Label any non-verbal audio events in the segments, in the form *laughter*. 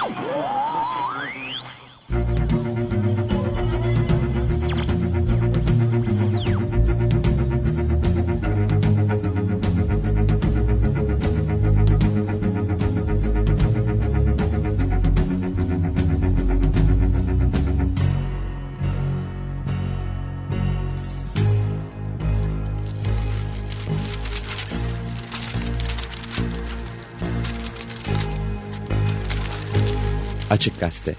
Música Açık Gazete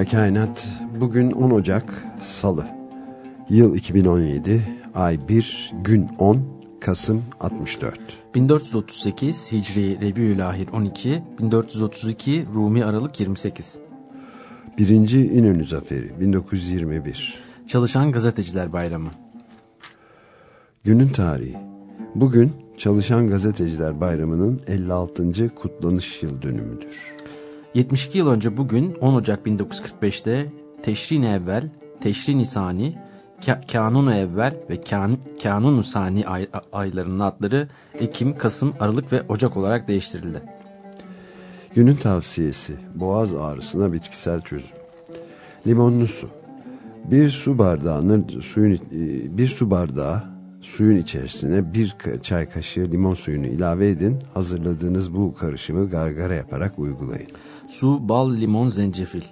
Merhaba Kainat. Bugün 10 Ocak Salı. Yıl 2017, ay 1, gün 10, Kasım 64. 1438 Hicri Rebiülahir 12, 1432 Rumi Aralık 28. Birinci İnönü Zaferi 1921. Çalışan Gazeteciler Bayramı. Günün tarihi. Bugün Çalışan Gazeteciler Bayramı'nın 56. kutlanış yıl dönümüdür. 72 yıl önce bugün 10 Ocak 1945'te Teşrin Evvel, Teşrin Sani, Kanun Evvel ve kan, Kanun Sani ay, aylarının adları Ekim, Kasım, Aralık ve Ocak olarak değiştirildi. Günün tavsiyesi boğaz ağrısına bitkisel çözüm. Limonlu su. Bir su bardağını suyun e, bir su bardağı suyun içerisine bir çay kaşığı limon suyunu ilave edin. Hazırladığınız bu karışımı gargara yaparak uygulayın. Su, bal, limon, zencefil.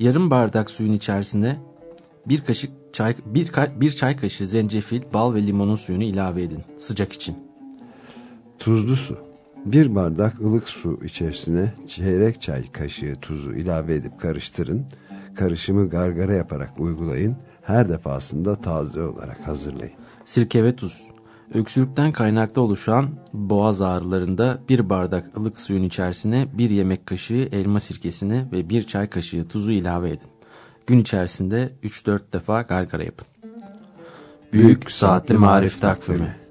Yarım bardak suyun içerisine bir kaşık çay bir, bir çay kaşığı zencefil, bal ve limonun suyunu ilave edin sıcak için. Tuzlu su. Bir bardak ılık su içerisine çeyrek çay kaşığı tuzu ilave edip karıştırın. Karışımı gargara yaparak uygulayın. Her defasında taze olarak hazırlayın. Sirke ve tuz. Öksürükten kaynaklı oluşan boğaz ağrılarında bir bardak ılık suyun içerisine bir yemek kaşığı elma sirkesini ve bir çay kaşığı tuzu ilave edin. Gün içerisinde 3-4 defa gargara yapın. Büyük Saatli Marif Takvimi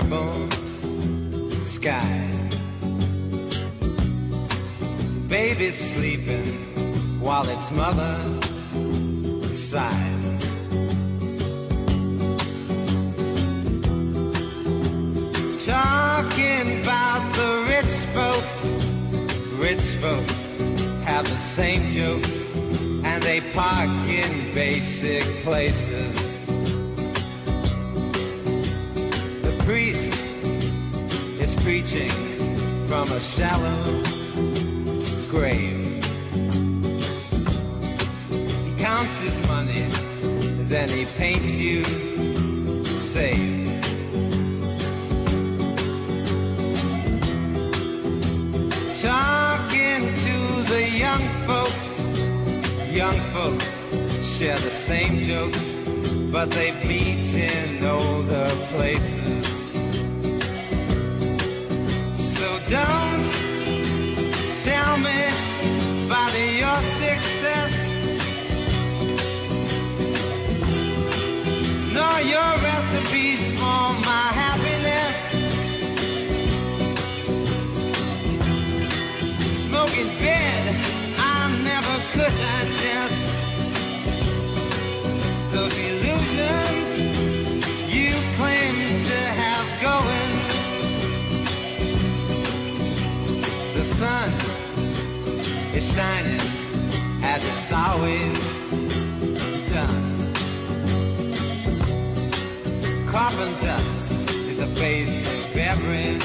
purple sky. Baby's sleeping while its mother sighs. Talking about the rich folks, rich folks have the same jokes and they park in basic places. Is from a shallow grave. He counts his money, then he paints you safe. Talking to the young folks, young folks share the same jokes, but they meet in older places. Don't tell me about your success, nor your recipes for my happiness. Smoking bed, I never could digest those illusions shining as it's always done. Carbon dust is a face of every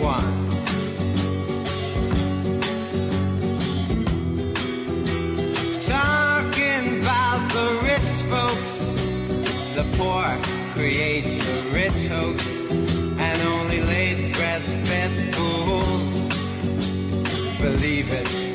one. Talking about the rich folks, the poor creates a rich hoax, believe it.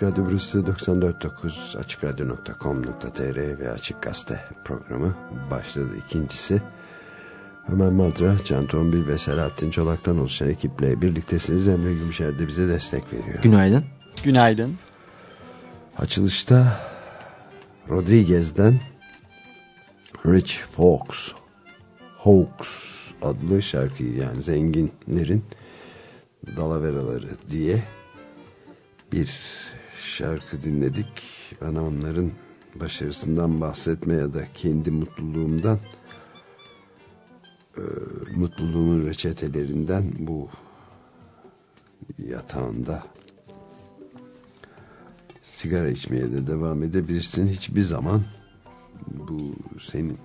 Açık Radyo burası 94.9 açıkradyo.com.tr ve Açık Gazete programı başladı. İkincisi Ömer Madra, Can Tombil ve Selahattin Çolak'tan oluşan ekiple birliktesiniz. Emre Gümüşer de bize destek veriyor. Günaydın. Günaydın. Açılışta Rodriguez'den Rich Folks Hawks adlı şarkıyı yani zenginlerin dalaveraları diye bir şarkı dinledik. Bana onların başarısından bahsetme ya da kendi mutluluğumdan e, mutluluğumun reçetelerinden bu yatağında sigara içmeye de devam edebilirsin. Hiçbir zaman bu senin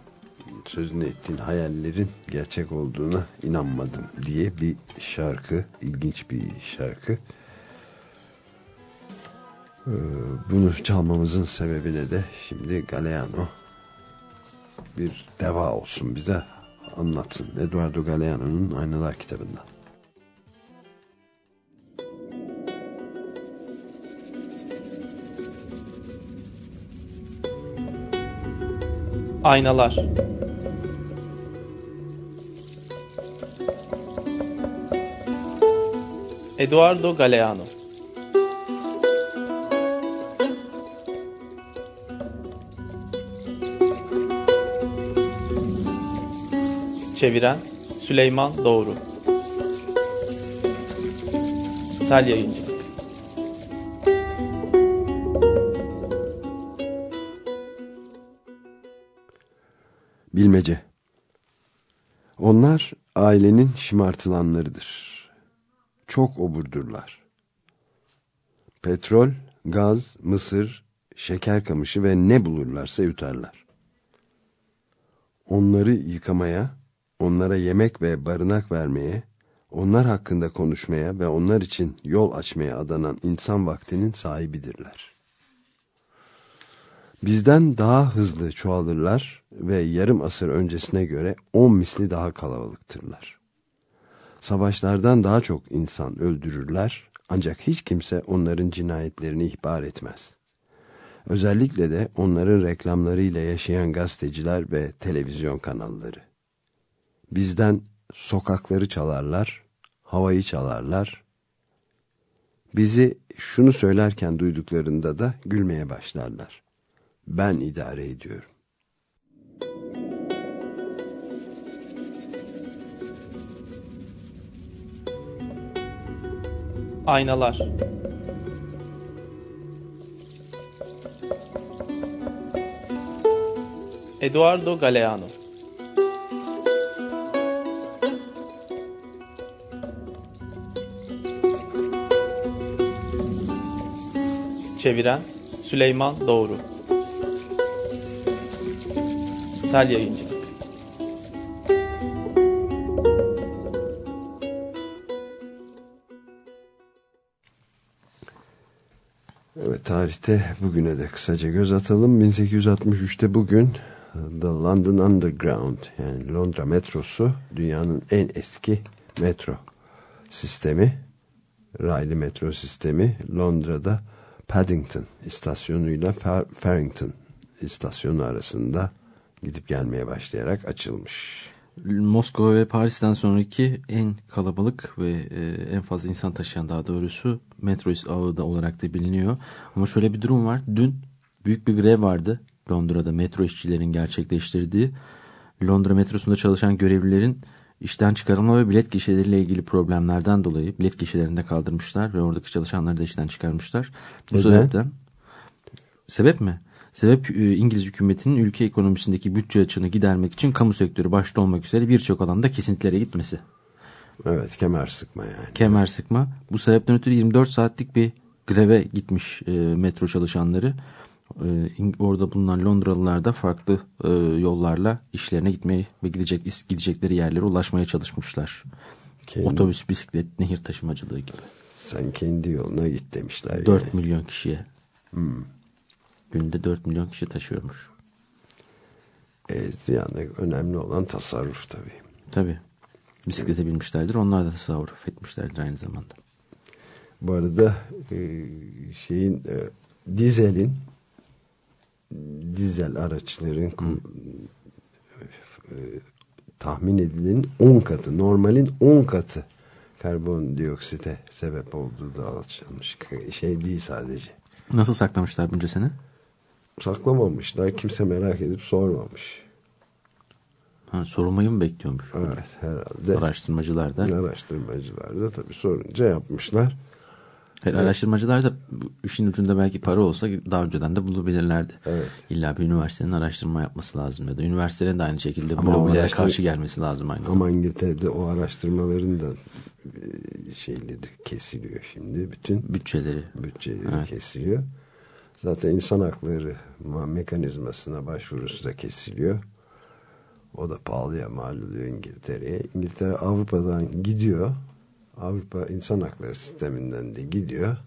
sözünü ettiğin hayallerin gerçek olduğuna inanmadım diye bir şarkı. ilginç bir şarkı. Ee, Bunu çalmamızın sebebine de şimdi Galeano bir deva olsun bize anlatsın. Eduardo Galeano'nun Aynalar kitabından. Aynalar Eduardo Galeano Çeviren Süleyman Doğru Sel Yayıncı Bilmece Onlar ailenin şımartılanlarıdır. Çok oburdurlar. Petrol, gaz, mısır, şeker kamışı ve ne bulurlarsa yutarlar. Onları yıkamaya, onlara yemek ve barınak vermeye, onlar hakkında konuşmaya ve onlar için yol açmaya adanan insan vaktinin sahibidirler. Bizden daha hızlı çoğalırlar ve yarım asır öncesine göre on misli daha kalabalıktırlar. Savaşlardan daha çok insan öldürürler ancak hiç kimse onların cinayetlerini ihbar etmez. Özellikle de onların reklamlarıyla yaşayan gazeteciler ve televizyon kanalları. Bizden sokakları çalarlar, havayı çalarlar. Bizi şunu söylerken duyduklarında da gülmeye başlarlar. Ben idare ediyorum. Aynalar Eduardo Galeano Çeviren Süleyman Doğru Sel Yayıncı Evet tarihte bugüne de kısaca göz atalım. 1863'te bugün The London Underground yani Londra metrosu dünyanın en eski metro sistemi raylı metro sistemi Londra'da Paddington istasyonuyla Fer Farrington istasyonu arasında gidip gelmeye başlayarak açılmış. Moskova ve Paris'ten sonraki en kalabalık ve e, en fazla insan taşıyan daha doğrusu metro ağı da olarak da biliniyor. Ama şöyle bir durum var. Dün büyük bir grev vardı Londra'da metro işçilerin gerçekleştirdiği. Londra metrosunda çalışan görevlilerin işten çıkarılma ve bilet gişeleriyle ilgili problemlerden dolayı bilet gişelerinde kaldırmışlar ve oradaki çalışanları da işten çıkarmışlar. Bu Neden? sebepten sebep mi? Sebep e, İngiliz hükümetinin ülke ekonomisindeki bütçe açığını gidermek için kamu sektörü başta olmak üzere birçok alanda kesintilere gitmesi. Evet kemer sıkma yani. Kemer sıkma. Bu sebepten ötürü 24 saatlik bir greve gitmiş e, metro çalışanları. E, İng- orada bulunan Londralılar da farklı e, yollarla işlerine gitmeye ve gidecek gidecekleri yerlere ulaşmaya çalışmışlar. Kendi- Otobüs, bisiklet, nehir taşımacılığı gibi. Sen kendi yoluna git demişler. 4 yani. milyon kişiye. Günde 4 milyon kişi taşıyormuş. E, yani önemli olan tasarruf tabii. Tabii. Bisiklete binmişlerdir. Onlar da tasarruf etmişlerdir aynı zamanda. Bu arada e, şeyin e, dizelin dizel araçların e, tahmin edilenin 10 katı normalin 10 katı karbondioksite sebep olduğu da alışılmış. Şey değil sadece. Nasıl saklamışlar bunca sene? Saklamamışlar. Kimse merak edip sormamış. Ha, sorulmayı mı bekliyormuş? Evet herhalde. Araştırmacılar da. Araştırmacılar da tabii sorunca yapmışlar. Hayır, Araştırmacılar da işin ucunda belki para olsa daha önceden de bulabilirlerdi. Evet. İlla bir üniversitenin araştırma yapması lazım ya da üniversitelerin de aynı şekilde bu lobilere araştır- karşı gelmesi lazım aynı. Ama İngiltere'de o araştırmaların da e, şeyleri kesiliyor şimdi. Bütün Bütçeleri. bütçeleri Evet. kesiliyor. Zaten insan hakları ma- mekanizmasına başvurusu da kesiliyor. O da pahalıya mal oluyor İngiltere'ye. İngiltere Avrupa'dan gidiyor. Avrupa insan hakları sisteminden de gidiyor.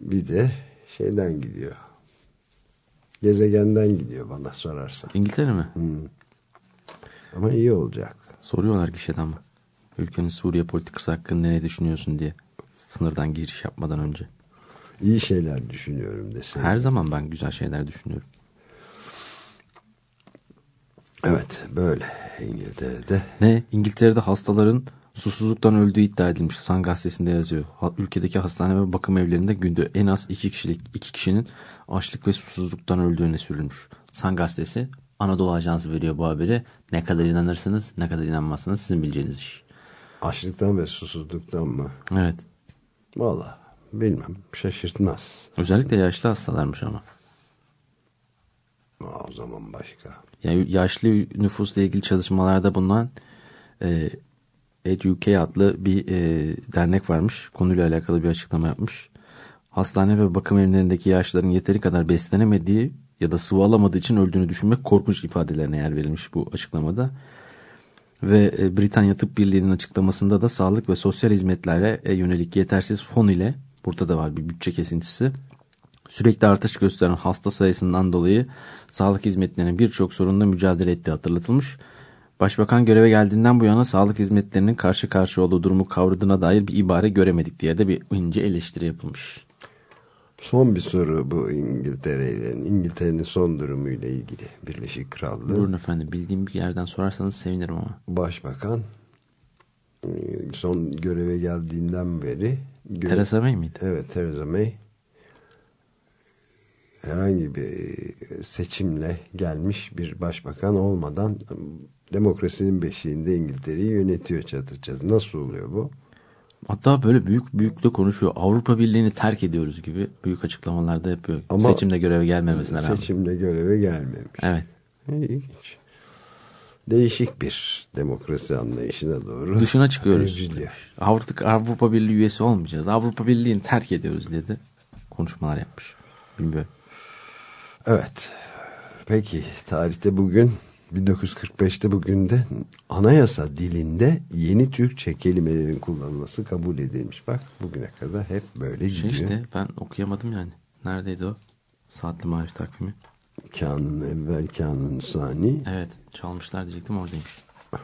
Bir de şeyden gidiyor. Gezegenden gidiyor bana sorarsan. İngiltere mi? Ama iyi olacak. Soruyorlar gişeden mi? Ülkenin Suriye politikası hakkında ne düşünüyorsun diye. Sınırdan giriş yapmadan önce. İyi şeyler düşünüyorum desene. Her zaman ben güzel şeyler düşünüyorum. Evet böyle İngiltere'de. Ne? İngiltere'de hastaların susuzluktan öldüğü iddia edilmiş. San gazetesinde yazıyor. Ülkedeki hastane ve bakım evlerinde günde en az iki kişilik iki kişinin açlık ve susuzluktan öldüğüne sürülmüş. San gazetesi Anadolu Ajansı veriyor bu haberi. Ne kadar inanırsınız ne kadar inanmazsınız sizin bileceğiniz iş. Açlıktan ve susuzluktan mı? Evet. Valla bilmem şaşırtmaz. Özellikle yaşlı hastalarmış ama. O zaman başka. Yani yaşlı nüfusla ilgili çalışmalarda bulunan e, EduK adlı bir e, dernek varmış. Konuyla alakalı bir açıklama yapmış. Hastane ve bakım evlerindeki yaşlıların yeteri kadar beslenemediği ya da sıvı alamadığı için öldüğünü düşünmek korkunç ifadelerine yer verilmiş bu açıklamada. Ve e, Britanya Tıp Birliği'nin açıklamasında da sağlık ve sosyal hizmetlere e, yönelik yetersiz fon ile burada da var bir bütçe kesintisi. Sürekli artış gösteren hasta sayısından dolayı sağlık hizmetlerinin birçok sorunla mücadele ettiği hatırlatılmış. Başbakan göreve geldiğinden bu yana sağlık hizmetlerinin karşı karşıya olduğu durumu kavradığına dair bir ibare göremedik diye de bir ince eleştiri yapılmış. Son bir soru bu İngiltere ile İngiltere'nin son durumuyla ilgili Birleşik Krallığı. Buyurun efendim bildiğim bir yerden sorarsanız sevinirim ama. Başbakan e, son göreve geldiğinden beri göre- Theresa May miydi? Evet Theresa May herhangi bir seçimle gelmiş bir başbakan olmadan demokrasinin beşiğinde İngiltere'yi yönetiyor çatır çatır. Nasıl oluyor bu? Hatta böyle büyük büyük de konuşuyor. Avrupa Birliği'ni terk ediyoruz gibi büyük açıklamalarda yapıyor. Ama- Seçimde göreve gelmemesine rağmen. Seçimle göreve gelmemiş. Evet. İlginç. Değişik bir demokrasi anlayışına doğru. Dışına çıkıyoruz. evriliyor. Avrupa, Birliği üyesi olmayacağız. Avrupa Birliği'ni terk ediyoruz diye de konuşmalar yapmış. Bilmiyorum. Evet. Peki tarihte bugün 1945'te bugün de anayasa dilinde yeni Türkçe kelimelerin kullanılması kabul edilmiş. Bak bugüne kadar hep böyle Şey gidiyor. işte ben okuyamadım yani. Neredeydi o? Saatli marif takvimi. Kanun evvel, kanun sani. Evet çalmışlar diyecektim oradaymış. *laughs*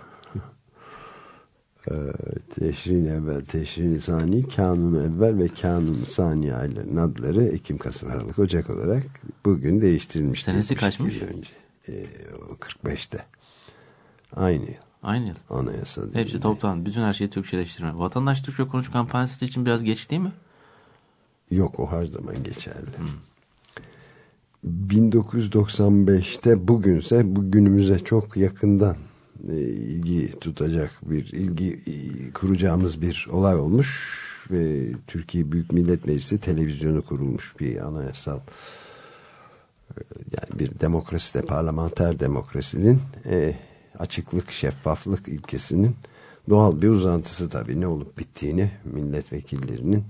Teşrin evvel, teşrin sani, kanun evvel ve kanun sani ayların adları Ekim, Kasım, Aralık, Ocak olarak bugün değiştirilmiş. Senesi 72 kaçmış? Önce. Ee, o 45'te. Aynı yıl. Aynı yıl. Anayasa Hepsi değişti. toplan. Bütün her şeyi Türkçeleştirme. Vatandaş Türkçe konuş kampanyası için biraz geç değil mi? Yok o her zaman geçerli. 1995'te bugünse bugünümüze çok yakından e, ilgi tutacak bir ilgi e, kuracağımız bir olay olmuş ve Türkiye Büyük Millet Meclisi televizyonu kurulmuş bir anayasal yani bir demokraside parlamenter demokrasinin e, açıklık şeffaflık ilkesinin doğal bir uzantısı tabii ne olup bittiğini milletvekillerinin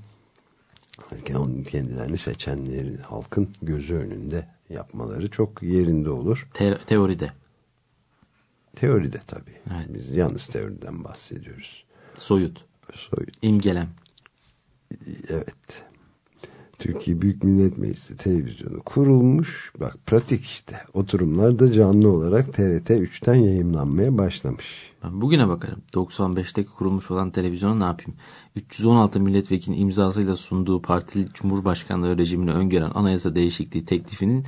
kendilerini seçenlerin halkın gözü önünde yapmaları çok yerinde olur. Te- teoride. Teoride tabii. Evet. Biz yalnız teoriden bahsediyoruz. Soyut. Soyut. imgelem. Evet. Türkiye Büyük Millet Meclisi televizyonu kurulmuş. Bak pratik işte. Oturumlar da canlı olarak TRT 3'ten yayınlanmaya başlamış. Ben bugüne bakarım. 95'teki kurulmuş olan televizyonu ne yapayım? 316 milletvekilinin imzasıyla sunduğu partili cumhurbaşkanlığı rejimini öngören anayasa değişikliği teklifinin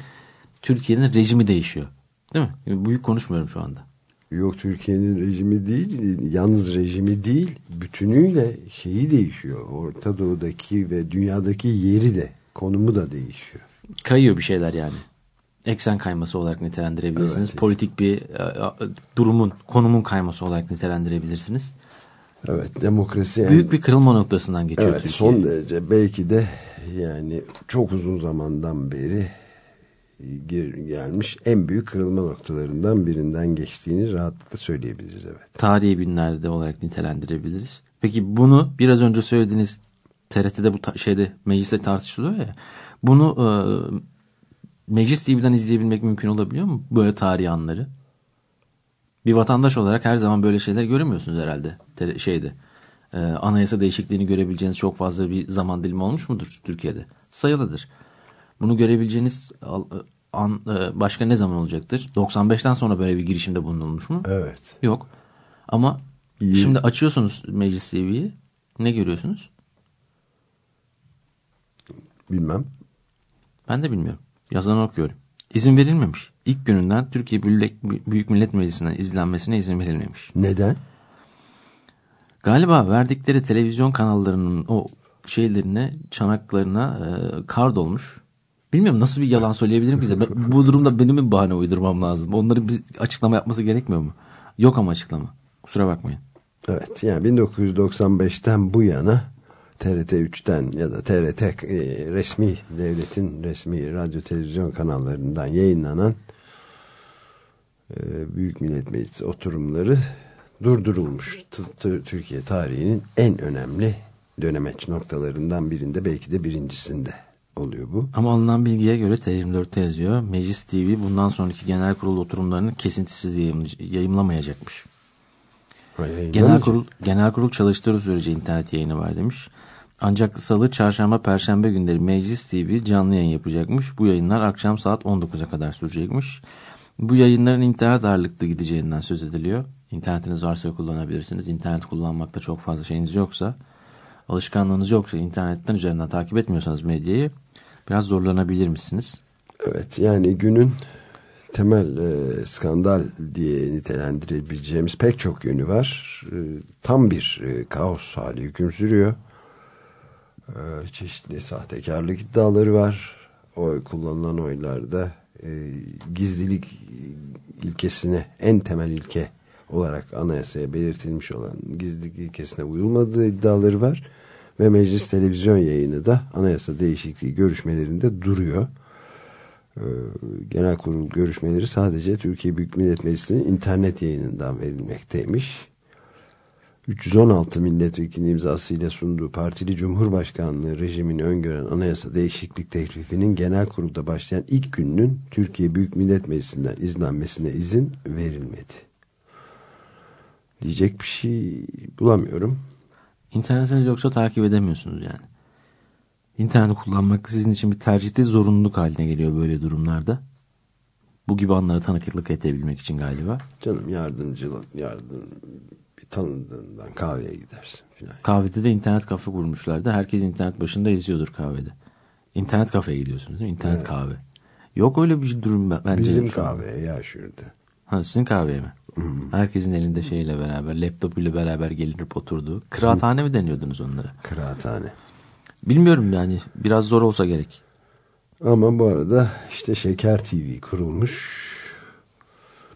Türkiye'nin rejimi değişiyor. Değil mi? Büyük konuşmuyorum şu anda. Yok Türkiye'nin rejimi değil, yalnız rejimi değil, bütünüyle şeyi değişiyor. Orta Doğu'daki ve dünyadaki yeri de, konumu da değişiyor. Kayıyor bir şeyler yani. Eksen kayması olarak nitelendirebilirsiniz. Evet. Politik bir e, durumun, konumun kayması olarak nitelendirebilirsiniz. Evet, demokrasi yani- Büyük bir kırılma noktasından geçiyor Evet Türkiye. son derece belki de yani çok uzun zamandan beri gelmiş en büyük kırılma noktalarından birinden geçtiğini rahatlıkla söyleyebiliriz evet. tarihi günlerde olarak nitelendirebiliriz. Peki bunu biraz önce söylediğiniz TRT'de bu şeyde mecliste tartışılıyor ya. Bunu e, Meclis TV'den izleyebilmek mümkün olabiliyor mu? Böyle tarihi anları. Bir vatandaş olarak her zaman böyle şeyler göremiyorsunuz herhalde. Şeyde. E, anayasa değişikliğini görebileceğiniz çok fazla bir zaman dilimi olmuş mudur Türkiye'de? Sayılıdır. Bunu görebileceğiniz an, e, başka ne zaman olacaktır? 95'ten sonra böyle bir girişimde bulunulmuş mu? Evet. Yok. Ama İyi. şimdi açıyorsunuz Meclis TV'yi. Ne görüyorsunuz? Bilmem. Ben de bilmiyorum. Yazanı okuyorum. İzin verilmemiş. İlk gününden Türkiye Büyük Büyük Millet Meclisi'nden izlenmesine izin verilmemiş. Neden? Galiba verdikleri televizyon kanallarının o şeylerine, çanaklarına e, kar dolmuş. Bilmiyorum nasıl bir yalan söyleyebilirim. Ben- bu durumda benim mi bahane uydurmam lazım? Onların bir açıklama yapması gerekmiyor mu? Yok ama açıklama. Kusura bakmayın. Evet yani 1995'ten bu yana TRT 3'ten ya da TRT e, resmi devletin resmi radyo televizyon kanallarından yayınlanan e, Büyük Millet Meclisi oturumları durdurulmuş. T- t- Türkiye tarihinin en önemli dönemeç noktalarından birinde belki de birincisinde oluyor bu. Ama alınan bilgiye göre T24'te yazıyor. Meclis TV bundan sonraki genel kurul oturumlarını kesintisiz yayımlamayacakmış. Ha. Genel kurul genel kurul çalıştırı sürece internet yayını var demiş. Ancak salı, çarşamba, perşembe günleri Meclis TV canlı yayın yapacakmış. Bu yayınlar akşam saat 19'a kadar sürecekmiş. Bu yayınların internet ağırlıklı gideceğinden söz ediliyor. İnternetiniz varsa kullanabilirsiniz. İnternet kullanmakta çok fazla şeyiniz yoksa, alışkanlığınız yoksa, internetten üzerinden takip etmiyorsanız medyayı biraz zorlanabilir misiniz? Evet yani günün temel e, skandal diye nitelendirebileceğimiz pek çok yönü var. E, tam bir e, kaos hali hüküm sürüyor. E, çeşitli sahtekarlık iddiaları var. Oy kullanılan oylarda e, gizlilik ilkesine en temel ilke olarak anayasaya belirtilmiş olan gizlilik ilkesine uyulmadığı iddiaları var. Ve meclis televizyon yayını da anayasa değişikliği görüşmelerinde duruyor. Ee, genel kurul görüşmeleri sadece Türkiye Büyük Millet Meclisi'nin internet yayınından verilmekteymiş. 316 milletvekili imzasıyla sunduğu partili cumhurbaşkanlığı rejimini öngören anayasa değişiklik teklifinin genel kurulda başlayan ilk gününün Türkiye Büyük Millet Meclisi'nden izlenmesine izin verilmedi. Diyecek bir şey bulamıyorum. İnternetiniz yoksa takip edemiyorsunuz yani. İnterneti kullanmak sizin için bir tercihte zorunluluk haline geliyor böyle durumlarda. Bu gibi anlara tanıklık edebilmek için galiba. Canım yardımcı yardım bir tanıdığından kahveye gidersin filan. Kahvede de internet kafe kurmuşlardı. Herkes internet başında izliyordur kahvede. İnternet kafeye gidiyorsunuz değil mi? İnternet kahve. Yok öyle bir durum ben- bence. Bizim kahveye ya şurada. Ha, sizin kahveye mi? Herkesin elinde şeyle beraber, laptopuyla beraber gelinip oturduğu. Kıraathane mi deniyordunuz onlara? Kıraathane. Bilmiyorum yani. Biraz zor olsa gerek. Ama bu arada işte Şeker TV kurulmuş.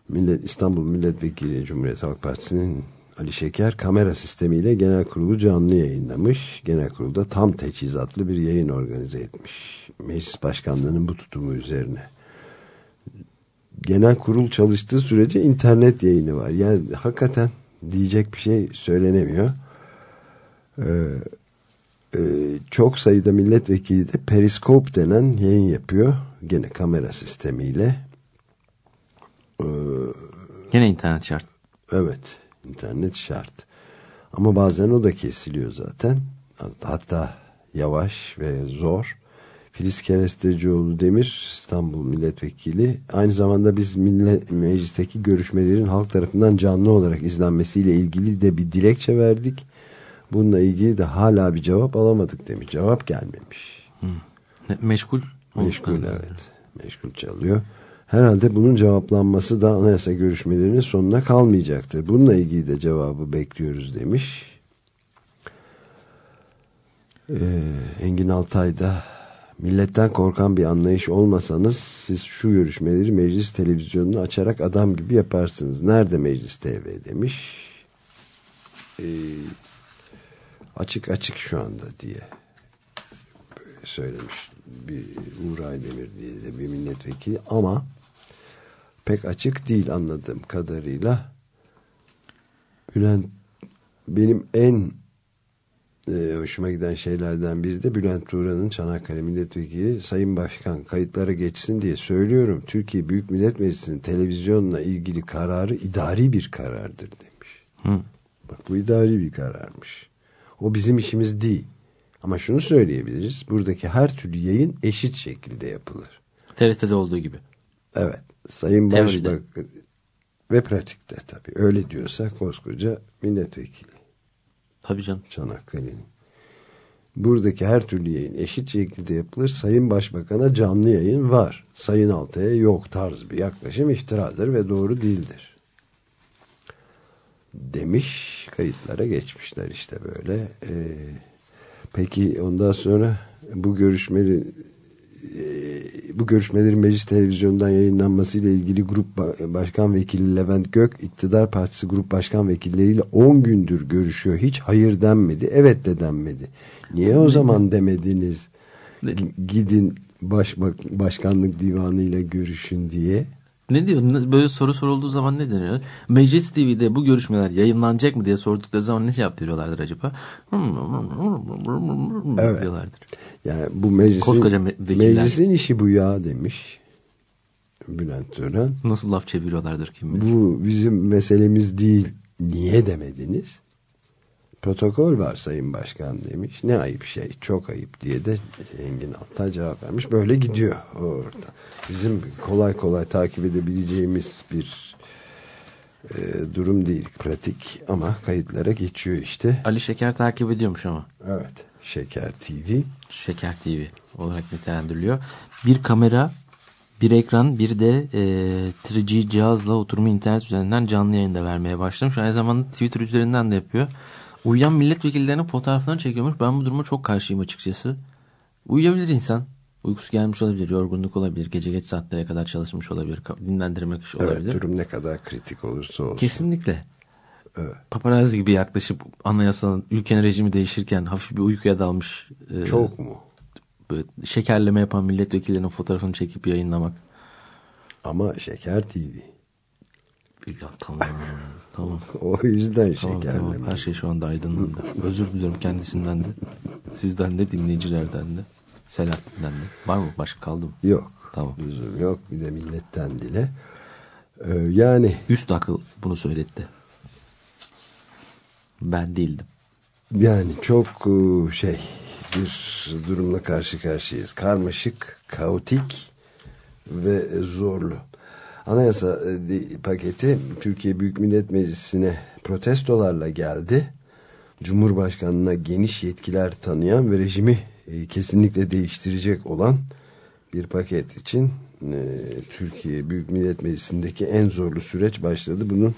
Millet, İstanbul Milletvekili Cumhuriyet Halk Partisi'nin Ali Şeker kamera sistemiyle genel kurulu canlı yayınlamış. Genel kurulda tam teçhizatlı bir yayın organize etmiş. Meclis başkanlığının bu tutumu üzerine. Genel kurul çalıştığı sürece internet yayını var. Yani hakikaten diyecek bir şey söylenemiyor. Ee, e, çok sayıda milletvekili de periskop denen yayın yapıyor. Gene kamera sistemiyle. Ee, Gene internet şart. evet internet şart. Ama bazen o da kesiliyor zaten. Hatta yavaş ve zor. Filiz Kerestecioğlu Demir İstanbul milletvekili. Aynı zamanda biz millet, meclisteki görüşmelerin halk tarafından canlı olarak izlenmesiyle ilgili de bir dilekçe verdik. Bununla ilgili de hala bir cevap alamadık demiş. Cevap gelmemiş. Ne- Meşgul. Meşgul evet. Meşgul çalıyor. Herhalde bunun cevaplanması da anayasa görüşmelerinin sonuna kalmayacaktır. Bununla ilgili de cevabı bekliyoruz demiş. Ee, Engin Altay da milletten korkan bir anlayış olmasanız siz şu görüşmeleri meclis televizyonunu açarak adam gibi yaparsınız. Nerede meclis TV demiş. Ee, açık açık şu anda diye söylemiş bir Uğur Aydemir diye de bir milletvekili ama pek açık değil anladığım kadarıyla Bülent benim en e, hoşuma giden şeylerden biri de Bülent Turan'ın Çanakkale milletvekili Sayın Başkan kayıtlara geçsin diye söylüyorum. Türkiye Büyük Millet Meclisi'nin televizyonla ilgili kararı idari bir karardır demiş. Hı. Bak bu idari bir kararmış. O bizim işimiz değil. Ama şunu söyleyebiliriz. Buradaki her türlü yayın eşit şekilde yapılır. TRT'de olduğu gibi. Evet. Sayın Teoride. Başbakan ve pratikte tabii. Öyle diyorsa koskoca milletvekili Tabii canım. Çanakkale'nin. Buradaki her türlü yayın eşit şekilde yapılır. Sayın Başbakan'a canlı yayın var. Sayın Altay'a yok tarz bir yaklaşım iftiradır ve doğru değildir. Demiş kayıtlara geçmişler işte böyle. Ee, peki ondan sonra bu görüşmeleri e, bu görüşmelerin meclis televizyonundan yayınlanmasıyla ilgili grup ba- başkan vekili Levent Gök iktidar partisi grup başkan vekilleriyle 10 gündür görüşüyor. Hiç hayır denmedi. Evet de denmedi. Niye o zaman demediniz? Gidin başbak başkanlık divanıyla görüşün diye. Ne diyor? Böyle soru sorulduğu zaman ne deniyor? Meclis TV'de bu görüşmeler yayınlanacak mı diye sordukları zaman ne cevap veriyorlardır acaba? Evet. diyorlardır. Yani bu meclisin, Koskoca me- vekiller. meclisin işi bu ya demiş Bülent Tören. Nasıl laf çeviriyorlardır kim bilir. Bu bizim meselemiz değil. Niye demediniz? Protokol var Sayın Başkan demiş. Ne ayıp şey, çok ayıp diye de Engin Altay cevap vermiş. Böyle gidiyor orada. Bizim kolay kolay takip edebileceğimiz bir e, durum değil. Pratik ama kayıtlara geçiyor işte. Ali Şeker takip ediyormuş ama. Evet. Şeker TV. Şeker TV olarak nitelendiriliyor. Bir kamera, bir ekran, bir de e, 3G cihazla oturumu internet üzerinden canlı yayında vermeye başlamış. Aynı zamanda Twitter üzerinden de yapıyor. Uyuyan milletvekillerinin fotoğraflarını çekiyormuş. Ben bu duruma çok karşıyım açıkçası. Uyuyabilir insan. Uykusu gelmiş olabilir, yorgunluk olabilir, gece geç saatlere kadar çalışmış olabilir, dinlendirmek olabilir. Evet, durum ne kadar kritik olursa olsun. Kesinlikle. Evet. Paparazzi gibi yaklaşıp anayasanın ülkenin rejimi değişirken hafif bir uykuya dalmış e, Çok mu? böyle şekerleme yapan milletvekillerinin fotoğrafını çekip yayınlamak. Ama Şeker TV. Ya, tamam tamam. O yüzden Tamam, şekerleme. tamam. Her şey şu anda aydınlandı. Özür diliyorum kendisinden de. Sizden de dinleyicilerden de. Selahattin'den de. Var mı? Başka kaldı mı? Yok. Tamam. Lüzum yok. Bir de milletten dile. Ee, yani Üst akıl bunu söyletti. Ben değildim. yani çok e, şey bir durumla karşı karşıyayız. Karmaşık, kaotik ve zorlu. Anayasa e, paketi Türkiye Büyük Millet Meclisi'ne protestolarla geldi. Cumhurbaşkanına geniş yetkiler tanıyan ve rejimi e, kesinlikle değiştirecek olan bir paket için e, Türkiye Büyük Millet Meclisi'ndeki en zorlu süreç başladı. Bunun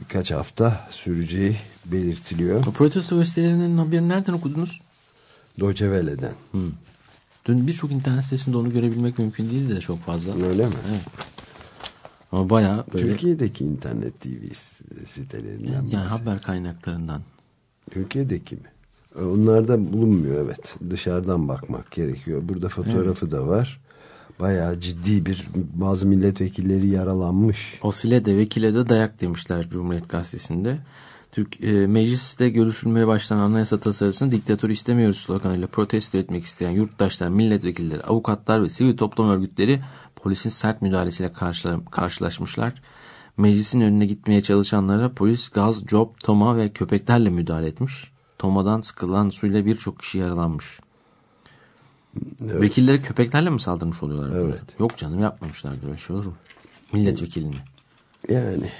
birkaç hafta süreceği belirtiliyor. O protesto gösterilerinin haberini nereden okudunuz? Deutsche Welle'den. Hmm. Dün birçok internet sitesinde onu görebilmek mümkün değildi de çok fazla. Öyle mi? Evet. Ama bayağı böyle Türkiye'deki internet TV sitelerinden. yani bahsediyor. haber kaynaklarından. Türkiye'deki mi? E, Onlarda bulunmuyor evet. Dışarıdan bakmak gerekiyor. Burada fotoğrafı da var. Bayağı ciddi bir bazı milletvekilleri yaralanmış. Osile de vekile de dayak demişler Cumhuriyet Gazetesi'nde. Türk e, mecliste görüşülmeye başlanan anayasa tasarısını diktatörü istemiyoruz sloganıyla protesto etmek isteyen yurttaşlar, milletvekilleri, avukatlar ve sivil toplum örgütleri polisin sert müdahalesiyle karşıla, karşılaşmışlar. Meclisin önüne gitmeye çalışanlara polis gaz, cop, toma ve köpeklerle müdahale etmiş. Tomadan sıkılan suyla birçok kişi yaralanmış. Vekilleri köpeklerle mi saldırmış oluyorlar? böyle? Evet. Yok canım yapmamışlardır öyle şey olur mu? Milletvekilini. Yani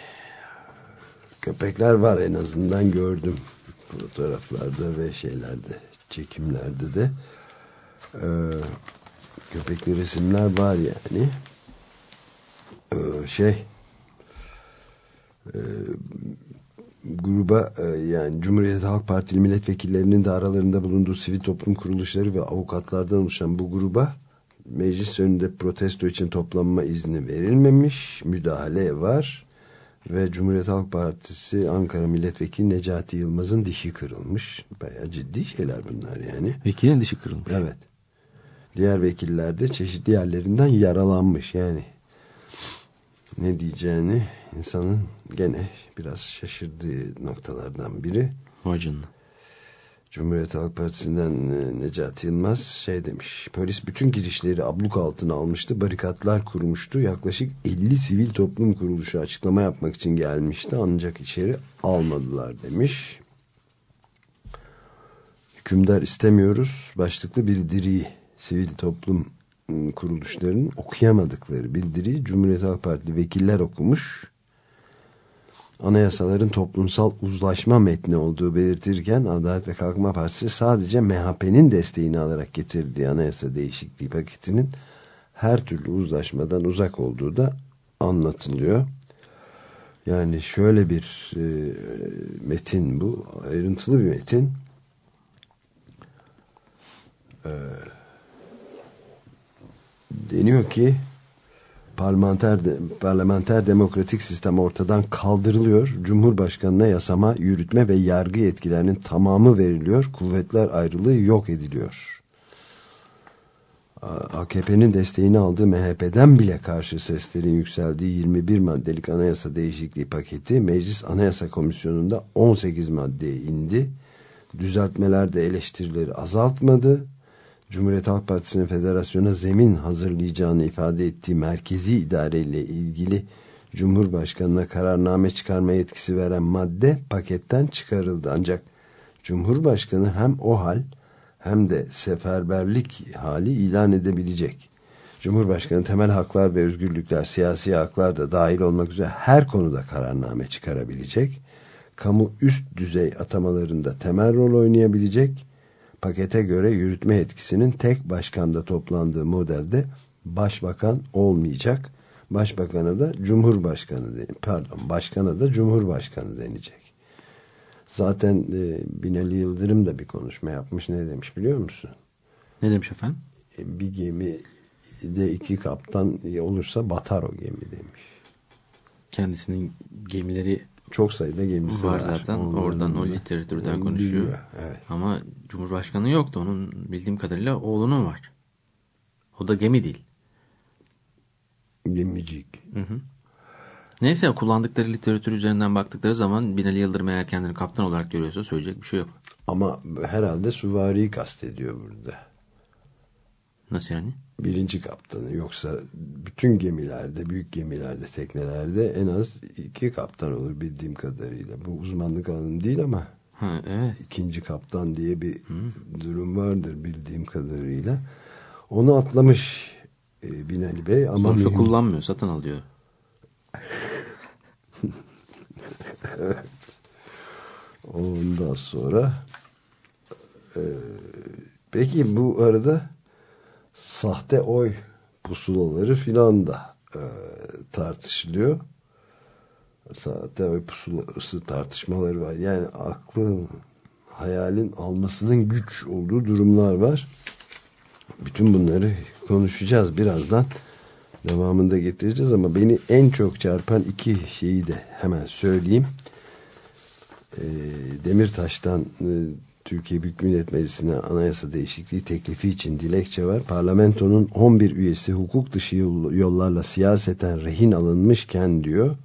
köpekler var en azından gördüm fotoğraflarda ve şeylerde çekimlerde de Ee, köpekli resimler var yani. Ee, şey e, gruba e, yani Cumhuriyet Halk Partili milletvekillerinin de aralarında bulunduğu sivil toplum kuruluşları ve avukatlardan oluşan bu gruba meclis önünde protesto için toplanma izni verilmemiş müdahale var ve Cumhuriyet Halk Partisi Ankara Milletvekili Necati Yılmaz'ın dişi kırılmış. Bayağı ciddi şeyler bunlar yani. Vekilin dişi kırılmış. evet diğer vekiller de çeşitli yerlerinden yaralanmış yani ne diyeceğini insanın gene biraz şaşırdığı noktalardan biri. Vay canına. Cumhuriyet Halk Partisi'nden e, Necati Yılmaz şey demiş. Polis bütün girişleri abluk altına almıştı. Barikatlar kurmuştu. Yaklaşık 50 sivil toplum kuruluşu açıklama yapmak için gelmişti. Ancak içeri almadılar demiş. Hükümdar istemiyoruz. Başlıklı bildiriyi sivil toplum ıı, kuruluşlarının okuyamadıkları bildiriyi Cumhuriyet Halk Partili vekiller okumuş anayasaların toplumsal uzlaşma metni olduğu belirtirken Adalet ve Kalkınma Partisi sadece MHP'nin desteğini alarak getirdiği anayasa değişikliği paketinin her türlü uzlaşmadan uzak olduğu da anlatılıyor. Yani şöyle bir e, metin bu, ayrıntılı bir metin. E, deniyor ki parlamenter de, parlamenter demokratik sistem ortadan kaldırılıyor. Cumhurbaşkanına yasama, yürütme ve yargı yetkilerinin tamamı veriliyor. Kuvvetler ayrılığı yok ediliyor. AKP'nin desteğini aldığı MHP'den bile karşı seslerin yükseldiği 21 maddelik anayasa değişikliği paketi Meclis Anayasa Komisyonu'nda 18 maddeye indi. Düzeltmeler de eleştirileri azaltmadı. Cumhuriyet Halk Partisi'nin federasyona zemin hazırlayacağını ifade ettiği merkezi idareyle ilgili Cumhurbaşkanı'na kararname çıkarma yetkisi veren madde paketten çıkarıldı. Ancak Cumhurbaşkanı hem o hal hem de seferberlik hali ilan edebilecek. Cumhurbaşkanı temel haklar ve özgürlükler, siyasi haklar da dahil olmak üzere her konuda kararname çıkarabilecek. Kamu üst düzey atamalarında temel rol oynayabilecek pakete göre yürütme yetkisinin tek başkanda toplandığı modelde başbakan olmayacak. Başbakana da cumhurbaşkanı pardon başkana da cumhurbaşkanı denecek. Zaten e, Binali Yıldırım da bir konuşma yapmış. Ne demiş biliyor musun? Ne demiş efendim? E, bir gemi de iki kaptan olursa batar o gemi demiş. Kendisinin gemileri Çok sayıda gemisi var. var zaten. Onların Oradan o literatürden konuşuyor. biliyor, Evet. Ama Cumhurbaşkanı yoktu. Onun bildiğim kadarıyla oğlunun var. O da gemi değil. Gemicik. Neyse kullandıkları literatür üzerinden baktıkları zaman Binali Yıldırım eğer kendini kaptan olarak görüyorsa söyleyecek bir şey yok. Ama herhalde süvariyi kastediyor burada. Nasıl yani? Birinci kaptanı yoksa bütün gemilerde büyük gemilerde teknelerde en az iki kaptan olur bildiğim kadarıyla bu uzmanlık alanım değil ama Ha, evet. ikinci kaptan diye bir durum vardır bildiğim kadarıyla. Onu atlamış e, Binali Bey ama Sonuçta mühim- kullanmıyor, satın alıyor. *laughs* ondan sonra e, peki bu arada sahte oy pusulaları filan da e, tartışılıyor. Sahte oy pusulası tartışmaları var. Yani aklın hayalin almasının güç olduğu durumlar var. Bütün bunları konuşacağız birazdan. Devamında getireceğiz ama beni en çok çarpan iki şeyi de hemen söyleyeyim. Ee, Demirtaş'tan e, Türkiye Büyük Millet Meclisi'ne anayasa değişikliği teklifi için dilekçe var. Parlamentonun 11 üyesi hukuk dışı yol- yollarla siyaseten rehin alınmışken diyor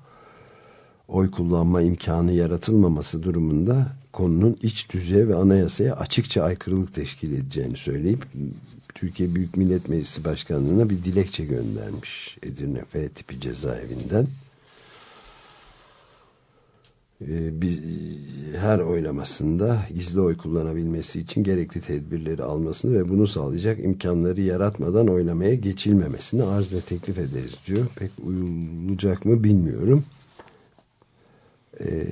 oy kullanma imkanı yaratılmaması durumunda konunun iç düzeye ve anayasaya açıkça aykırılık teşkil edeceğini söyleyip Türkiye Büyük Millet Meclisi Başkanlığı'na bir dilekçe göndermiş Edirne F tipi cezaevinden. Ee, biz, her oylamasında gizli oy kullanabilmesi için gerekli tedbirleri almasını ve bunu sağlayacak imkanları yaratmadan oylamaya geçilmemesini arz ve teklif ederiz diyor. Pek uyulacak mı bilmiyorum. Ee,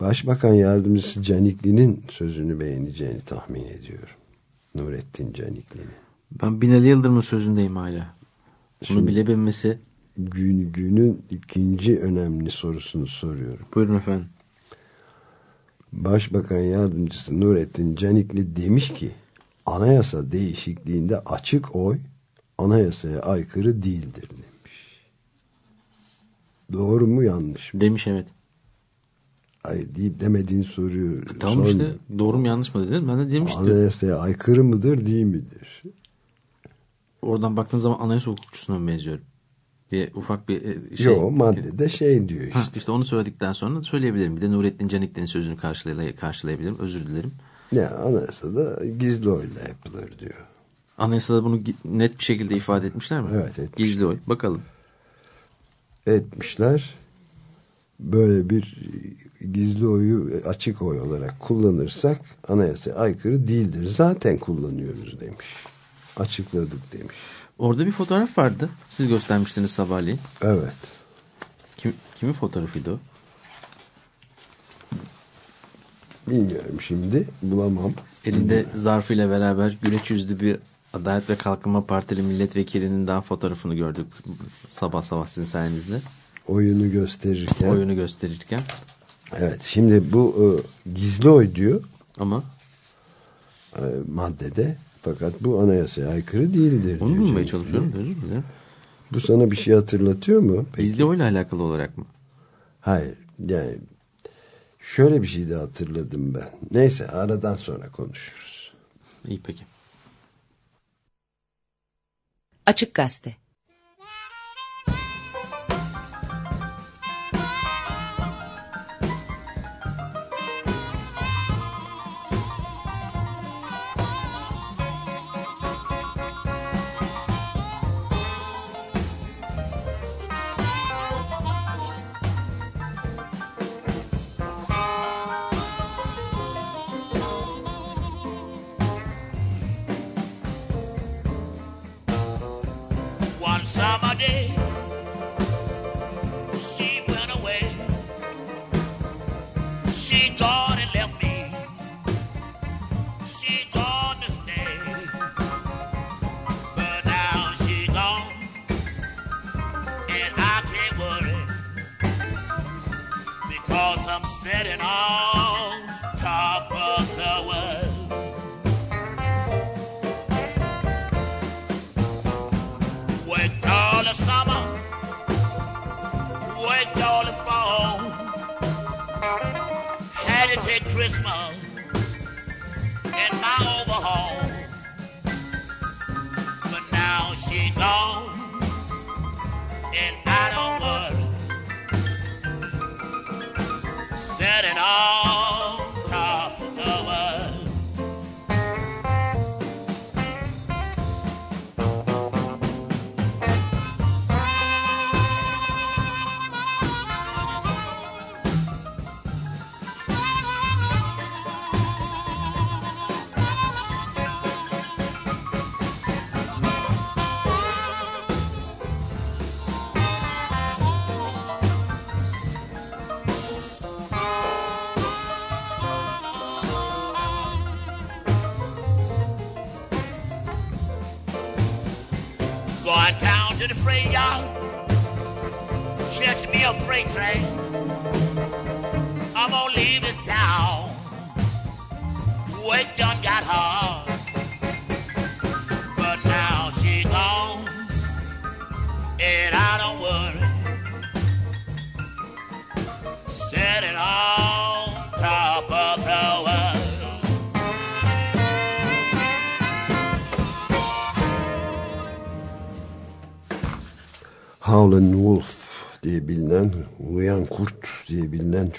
Başbakan Yardımcısı Canikli'nin sözünü beğeneceğini tahmin ediyorum. Nurettin Canikli'nin. Ben Binali Yıldırım'ın sözündeyim hala. Bunu Şimdi- bilebilmesi. Gün, günün ikinci önemli sorusunu soruyorum. Buyurun efendim. Başbakan Yardımcısı Nurettin Canikli demiş ki anayasa değişikliğinde açık oy anayasaya aykırı değildir demiş. Doğru mu yanlış mı? Demiş evet. Hayır deyip demediğini soruyor. Tamam sormuyor. işte doğru mu yanlış mı dedin? Ben de demiştim. Anayasaya aykırı mıdır değil midir? Oradan baktığın zaman anayasa hukukçusuna benziyorum? Diye ufak bir e, şey. Yok maddede şey diyor işte. Ha, işte onu söyledikten sonra söyleyebilirim. Bir de Nurettin Canikli'nin sözünü karşılay karşılayabilirim. Özür dilerim. Ya anayasada gizli oyla yapılır diyor. Anayasada bunu net bir şekilde ifade etmişler mi? Evet, etmişler. Gizli oy. Bakalım. Etmişler. Böyle bir gizli oyu açık oy olarak kullanırsak anayasaya aykırı değildir. Zaten kullanıyoruz demiş. Açıkladık demiş. Orada bir fotoğraf vardı. Siz göstermiştiniz sabahleyin. Evet. Kim, kimin fotoğrafıydı o? Bilmiyorum şimdi. Bulamam. Elinde zarfıyla beraber güleç yüzlü bir Adalet ve Kalkınma Partili milletvekilinin daha fotoğrafını gördük sabah sabah sizin sayenizde. Oyunu gösterirken. Oyunu gösterirken. Evet. Şimdi bu e, gizli oy diyor Ama e, maddede. Fakat bu anayasaya aykırı değildir. onu bulmaya çalışıyorum. Özür dilerim. Bu sana bir şey hatırlatıyor mu? Peki. Gizli oyla alakalı olarak mı? Hayır. Yani şöyle bir şey de hatırladım ben. Neyse aradan sonra konuşuruz. İyi peki. Açık Gazete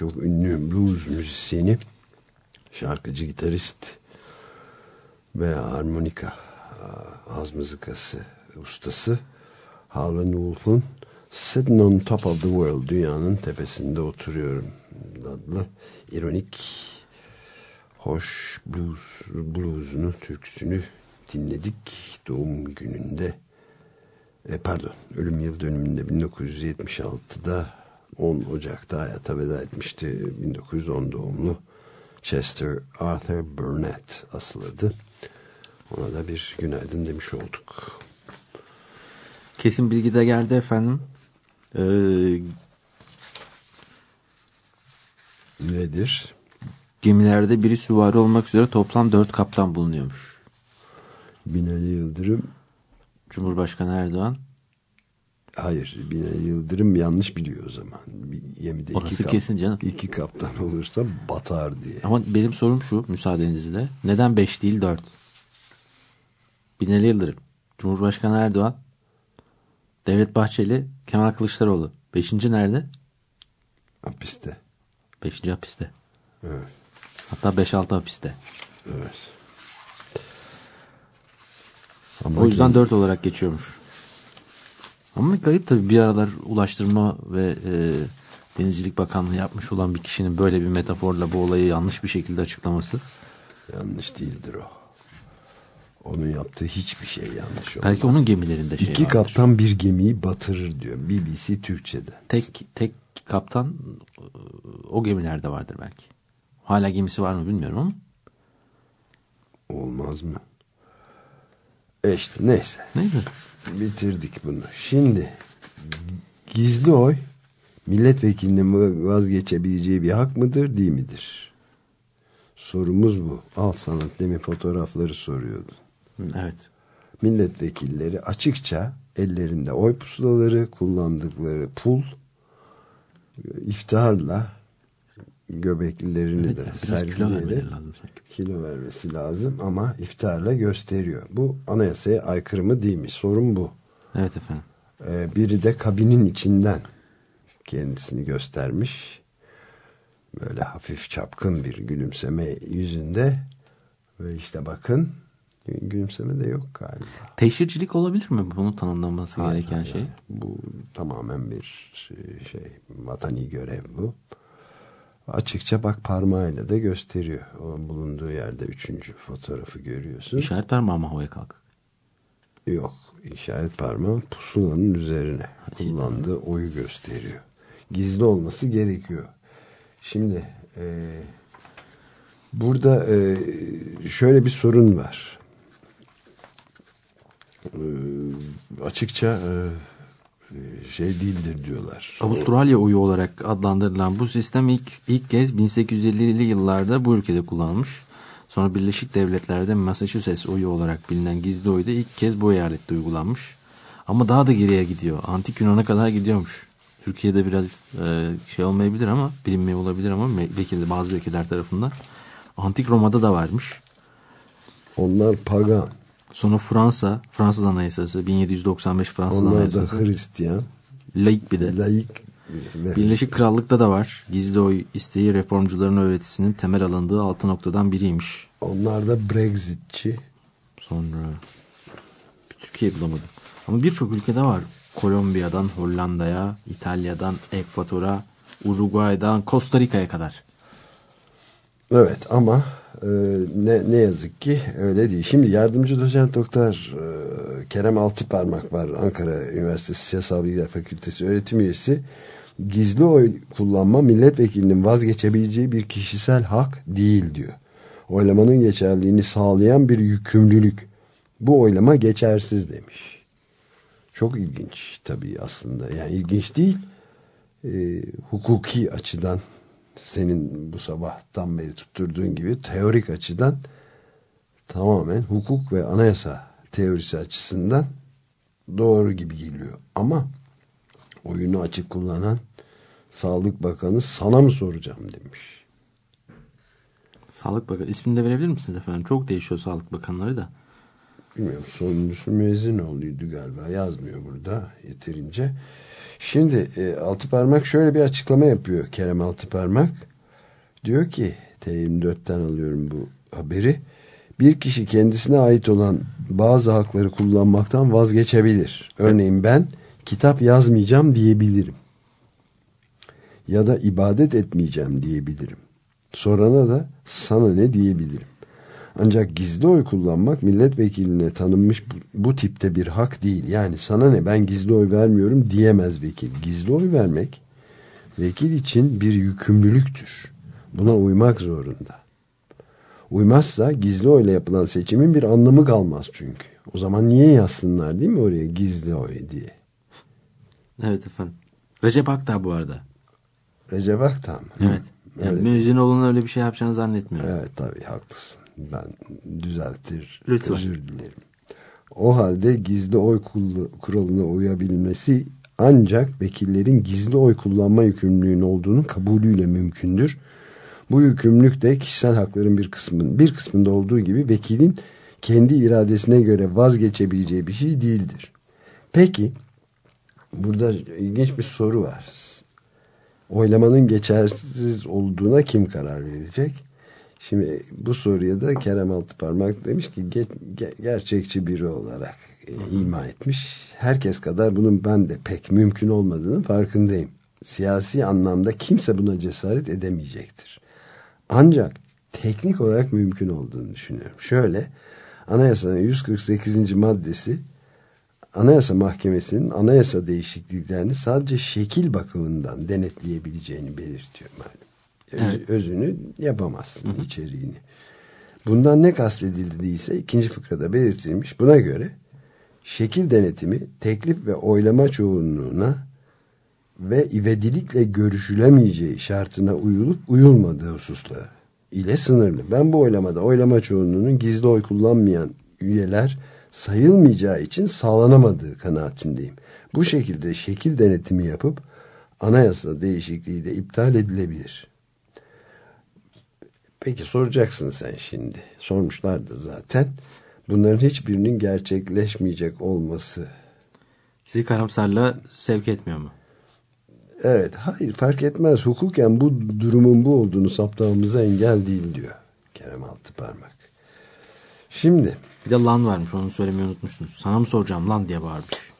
çok ünlü blues müzisyeni, şarkıcı, gitarist ve harmonika, az mızıkası ustası Howlin' Wolf'un Sitting on Top of the World, dünyanın tepesinde oturuyorum adlı ironik, hoş blues, bluesunu, türküsünü dinledik doğum gününde. E, pardon ölüm yıl dönümünde 1976'da 10 Ocak'ta hayata veda etmişti 1910 doğumlu Chester Arthur Burnett asıladı. Ona da bir günaydın demiş olduk. Kesin bilgi de geldi efendim. Ee, Nedir? gemilerde biri süvari olmak üzere toplam dört kaptan bulunuyormuş. Binali Yıldırım Cumhurbaşkanı Erdoğan hayır Binali Yıldırım yanlış biliyor o zaman. Gemide Orası iki, kap- kesin canım. iki kaptan olursa batar diye. Ama benim sorum şu müsaadenizle. Neden 5 değil 4? Binali Yıldırım, Cumhurbaşkanı Erdoğan, Devlet Bahçeli, Kemal Kılıçdaroğlu. Beşinci nerede? Hapiste. Beşinci hapiste. Evet. Hatta 5-6 hapiste. Evet. Ama O yüzden kim- 4 olarak geçiyormuş. Ama garip tabii bir aralar Ulaştırma ve e, Denizcilik Bakanlığı yapmış olan bir kişinin böyle bir metaforla bu olayı yanlış bir şekilde açıklaması. yanlış değildir o. Onun yaptığı hiçbir şey yanlış olmaz. Belki onun gemilerinde şey İki vardır. kaptan bir gemiyi batırır diyor BBC Türkçe'de. Tek tek kaptan e, o gemilerde vardır belki. Hala gemisi var mı bilmiyorum ama. Olmaz mı? E işte neyse. Neyse. Bitirdik bunu. Şimdi gizli oy milletvekilinin vazgeçebileceği bir hak mıdır değil midir? Sorumuz bu. Al sana demin fotoğrafları soruyordu. Evet. Milletvekilleri açıkça ellerinde oy pusulaları kullandıkları pul iftiharla göbeklilerini Evet, de sergileyerek kilo vermesi lazım ama iftiharla gösteriyor. Bu anayasaya aykırı mı değil mi? Sorun bu. Evet efendim. Ee, biri de kabinin içinden kendisini göstermiş. Böyle hafif çapkın bir gülümseme yüzünde. Ve işte bakın gülümseme de yok galiba. Teşhircilik olabilir mi bunu tanımlaması Hayır, gereken hayır, şey? Bu tamamen bir şey vatani görev bu. Açıkça bak parmağıyla da gösteriyor. O bulunduğu yerde üçüncü fotoğrafı görüyorsun. İşaret parmağı mı havaya kalk? Yok. işaret parmağı pusulanın üzerine kullandığı oyu gösteriyor. Gizli olması gerekiyor. Şimdi e, burada e, şöyle bir sorun var. E, açıkça e, şey değildir diyorlar. Avustralya oyu olarak adlandırılan bu sistem ilk, ilk kez 1850'li yıllarda bu ülkede kullanılmış. Sonra Birleşik Devletler'de Massachusetts oyu olarak bilinen gizli da ilk kez bu eyalette uygulanmış. Ama daha da geriye gidiyor. Antik Yunan'a kadar gidiyormuş. Türkiye'de biraz e, şey olmayabilir ama bilinmeyi olabilir ama me- vekil, bazı vekiller tarafından. Antik Roma'da da varmış. Onlar pagan. Sonra Fransa, Fransız Anayasası, 1795 Fransız Onlar da Anayasası. Hristiyan. Laik bir de. Laik. ve- Birleşik Krallık'ta da var. Gizli oy isteği reformcuların öğretisinin temel alındığı altı noktadan biriymiş. Onlar da Brexitçi. Sonra Türkiye bulamadım. Ama birçok ülkede var. Kolombiya'dan Hollanda'ya, İtalya'dan Ekvator'a, Uruguay'dan Costa Rica'ya kadar. Evet ama e, ne, ne yazık ki öyle değil. Şimdi yardımcı doçent doktor e, Kerem Altıparmak var. Ankara Üniversitesi Siyasal Bilgiler Fakültesi öğretim üyesi. Gizli oy kullanma milletvekilinin vazgeçebileceği bir kişisel hak değil diyor. Oylamanın geçerliğini sağlayan bir yükümlülük. Bu oylama geçersiz demiş. Çok ilginç tabii aslında. Yani ilginç değil. e, hukuki açıdan senin bu sabahtan beri tutturduğun gibi teorik açıdan tamamen hukuk ve anayasa teorisi açısından doğru gibi geliyor. Ama oyunu açık kullanan Sağlık Bakanı sana mı soracağım demiş. Sağlık Bakanı ismini de verebilir misiniz efendim? Çok değişiyor Sağlık Bakanları da. Bilmiyorum sonuncusu Müezzinoğlu'ydu galiba yazmıyor burada yeterince. Şimdi e, Altıparmak şöyle bir açıklama yapıyor Kerem Altıparmak. Diyor ki T24'ten alıyorum bu haberi. Bir kişi kendisine ait olan bazı hakları kullanmaktan vazgeçebilir. Örneğin ben kitap yazmayacağım diyebilirim. Ya da ibadet etmeyeceğim diyebilirim. Sorana da sana ne diyebilirim. Ancak gizli oy kullanmak milletvekiline tanınmış bu, bu tipte bir hak değil. Yani sana ne ben gizli oy vermiyorum diyemez vekil. Gizli oy vermek vekil için bir yükümlülüktür. Buna uymak zorunda. Uymazsa gizli oyla yapılan seçimin bir anlamı kalmaz çünkü. O zaman niye yazsınlar değil mi oraya gizli oy diye. Evet efendim. Recep Akdağ bu arada. Recep Aktan. Evet. Yani Öyle. Müezzinoğlu'nun öyle bir şey yapacağını zannetmiyorum. Evet tabii haklısın. Ben düzeltir, Lütfen. özür dilerim. O halde gizli oy kuralına uyabilmesi ancak vekillerin gizli oy kullanma yükümlülüğünün olduğunun kabulüyle mümkündür. Bu yükümlülük de kişisel hakların bir kısmının bir kısmında olduğu gibi vekilin kendi iradesine göre vazgeçebileceği bir şey değildir. Peki burada ilginç bir soru var. Oylamanın geçersiz olduğuna kim karar verecek? Şimdi bu soruya da Kerem Altıparmak demiş ki ge- ge- gerçekçi biri olarak e, ima etmiş. Herkes kadar bunun ben de pek mümkün olmadığını farkındayım. Siyasi anlamda kimse buna cesaret edemeyecektir. Ancak teknik olarak mümkün olduğunu düşünüyorum. Şöyle anayasanın 148. maddesi Anayasa Mahkemesi'nin anayasa değişikliklerini sadece şekil bakımından denetleyebileceğini belirtiyor. Öz- Evet. Özünü yapamazsın içeriğini. Bundan ne kastedildiyse ikinci fıkrada belirtilmiş. Buna göre şekil denetimi teklif ve oylama çoğunluğuna ve ivedilikle görüşülemeyeceği şartına uyulup uyulmadığı hususları ile sınırlı. Ben bu oylamada oylama çoğunluğunun gizli oy kullanmayan üyeler sayılmayacağı için sağlanamadığı kanaatindeyim. Bu şekilde şekil denetimi yapıp anayasa değişikliği de iptal edilebilir. Peki soracaksın sen şimdi. Sormuşlardı zaten. Bunların hiçbirinin gerçekleşmeyecek olması Sizi karamsarlığa sevk etmiyor mu? Evet, hayır fark etmez. Hukuken bu durumun bu olduğunu saptamamıza engel değil diyor Kerem Altıparmak. Şimdi Bir de lan varmış onu söylemeyi unutmuşsunuz. Sana mı soracağım lan diye bağırmış.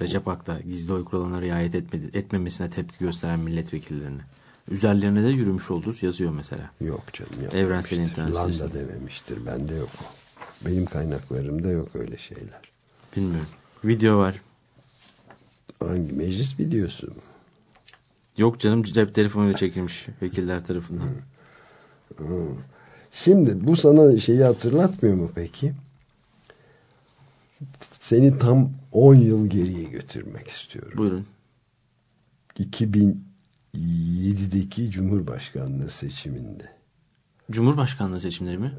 Recep Akta gizli oy kuralına riayet etmedi, etmemesine tepki gösteren milletvekillerine. Üzerlerine de yürümüş olduğu yazıyor mesela. yok canım Evrensel yapmamıştır. internet Lan da sitesi. dememiştir. Bende yok o. Benim kaynaklarımda yok öyle şeyler. Bilmiyorum. Video var. Hangi meclis videosu mu? Yok canım cep telefonuyla çekilmiş vekiller tarafından. Şimdi bu sana şeyi hatırlatmıyor mu peki? Seni tam 10 yıl geriye götürmek istiyorum. Buyurun. 2007'deki Cumhurbaşkanlığı seçiminde. Cumhurbaşkanlığı seçimleri mi?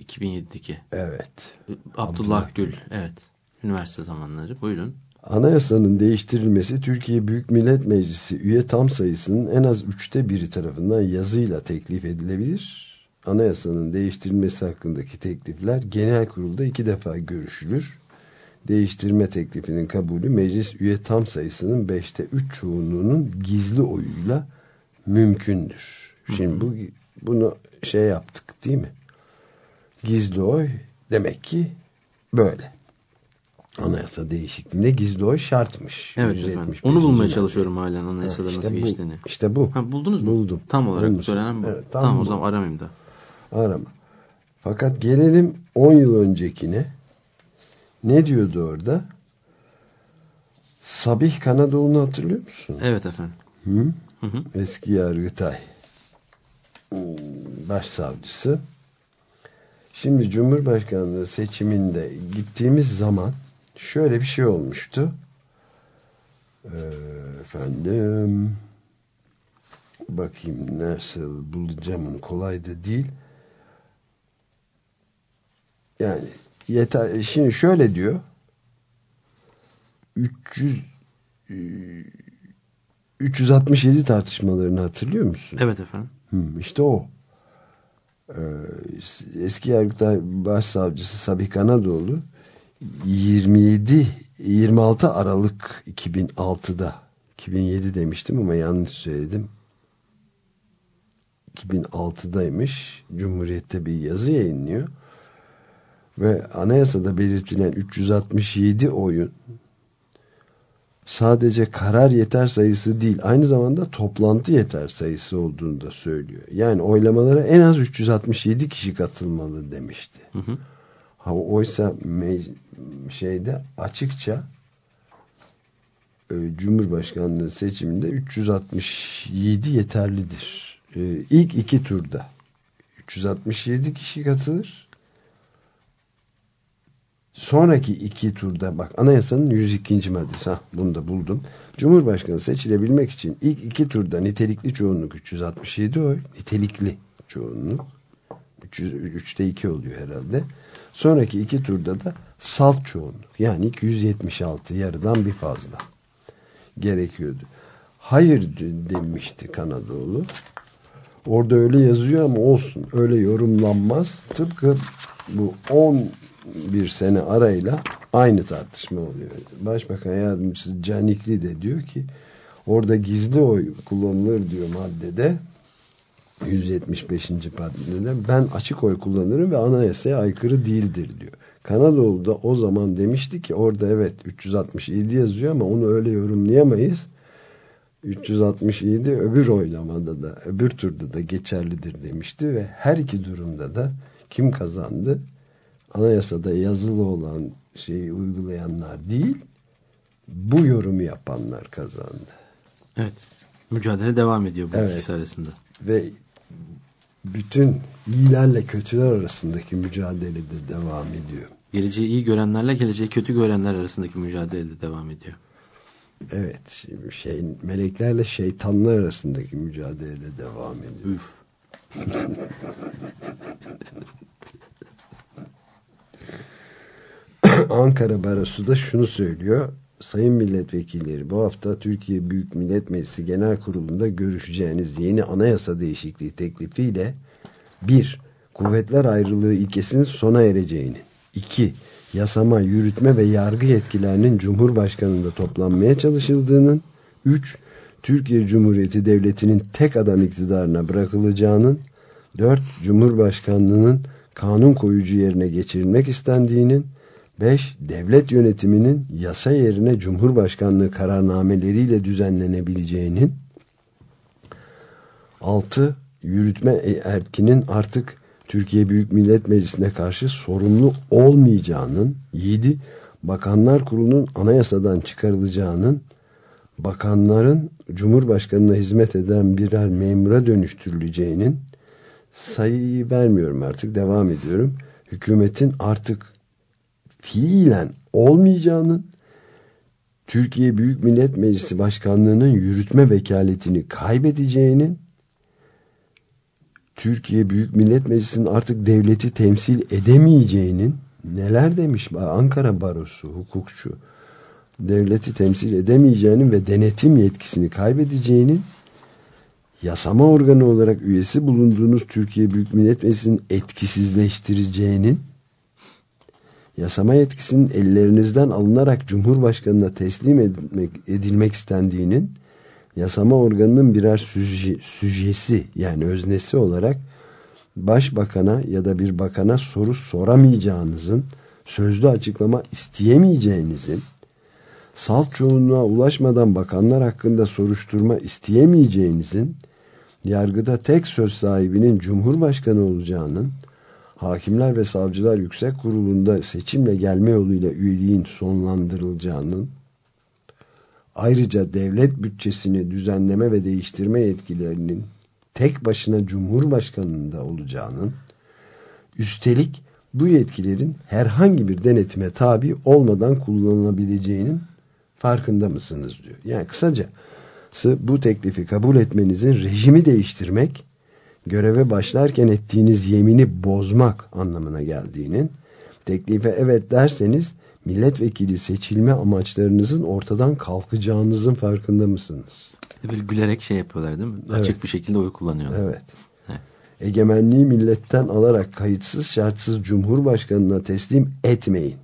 2007'deki. Evet. Abdullah, Abdullah Gül. Evet. Üniversite zamanları. Buyurun. Anayasanın değiştirilmesi Türkiye Büyük Millet Meclisi üye tam sayısının en az üçte biri tarafından yazıyla teklif edilebilir. Anayasanın değiştirilmesi hakkındaki teklifler genel kurulda iki defa görüşülür. Değiştirme teklifinin kabulü meclis üye tam sayısının beşte üç çoğunluğunun gizli oyuyla mümkündür. Şimdi bu bunu şey yaptık değil mi? Gizli oy demek ki böyle. Anayasa değişikliğinde gizli oy şartmış. Evet 175. efendim. Onu bulmaya çalışıyorum halen anayasada Ha, nasıl bu, geçtiğini. İşte bu. Ha, buldunuz mu? Buldum. Tam olarak için. söylenen bu. Evet, tam tamam o bu. zaman aramayayım da. Arama. Fakat gelelim 10 yıl öncekine. Ne diyordu orada? Sabih Kanadoğlu'nu hatırlıyor musun? Evet efendim. Hı? Hı hı. Eski Yargıtay hmm, başsavcısı. Şimdi Cumhurbaşkanlığı seçiminde gittiğimiz zaman şöyle bir şey olmuştu. Ee, efendim bakayım nasıl bulacağım onu kolay da değil. Yani yeter şimdi şöyle diyor 300 e, 367 tartışmalarını hatırlıyor musun? Evet efendim. Hmm, işte o. Ee, eski Yargıtay Başsavcısı Sabih Kanadoğlu 27 26 Aralık 2006'da 2007 demiştim ama yanlış söyledim. 2006'daymış. Cumhuriyet'te bir yazı yayınlıyor. Ve anayasada belirtilen 367 oyun sadece karar yeter sayısı değil aynı zamanda toplantı yeter sayısı olduğunu da söylüyor. Yani oylamalara en az 367 kişi katılmalı demişti. Hı hı. Ha, oysa şeyde açıkça e, Cumhurbaşkanlığı seçiminde 367 yeterlidir. E, ilk iki turda 367 kişi katılır. Sonraki iki turda bak anayasanın 102. maddesi ha, bunu da buldum. Cumhurbaşkanı seçilebilmek için ilk iki turda nitelikli çoğunluk 367 oy. Nitelikli çoğunluk. 300, 3'te 2 oluyor herhalde. Sonraki iki turda da salt çoğunluk. Yani 276 yarıdan bir fazla gerekiyordu. Hayır demişti Kanadoğlu. Orada öyle yazıyor ama olsun. Öyle yorumlanmaz. Tıpkı bu 11 sene arayla aynı tartışma oluyor. Başbakan yardımcısı Canikli de diyor ki orada gizli oy kullanılır diyor maddede. 175. maddede ben açık oy kullanırım ve anayasaya aykırı değildir diyor. Kanadoğlu da o zaman demişti ki orada evet 367 yazıyor ama onu öyle yorumlayamayız. 367 öbür oylamada da öbür turda da geçerlidir demişti ve her iki durumda da kim kazandı? Anayasada yazılı olan şeyi uygulayanlar değil bu yorumu yapanlar kazandı. Evet. Mücadele devam ediyor bu Evet. ikisi arasında. Ve bütün iyilerle kötüler arasındaki mücadele de devam ediyor. Geleceği iyi görenlerle geleceği kötü görenler arasındaki mücadele de devam ediyor. Evet, şey meleklerle şeytanlar arasındaki mücadele de devam ediyor. Üf. *laughs* Ankara Barosu da şunu söylüyor. Sayın milletvekilleri bu hafta Türkiye Büyük Millet Meclisi Genel Kurulu'nda görüşeceğiniz yeni anayasa değişikliği teklifiyle bir, Kuvvetler ayrılığı ilkesinin sona ereceğini. iki, Yasama, yürütme ve yargı yetkilerinin Cumhurbaşkanı'nda toplanmaya çalışıldığının. Üç, Türkiye Cumhuriyeti Devleti'nin tek adam iktidarına bırakılacağının. Dört, Cumhurbaşkanlığının kanun koyucu yerine geçirilmek istendiğinin. 5. Devlet yönetiminin yasa yerine Cumhurbaşkanlığı kararnameleriyle düzenlenebileceğinin 6. Yürütme erkinin artık Türkiye Büyük Millet Meclisi'ne karşı sorumlu olmayacağının 7. Bakanlar Kurulu'nun anayasadan çıkarılacağının bakanların Cumhurbaşkanı'na hizmet eden birer memura dönüştürüleceğinin sayıyı vermiyorum artık devam ediyorum. Hükümetin artık fiilen olmayacağının Türkiye Büyük Millet Meclisi Başkanlığı'nın yürütme vekaletini kaybedeceğinin Türkiye Büyük Millet Meclisi'nin artık devleti temsil edemeyeceğinin neler demiş Ankara Barosu hukukçu devleti temsil edemeyeceğinin ve denetim yetkisini kaybedeceğinin yasama organı olarak üyesi bulunduğunuz Türkiye Büyük Millet Meclisi'nin etkisizleştireceğinin yasama yetkisinin ellerinizden alınarak Cumhurbaşkanı'na teslim edilmek, edilmek istendiğinin yasama organının birer süje, süjesi yani öznesi olarak başbakana ya da bir bakana soru soramayacağınızın sözlü açıklama isteyemeyeceğinizin salt çoğunluğa ulaşmadan bakanlar hakkında soruşturma isteyemeyeceğinizin yargıda tek söz sahibinin Cumhurbaşkanı olacağının Hakimler ve Savcılar Yüksek Kurulu'nda seçimle gelme yoluyla üyeliğin sonlandırılacağının, ayrıca devlet bütçesini düzenleme ve değiştirme yetkilerinin tek başına Cumhurbaşkanı'nda olacağının, üstelik bu yetkilerin herhangi bir denetime tabi olmadan kullanılabileceğinin Farkında mısınız diyor. Yani kısaca bu teklifi kabul etmenizin rejimi değiştirmek, göreve başlarken ettiğiniz yemini bozmak anlamına geldiğinin, teklife evet derseniz milletvekili seçilme amaçlarınızın ortadan kalkacağınızın farkında mısınız? Böyle gülerek şey yapıyorlar değil mi? Evet. Açık bir şekilde oy kullanıyorlar. Evet. Evet. Egemenliği milletten alarak kayıtsız şartsız Cumhurbaşkanına teslim etmeyin.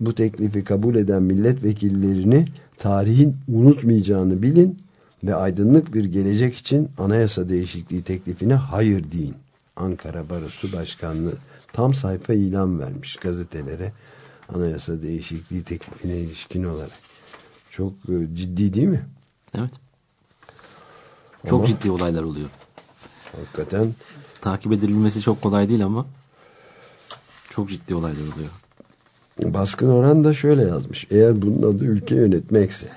Bu teklifi kabul eden milletvekillerini tarihin unutmayacağını bilin ve aydınlık bir gelecek için anayasa değişikliği teklifine hayır deyin. Ankara Barosu Başkanlığı tam sayfa ilan vermiş gazetelere anayasa değişikliği teklifine ilişkin olarak. Çok e, ciddi değil mi? Evet. Çok Ama- ciddi olaylar oluyor. Hakikaten Takip edilmesi çok kolay değil ama çok ciddi olaylar oluyor. Baskın Orhan da şöyle yazmış. Eğer bunun adı ülke yönetmekse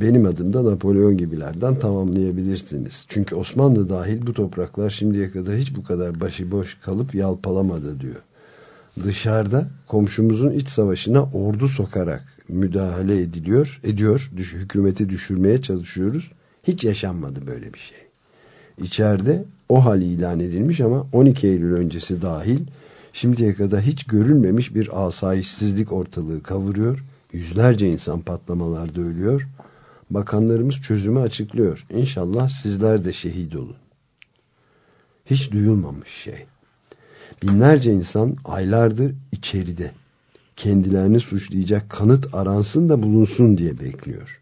benim adım da Napolyon gibilerden tamamlayabilirsiniz. Çünkü Osmanlı dahil bu topraklar şimdiye kadar hiç bu kadar başıboş kalıp yalpalamadı diyor. Dışarıda komşumuzun iç savaşına ordu sokarak müdahale ediliyor, ediyor. Düş, hükümeti düşürmeye çalışıyoruz. Hiç yaşanmadı böyle bir şey. İçeride o hal ilan edilmiş ama 12 Eylül öncesi dahil şimdiye kadar hiç görülmemiş bir asayişsizlik ortalığı kavuruyor. Yüzlerce insan patlamalarda ölüyor. Bakanlarımız çözümü açıklıyor. İnşallah sizler de şehit olun. Hiç duyulmamış şey. Binlerce insan aylardır içeride. Kendilerini suçlayacak kanıt aransın da bulunsun diye bekliyor.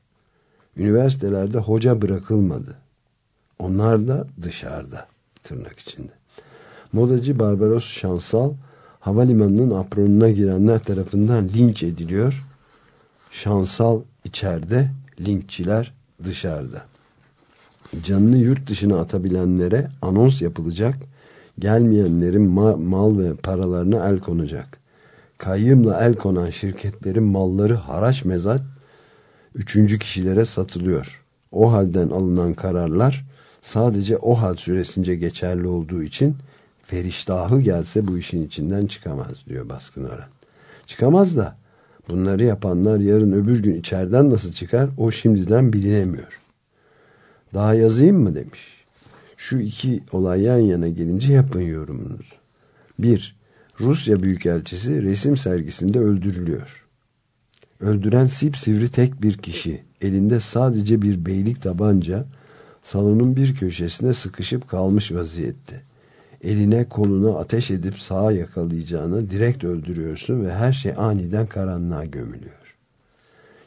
Üniversitelerde hoca bırakılmadı. Onlar da dışarıda tırnak içinde. Modacı Barbaros Şansal havalimanının apronuna girenler tarafından linç ediliyor. Şansal içeride, linççiler dışarıda. Canını yurt dışına atabilenlere anons yapılacak. Gelmeyenlerin ma mal ve paralarına el konacak. Kayyımla el konan şirketlerin malları haraç mezat üçüncü kişilere satılıyor. O halden alınan kararlar sadece o hal süresince geçerli olduğu için feriştahı gelse bu işin içinden çıkamaz diyor Baskın Öğren. Çıkamaz da bunları yapanlar yarın öbür gün içeriden nasıl çıkar o şimdiden bilinemiyor. Daha yazayım mı demiş. Şu iki olay yan yana gelince yapın yorumunuzu. Bir, Rusya Büyükelçisi resim sergisinde öldürülüyor. Öldüren sipsivri tek bir kişi. Elinde sadece bir beylik tabanca salonun bir köşesine sıkışıp kalmış vaziyette. Eline koluna ateş edip sağa yakalayacağını direkt öldürüyorsun ve her şey aniden karanlığa gömülüyor.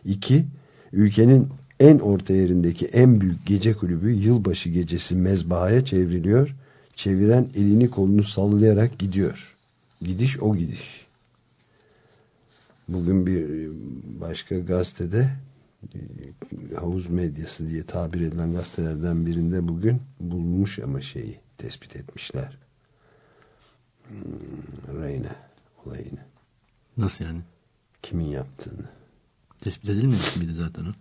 İki, ülkenin en orta yerindeki en büyük gece kulübü yılbaşı gecesi mezbahaya çevriliyor. Çeviren elini kolunu sallayarak gidiyor. Gidiş o gidiş. Bugün bir başka gazetede havuz medyası diye tabir edilen gazetelerden birinde bugün bulmuş ama şeyi tespit etmişler. Hmm, Reyna olayını. Nasıl yani? Kimin yaptığını. Tespit edilmedi miydi zaten o?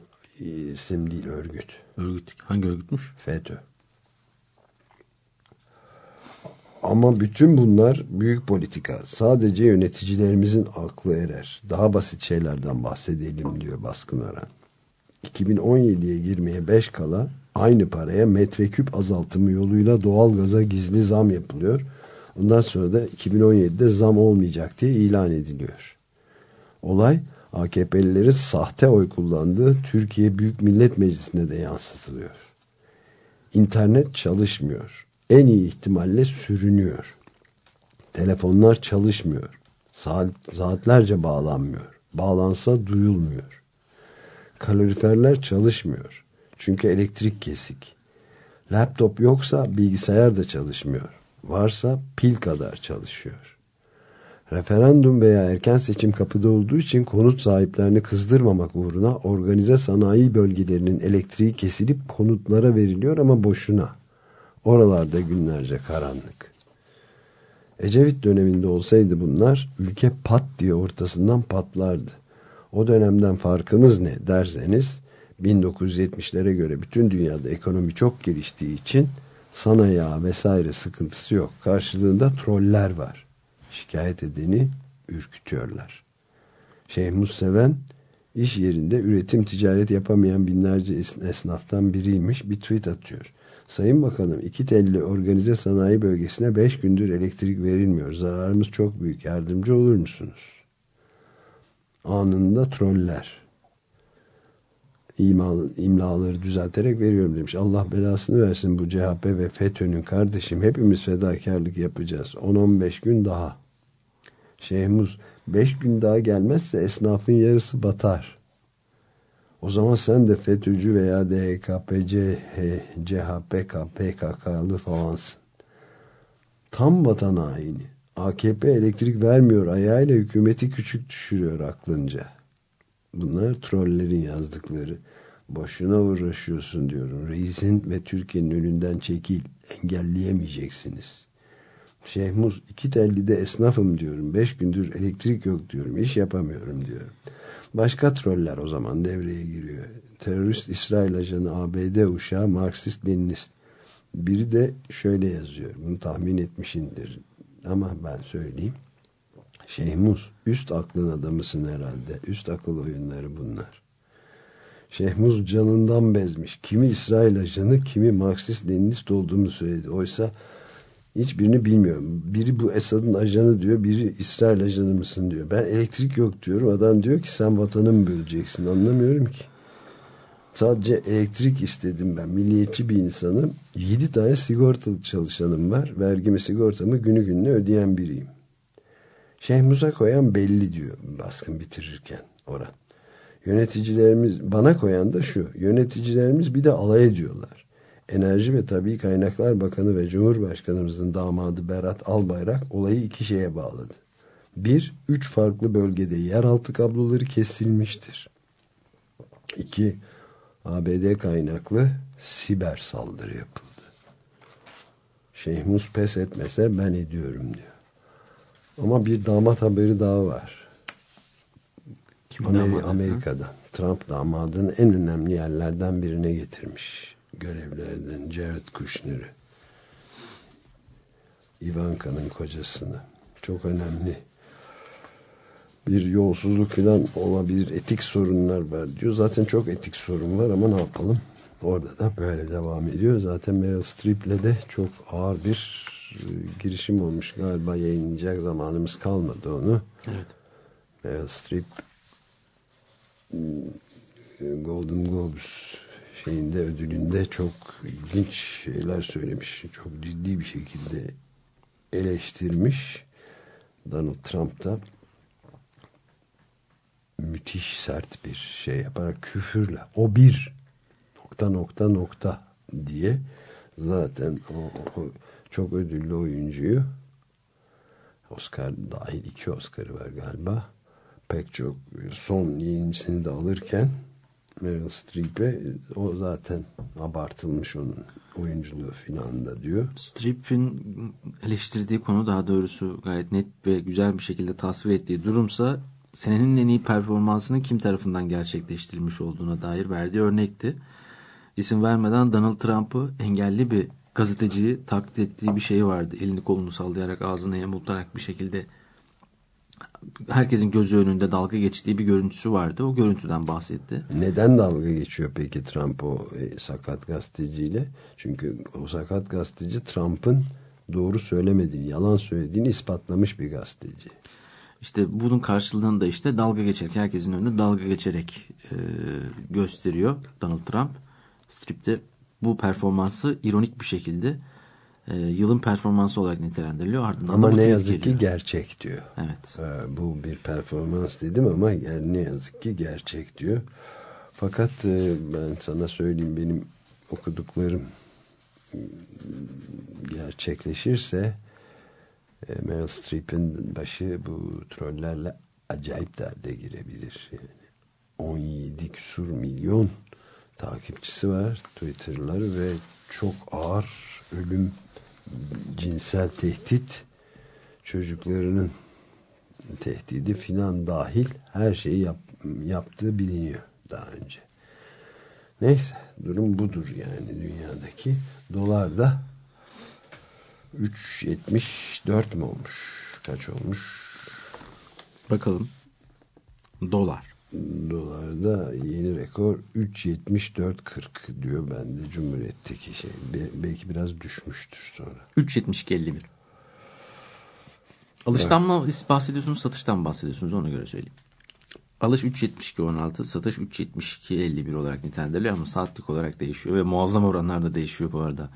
İsim değil örgüt. Örgüt. Hangi örgütmüş? FETÖ. Ama bütün bunlar büyük politika. Sadece yöneticilerimizin aklı erer. Daha basit şeylerden bahsedelim diyor Baskın Ören. 2017'ye girmeye 5 kala aynı paraya metreküp azaltımı yoluyla doğalgaza gizli zam yapılıyor. Ondan sonra da 2017'de zam olmayacak diye ilan ediliyor. Olay AKP'lilerin sahte oy kullandığı Türkiye Büyük Millet Meclisi'ne de yansıtılıyor. İnternet çalışmıyor. En iyi ihtimalle sürünüyor. Telefonlar çalışmıyor. Saat, saatlerce bağlanmıyor. Bağlansa duyulmuyor. Kaloriferler çalışmıyor. Çünkü elektrik kesik. Laptop yoksa bilgisayar da çalışmıyor. Varsa pil kadar çalışıyor. Referandum veya erken seçim kapıda olduğu için konut sahiplerini kızdırmamak uğruna organize sanayi bölgelerinin elektriği kesilip konutlara veriliyor ama boşuna. Oralarda günlerce karanlık. Ecevit döneminde olsaydı bunlar ülke pat diye ortasından patlardı. O dönemden farkımız ne derseniz 1970'lere göre bütün dünyada ekonomi çok geliştiği için sanayi ağı vesaire sıkıntısı yok. Karşılığında troller var. Şikayet edeni ürkütüyorlar. Şeyh Musseven İş yerinde üretim ticaret yapamayan binlerce es- esnaftan biriymiş bir tweet atıyor. Sayın Bakanım iki telli organize sanayi bölgesine 5 gündür elektrik verilmiyor. Zararımız çok büyük. Yardımcı olur musunuz? Anında troller. İma, imlaları düzelterek veriyorum demiş. Allah belasını versin bu CHP ve FETÖ'nün kardeşim. Hepimiz fedakarlık yapacağız. 10-15 gün daha. Şeyhmuz 5 gün daha gelmezse esnafın yarısı batar. O zaman sen de FETÖ'cü veya DHKPC, CHP, PKK'lı falansın. Tam vatan haini. AKP elektrik vermiyor ayağıyla hükümeti küçük düşürüyor aklınca. Bunlar trollerin yazdıkları. Boşuna uğraşıyorsun diyorum. Reisin ve Türkiye'nin önünden çekil. Engelleyemeyeceksiniz. Şehmuz iki telli de esnafım diyorum. Beş gündür elektrik yok diyorum. İş yapamıyorum diyorum. Başka troller o zaman devreye giriyor. Terörist İsrail ajanı ABD uşağı Marksist Leninist. Biri de şöyle yazıyor. Bunu tahmin etmişindir. Ama ben söyleyeyim. Şehmuz üst aklın adamısın herhalde. Üst akıl oyunları bunlar. Şehmuz canından bezmiş. Kimi İsrail ajanı kimi Marksist Leninist olduğumu söyledi. Oysa hiçbirini bilmiyorum. Biri bu Esad'ın ajanı diyor. Biri İsrail ajanı mısın diyor. Ben elektrik yok diyorum. Adam diyor ki sen vatanı mı böleceksin? Anlamıyorum ki. Sadece elektrik istedim ben. Milliyetçi bir insanım. Yedi tane sigortalı çalışanım var. Vergimi sigortamı günü gününe ödeyen biriyim. Şehmuz'a koyan belli diyor baskın bitirirken Orhan. Yöneticilerimiz bana koyan da şu. Yöneticilerimiz bir de alay ediyorlar. Enerji ve Tabii Kaynaklar Bakanı ve Cumhurbaşkanımızın damadı Berat Albayrak olayı iki şeye bağladı. Bir, üç farklı bölgede yeraltı kabloları kesilmiştir. İki, ABD kaynaklı siber saldırı yapıldı. Şehmus pes etmese ben ediyorum diyor. Ama bir damat haberi daha var. Kimin Ameri- damadı? Amerika'dan. Trump damadını en önemli yerlerden birine getirmiş. Görevlerden Jared Kushner'ı. Ivanka'nın kocasını. Çok önemli. Bir yolsuzluk falan olabilir. Etik sorunlar var diyor. Zaten çok etik sorun var ama ne yapalım? Orada da böyle devam ediyor. Zaten Meryl Streep'le de çok ağır bir girişim olmuş. Galiba yayınlayacak zamanımız kalmadı onu. Evet. Meryl Streep Golden Globes şeyinde ödülünde çok ilginç şeyler söylemiş. Çok ciddi bir şekilde eleştirmiş. Donald Trump da müthiş sert bir şey yaparak küfürle o bir nokta nokta nokta diye zaten o, o çok ödüllü oyuncuyu Oscar dahil iki Oscar'ı var galiba pek çok son yenisini de alırken Meryl Streep'e o zaten abartılmış onun oyunculuğu filan diyor. Streep'in eleştirdiği konu daha doğrusu gayet net ve güzel bir şekilde tasvir ettiği durumsa senenin en iyi performansının kim tarafından gerçekleştirilmiş olduğuna dair verdiği örnekti. İsim vermeden Donald Trump'ı engelli bir gazeteciyi taklit ettiği bir şey vardı. Elini kolunu sallayarak ağzını yamultarak bir şekilde herkesin gözü önünde dalga geçtiği bir görüntüsü vardı. O görüntüden bahsetti. Neden dalga geçiyor peki Trump o e, sakat gazeteciyle? Çünkü o sakat gazeteci Trump'ın doğru söylemediğini, yalan söylediğini ispatlamış bir gazeteci. İşte bunun karşılığında işte dalga geçerek herkesin önünde dalga geçerek e, gösteriyor Donald Trump. Strip'te bu performansı ironik bir şekilde e, yılın performansı olarak nitelendiriliyor. Ardından Ama ne yazık ki geliyor. gerçek diyor. Evet. Ee, bu bir performans dedim ama yani ne yazık ki gerçek diyor. Fakat e, ben sana söyleyeyim benim okuduklarım m, gerçekleşirse e, Meryl Streep'in başı bu trollerle acayip derde girebilir. Yani 17 küsur milyon takipçisi var Twitter'ları ve çok ağır ölüm, cinsel tehdit çocuklarının tehdidi filan dahil her şeyi yap, yaptığı biliniyor daha önce. Neyse durum budur yani dünyadaki. Dolar da 3.74 mi olmuş? Kaç olmuş? Bakalım. Dolar. Dolarda yeni rekor 3.74.40 diyor bende Cumhuriyet'teki şey. Be- belki biraz düşmüştür sonra. 3.72.51. Alıştan mı bahsediyorsunuz, satıştan mı bahsediyorsunuz ona göre söyleyeyim. Alış 3.72.16, satış 3.72.51 olarak nitelendiriliyor ama saatlik olarak değişiyor ve muazzam oranlarda değişiyor bu arada.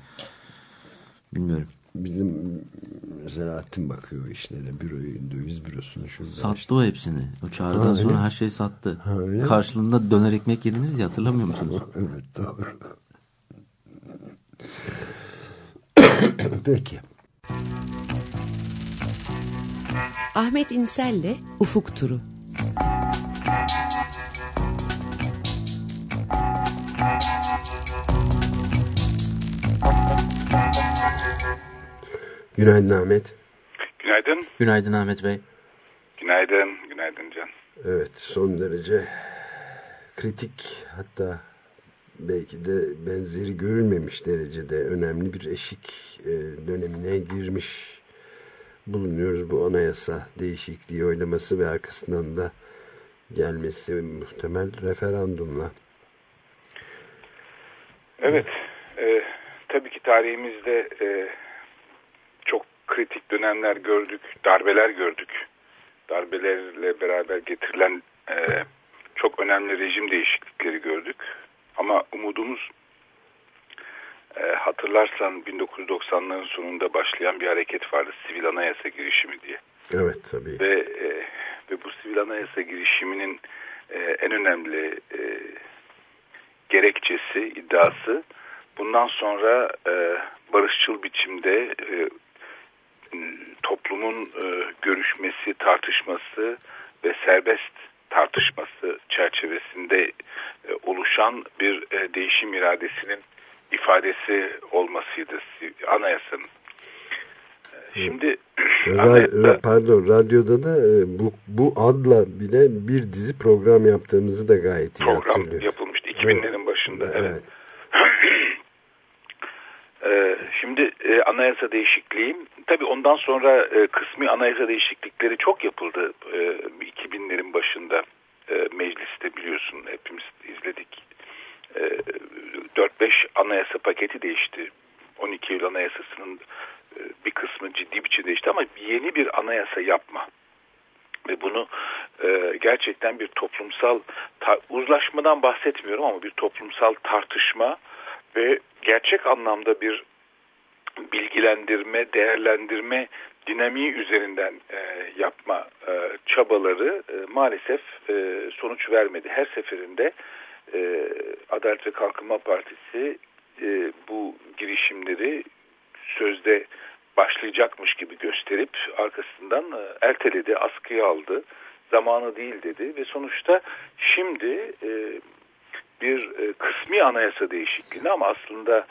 Bilmiyorum. Bizim Selahattin bakıyor o işlere. Büroyu, döviz bürosunu şurada. Sattı o hepsini. O çağrıdan Ha, sonra her şeyi sattı. Ha, öyle? Karşılığında döner ekmek yediniz ya hatırlamıyor *laughs* musunuz? Evet doğru. Peki. Ahmet İnsel'le Ufuk Turu. Günaydın Ahmet. Günaydın. Günaydın Ahmet Bey. Günaydın. Günaydın Can. Evet son derece kritik hatta belki de benzeri görülmemiş derecede önemli bir eşik e, dönemine girmiş bulunuyoruz. Bu anayasa değişikliği oylaması ve arkasından da gelmesi muhtemel referandumla. Evet. e, tabii ki tarihimizde e, kritik dönemler gördük. Darbeler gördük. Darbelerle beraber getirilen e, çok önemli rejim değişiklikleri gördük. Ama umudumuz e, hatırlarsan 1990'ların sonunda başlayan bir hareket vardı. Sivil anayasa girişimi diye. Evet tabii. ve e, ve bu sivil anayasa girişiminin e, en önemli e, gerekçesi, iddiası bundan sonra e, barışçıl biçimde e, toplumun e, görüşmesi, tartışması ve serbest tartışması çerçevesinde e, oluşan bir e, değişim iradesinin ifadesi olmasıydı anayasanın. E, Şimdi anayasa- *clears throat* pardon radyoda da e, bu, bu adla bile bir dizi program yaptığımızı da gayet iyi program hatırlıyorum. yapılmıştı 2000'lerin başında. Evet. Evet. Ee, şimdi e, anayasa değişikliği tabii ondan sonra e, kısmi anayasa değişiklikleri çok yapıldı e, 2000'lerin başında e, mecliste biliyorsun hepimiz izledik. E, 4-5 anayasa paketi değişti. 12 Eylül Anayasası'nın e, bir kısmı ciddi biçimde değişti ama yeni bir anayasa yapma ve bunu e, gerçekten bir toplumsal uzlaşmadan bahsetmiyorum ama bir toplumsal tartışma ve gerçek anlamda bir bilgilendirme, değerlendirme dinamiği üzerinden e, yapma e, çabaları e, maalesef e, sonuç vermedi. Her seferinde e, Adalet ve Kalkınma Partisi e, bu girişimleri sözde başlayacakmış gibi gösterip arkasından e, erteledi, askıya aldı. Zamanı değil dedi ve sonuçta şimdi e, bir e, kısmi anayasa değişikliğini ama aslında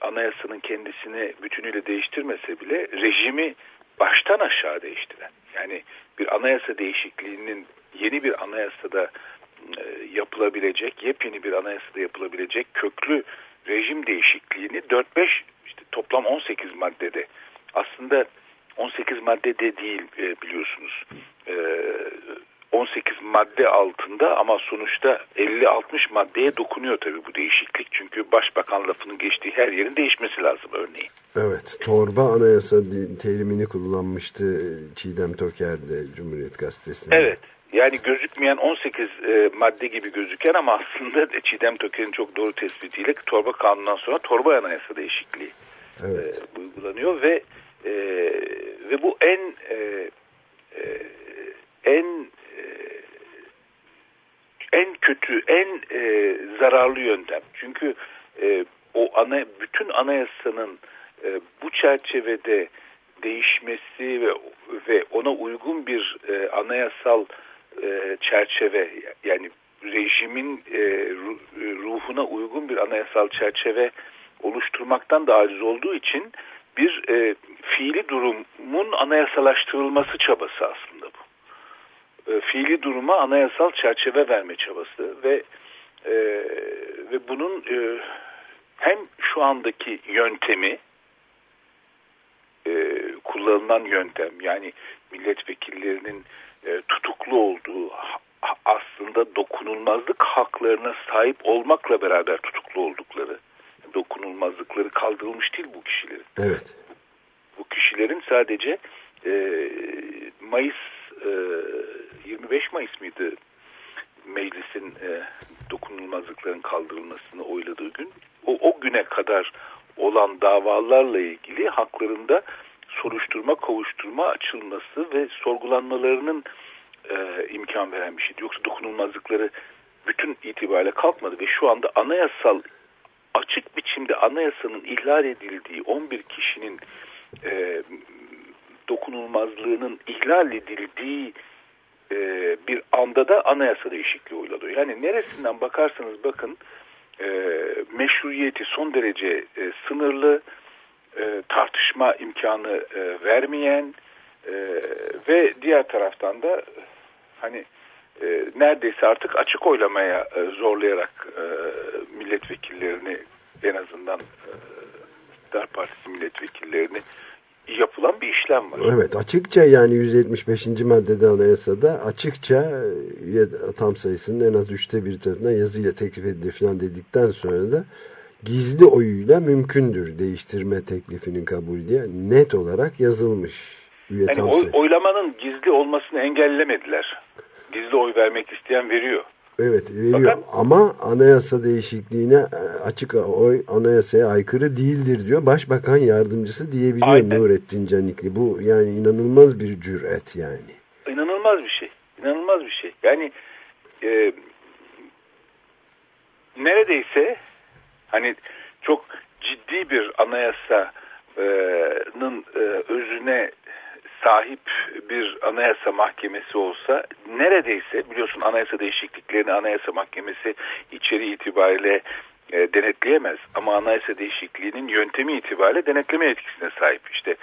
anayasanın kendisini bütünüyle değiştirmese bile rejimi baştan aşağı değiştiren yani bir anayasa değişikliğinin yeni bir anayasada e, yapılabilecek, yepyeni bir anayasada yapılabilecek köklü rejim değişikliğini 4-5 işte toplam 18 maddede aslında 18 maddede değil e, biliyorsunuz. E, 18 madde altında ama sonuçta 50-60 maddeye dokunuyor tabii bu değişiklik. Çünkü başbakan lafının geçtiği her yerin değişmesi lazım örneğin. Evet, torba anayasa terimini kullanmıştı Çiğdem Toker de Cumhuriyet Gazetesi'nde. Evet. Yani gözükmeyen 18 e, madde gibi gözüken ama aslında Çiğdem Toker'in çok doğru tespitiyle torba kanundan sonra torba anayasa değişikliği Evet. e, uygulanıyor ve e, ve bu en e, e, en en kötü, en e, zararlı yöntem. Çünkü e, o ana bütün anayasanın e, bu çerçevede değişmesi ve ve ona uygun bir e, anayasal e, çerçeve yani rejimin e, ru- ruhuna uygun bir anayasal çerçeve oluşturmaktan da aciz olduğu için bir e, fiili durumun anayasalaştırılması çabası aslında. E, fiili duruma anayasal çerçeve verme çabası ve e, ve bunun e, hem şu andaki yöntemi e, kullanılan yöntem yani milletvekillerinin e, tutuklu olduğu aslında dokunulmazlık haklarına sahip olmakla beraber tutuklu oldukları. Dokunulmazlıkları kaldırılmış değil bu kişilerin. Evet. Bu kişilerin sadece e, Mayıs e, 25 Mayıs mıydı meclisin e, dokunulmazlıkların kaldırılmasını oyladığı gün o, o güne kadar olan davalarla ilgili haklarında soruşturma, kovuşturma açılması ve sorgulanmalarının e, imkan veren bir şeydi. Yoksa dokunulmazlıkları bütün itibariyle kalkmadı ve şu anda anayasal açık biçimde anayasanın ihlal edildiği 11 kişinin e, dokunulmazlığının ihlal edildiği e, bir anda da anayasa değişikliği oylanıyor. Yani neresinden bakarsanız bakın e, meşruiyeti son derece e, sınırlı, e, tartışma imkanı e, vermeyen e, ve diğer taraftan da hani e, neredeyse artık açık oylamaya e, zorlayarak e, milletvekillerini en azından e, İktidar Partisi milletvekillerini yapılan bir işlem var. Evet açıkça yani 175. maddede anayasada açıkça e, tam sayısının en az üçte bir tarafından yazıyla teklif edilir falan dedikten sonra da gizli oyuyla mümkündür değiştirme teklifinin kabul diye net olarak yazılmış. Üye Yani oy, oylamanın gizli olmasını engellemediler. Gizli oy vermek isteyen veriyor. Evet veriyor Fakat- ama anayasa değişikliğine e, açık oy anayasaya aykırı değildir diyor. Başbakan yardımcısı diyebiliyor Aynen. Nurettin Canikli. Bu yani inanılmaz bir cüret yani. İnanılmaz bir şey. İnanılmaz bir şey. Yani e, neredeyse hani çok ciddi bir anayasanın e, özüne sahip bir anayasa mahkemesi olsa neredeyse biliyorsun anayasa değişikliklerini anayasa mahkemesi içeri itibariyle e, denetleyemez ama anayasa değişikliğinin yöntemi itibariyle denetleme etkisine sahip işte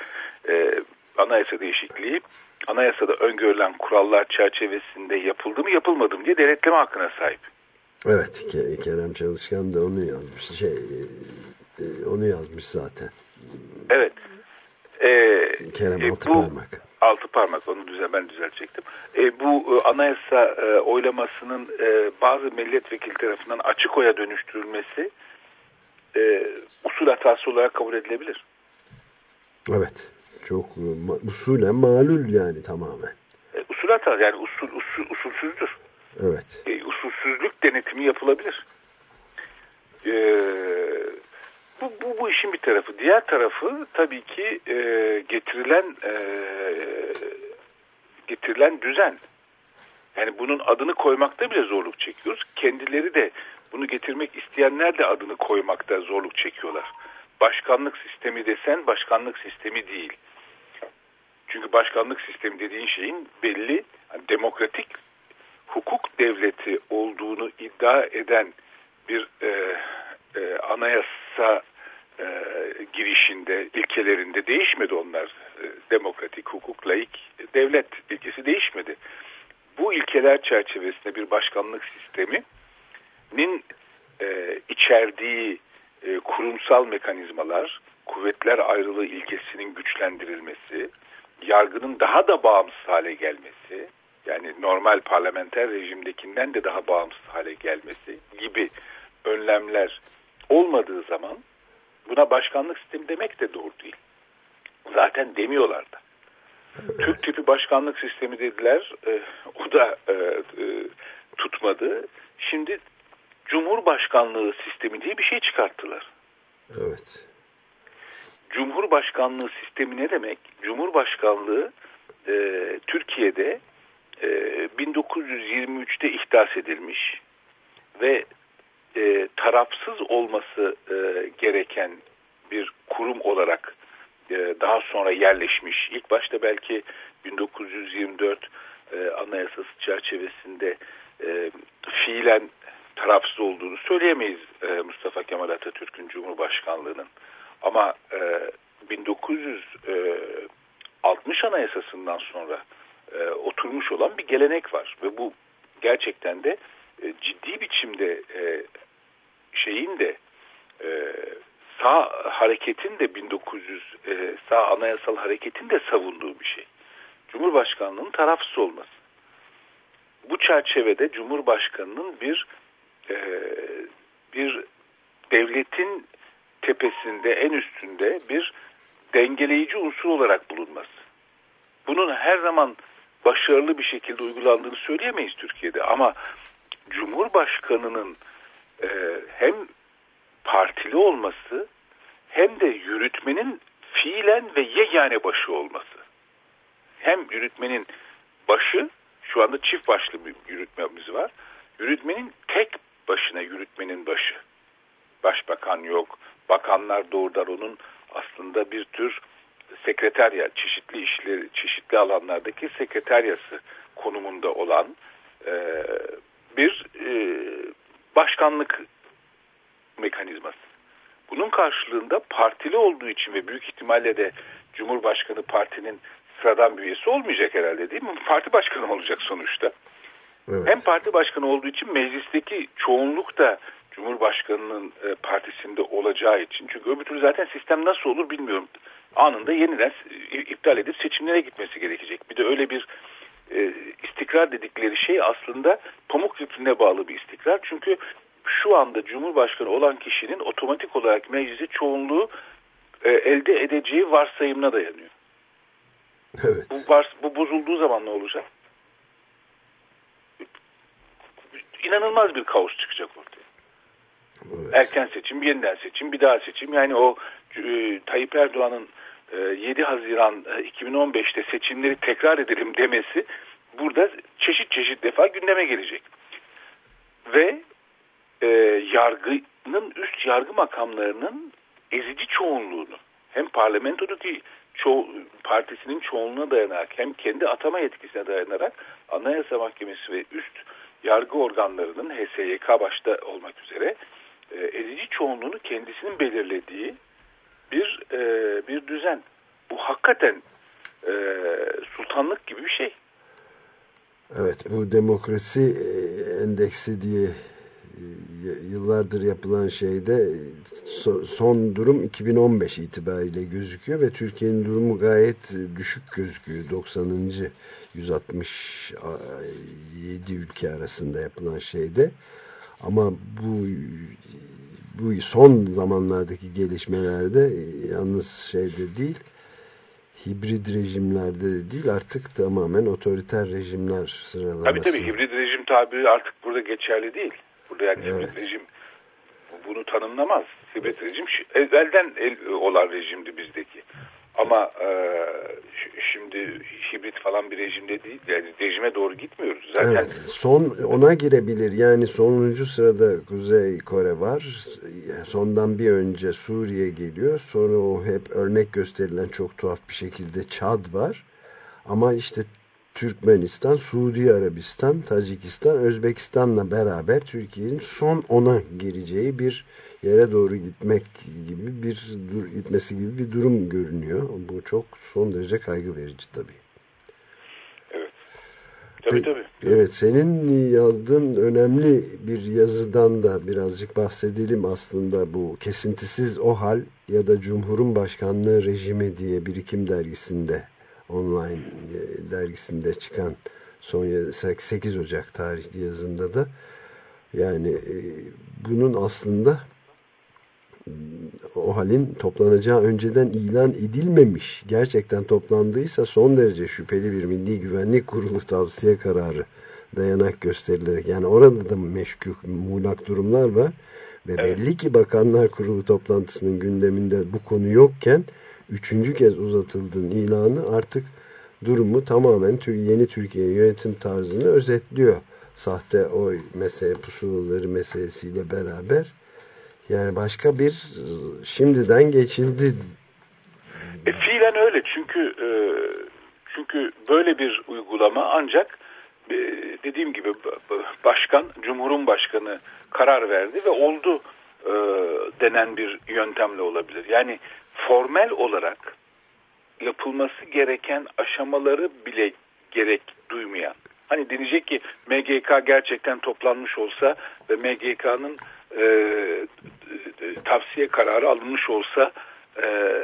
e, anayasa değişikliği anayasada öngörülen kurallar çerçevesinde yapıldı mı yapılmadı mı diye denetleme hakkına sahip. Evet Ke- Kerem Çalışkan da onu yazmış. Şey e, onu yazmış zaten. Evet. Ee, Kerem e, bu- Altıparmak. Altı parmak onu düzel ben düzeltecektim. E, bu e, anayasa e, oylamasının e, bazı milletvekili tarafından açık oya dönüştürülmesi e, usul hatası olarak kabul edilebilir. Evet. Çok e, ma- usulen malul yani tamamen. E, usul hatası yani usul, usul usulsüzdür. Evet. E, usulsüzlük denetimi yapılabilir. E, bu, bu, bu işin bir tarafı. Diğer tarafı tabii ki e, getirilen e, getirilen düzen. Yani bunun adını koymakta bile zorluk çekiyoruz. Kendileri de bunu getirmek isteyenler de adını koymakta zorluk çekiyorlar. Başkanlık sistemi desen başkanlık sistemi değil. Çünkü başkanlık sistemi dediğin şeyin belli yani demokratik hukuk devleti olduğunu iddia eden bir e, e, anayasa e, girişinde, ilkelerinde değişmedi onlar. E, demokratik, hukuk, laik devlet ilkesi değişmedi. Bu ilkeler çerçevesinde bir başkanlık sisteminin e, içerdiği e, kurumsal mekanizmalar, kuvvetler ayrılığı ilkesinin güçlendirilmesi, yargının daha da bağımsız hale gelmesi, yani normal parlamenter rejimdekinden de daha bağımsız hale gelmesi gibi önlemler olmadığı zaman buna başkanlık sistemi demek de doğru değil. Zaten demiyorlar da. Türk tipi başkanlık sistemi dediler. e, o da e, e, tutmadı. Şimdi Cumhurbaşkanlığı sistemi diye bir şey çıkarttılar. Evet. Cumhurbaşkanlığı sistemi ne demek? Cumhurbaşkanlığı e, Türkiye'de e, 1923'te ihdas edilmiş ve e, tarafsız olması e, gereken bir kurum olarak e, daha sonra yerleşmiş. İlk başta belki 1924 e, Anayasası çerçevesinde e, fiilen tarafsız olduğunu söyleyemeyiz e, Mustafa Kemal Atatürk'ün Cumhurbaşkanlığının. Ama e, 1960 Anayasası'ndan sonra e, oturmuş olan bir gelenek var ve bu gerçekten de e, ciddi biçimde e, şeyin de e, sağ hareketin de 1900 e, sağ anayasal hareketin de savunduğu bir şey. Cumhurbaşkanlığının tarafsız olması. bu çerçevede Cumhurbaşkanı'nın bir e, bir devletin tepesinde en üstünde bir dengeleyici unsur olarak bulunması. Bunun her zaman başarılı bir şekilde uygulandığını söyleyemeyiz Türkiye'de ama Cumhurbaşkanı'nın e, hem partili olması hem de yürütmenin fiilen ve yegane başı olması. Hem yürütmenin başı, şu anda çift başlı bir yürütmemiz var. Yürütmenin tek başına yürütmenin başı. Başbakan yok, bakanlar doğrudan onun aslında bir tür sekreterya, çeşitli işleri, çeşitli alanlardaki sekreteryası konumunda olan e, bir e, başkanlık mekanizması. Bunun karşılığında partili olduğu için ve büyük ihtimalle de Cumhurbaşkanı partinin sıradan bir üyesi olmayacak herhalde değil mi? Parti başkanı olacak sonuçta. Evet. Hem parti başkanı olduğu için meclisteki çoğunluk da Cumhurbaşkanı'nın e, partisinde olacağı için. Çünkü öbür türlü zaten sistem nasıl olur bilmiyorum. Anında yeniden iptal edip seçimlere gitmesi gerekecek. Bir de öyle bir e, istikrar dedikleri şey aslında pamuk ipliğine bağlı bir istikrar. Çünkü şu anda Cumhurbaşkanı olan kişinin otomatik olarak meclisi çoğunluğu e, elde edeceği varsayımına dayanıyor. Evet. Bu, vars, bu bozulduğu zaman ne olacak? İnanılmaz bir kaos çıkacak ortaya. evet. Erken seçim, yeniden seçim, bir daha seçim. Yani o e, Tayyip Erdoğan'ın 7 Haziran e, 2015'te seçimleri tekrar edelim demesi burada çeşit çeşit defa gündeme gelecek. Ve e, yargının üst yargı makamlarının ezici çoğunluğunu hem parlamentodaki ço partisinin çoğunluğuna dayanarak hem kendi atama yetkisine dayanarak Anayasa Mahkemesi ve üst yargı organlarının HSYK başta olmak üzere e, ezici çoğunluğunu kendisinin belirlediği bir e, bir düzen. Bu hakikaten e, sultanlık gibi bir şey. Evet bu demokrasi e, endeksi diye e, yıllardır yapılan şeyde so- son durum 2015 itibariyle gözüküyor ve Türkiye'nin durumu gayet düşük gözüküyor. 90. 167 ülke arasında yapılan şeyde. Ama bu bu son zamanlardaki gelişmelerde e, yalnız şeyde değil hibrit rejimlerde de değil artık tamamen otoriter rejimler sıralaması. Tabii tabii hibrit rejim tabiri artık burada geçerli değil. Burada yani Evet. hibrit rejim bu- bunu tanımlamaz. Hibrit rejim evvelden el, olan rejimdi bizdeki. Ama e, şimdi hibrit falan bir rejimde değil. Yani rejime doğru gitmiyoruz. Zaten Evet, son ona girebilir. Yani sonuncu sırada Kuzey Kore var. Sondan bir önce Suriye geliyor. Sonra o hep örnek gösterilen çok tuhaf bir şekilde Çad var. Ama işte Türkmenistan, Suudi Arabistan, Tacikistan, Özbekistan'la beraber Türkiye'nin son ona gireceği bir yere doğru gitmek gibi bir dur, gitmesi gibi bir durum görünüyor. Bu çok son derece kaygı verici tabii. tabii tabii. Evet senin yazdığın önemli bir yazıdan da birazcık bahsedelim aslında bu kesintisiz o hal ya da Cumhur'un Başkanlığı Rejimi diye Birikim dergisinde online e, dergisinde çıkan son ya- 8 Ocak tarihli yazında da yani e, bunun aslında o halin toplanacağı önceden ilan edilmemiş gerçekten toplandıysa son derece şüpheli bir Milli Güvenlik Kurulu tavsiye kararı dayanak gösterilerek yani orada da meşkuk muğlak durumlar var ve belli ki Bakanlar Kurulu toplantısının gündeminde bu konu yokken üçüncü kez uzatıldığın ilanı artık durumu tamamen yeni Türkiye yönetim tarzını özetliyor. Sahte oy mesele pusulaları meselesiyle beraber yani başka bir şimdiden geçildi. E, fiilen öyle çünkü e, çünkü böyle bir uygulama ancak e, dediğim gibi başkan, cumhurun başkanı karar verdi ve oldu e, denen bir yöntemle olabilir. Yani formel olarak yapılması gereken aşamaları bile gerek duymayan. Hani denecek ki MGK gerçekten toplanmış olsa ve MGK'nın e, tavsiye kararı alınmış olsa e,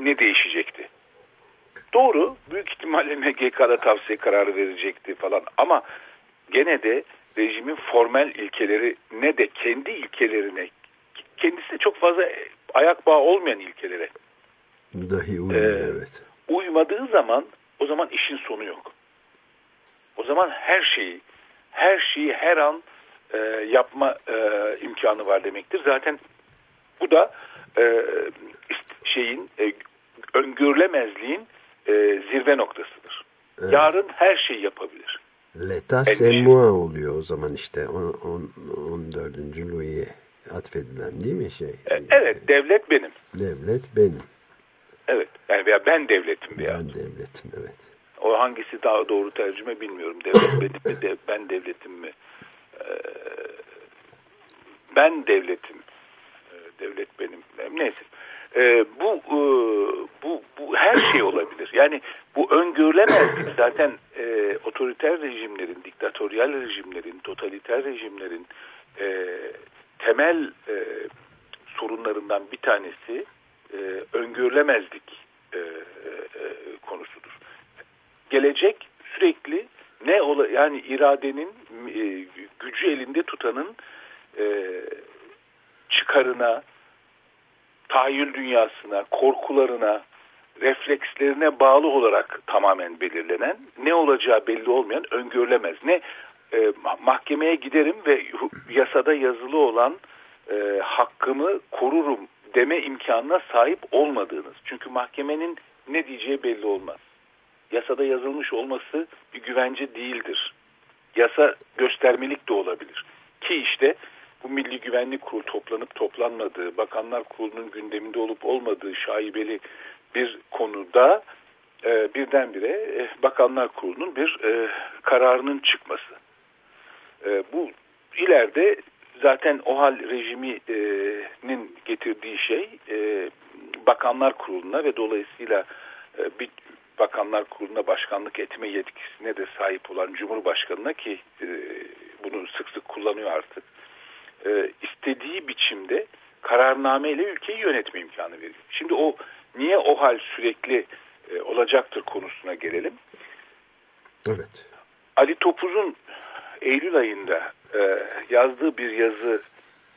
ne değişecekti? Doğru, büyük ihtimalle MGK'da tavsiye kararı verecekti falan ama gene de rejimin formel ilkeleri ne de kendi ilkelerine kendisi de çok fazla ayak bağı olmayan ilkelere Dahi uyuyor Ee, evet. uymadığı zaman o zaman işin sonu yok. O zaman her şeyi her şeyi her an e, yapma e, imkanı var demektir. Zaten bu da e, şeyin e, öngörülemezliğin e, zirve noktasıdır. Evet. Yarın her şeyi yapabilir. Endişe. c'est moi oluyor o zaman işte on, on, 14. Louis'e atfedilen değil mi şey? E, evet devlet benim. Devlet benim. Evet. Yani veya ben devletim veya. Ben devletim evet. O hangisi daha doğru tercüme bilmiyorum. Devlet benim mi, de, ben devletim mi? Ee, ben devletim. Ee, devlet benim. Neyse. Ee, bu, e, bu bu her şey olabilir. Yani bu öngörülemezlik zaten e, otoriter rejimlerin, diktatöryal rejimlerin, totaliter rejimlerin e, temel e, sorunlarından bir tanesi e, öngörülemezlik e, e, konusudur gelecek sürekli ne ola yani iradenin e, gücü elinde tutanın e, çıkarına, tahayyül dünyasına, korkularına, reflekslerine bağlı olarak tamamen belirlenen, ne olacağı belli olmayan, öngörülemez. Ne e, ma- mahkemeye giderim ve yasada yazılı olan e, hakkımı korurum deme imkanına sahip olmadığınız. Çünkü mahkemenin ne diyeceği belli olmaz yasada yazılmış olması bir güvence değildir. Yasa göstermelik de olabilir. Ki işte bu Milli Güvenlik Kurulu toplanıp toplanmadığı, Bakanlar Kurulu'nun gündeminde olup olmadığı şaibeli bir konuda e, birdenbire e, Bakanlar Kurulu'nun bir e, kararının çıkması. E, bu ileride zaten OHAL rejiminin getirdiği şey e, Bakanlar Kurulu'na ve dolayısıyla e, bir Bakanlar Kurulu'na başkanlık etme yetkisine de sahip olan Cumhurbaşkanı'na ki e, bunu sık sık kullanıyor artık. E, istediği biçimde kararname ile ülkeyi yönetme imkanı veriyor. Şimdi o niye o hal sürekli e, olacaktır konusuna gelelim. Evet. Ali Topuz'un Eylül ayında e, yazdığı bir yazı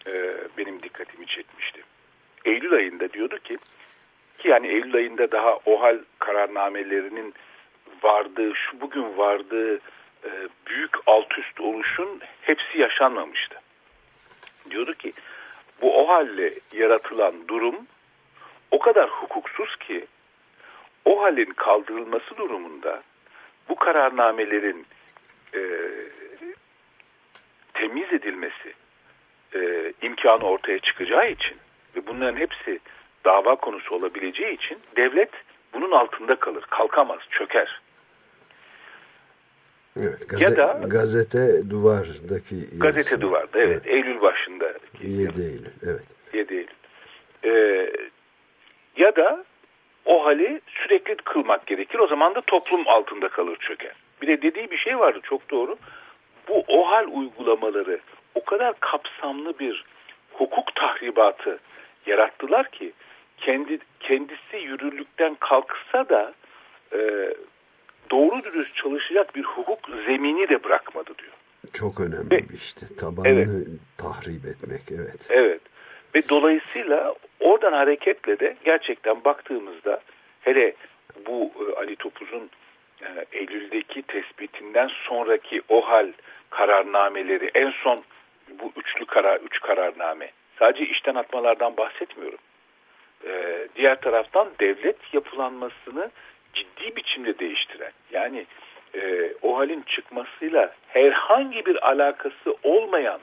e, benim dikkatimi çekmişti. Eylül ayında diyordu ki ki yani Eylül ayında daha OHAL kararnamelerinin vardığı, şu bugün vardığı e, büyük alt üst oluşun hepsi yaşanmamıştı. Diyordu ki bu OHAL'le yaratılan durum o kadar hukuksuz ki OHAL'in kaldırılması durumunda bu kararnamelerin e, temiz edilmesi e, imkanı ortaya çıkacağı için ve bunların hepsi dava konusu olabileceği için devlet bunun altında kalır, kalkamaz, çöker. Evet. Ya Gaze- da- gazete duvardaki Gazete yazısı. duvarda, evet, Eylül başında. 7 Eylül. Evet. 7 Eylül. Ee, ya da o hali sürekli kılmak gerekir. O zaman da toplum altında kalır çöker. Bir de dediği bir şey vardı çok doğru. Bu o hal uygulamaları o kadar kapsamlı bir hukuk tahribatı yarattılar ki kendi kendisi yürürlükten kalksa da e, doğru dürüst çalışacak bir hukuk zemini de bırakmadı diyor. Çok önemli Ve- bir işte. Tabanını Evet. tahrip etmek. Evet. Evet. Ve dolayısıyla oradan hareketle de gerçekten baktığımızda hele bu e, Ali Topuz'un e, Eylül'deki tespitinden sonraki o hal kararnameleri en son bu üçlü karar, üç kararname. Sadece işten atmalardan bahsetmiyorum. E, diğer taraftan devlet yapılanmasını ciddi biçimde değiştiren yani e, o çıkmasıyla herhangi bir alakası olmayan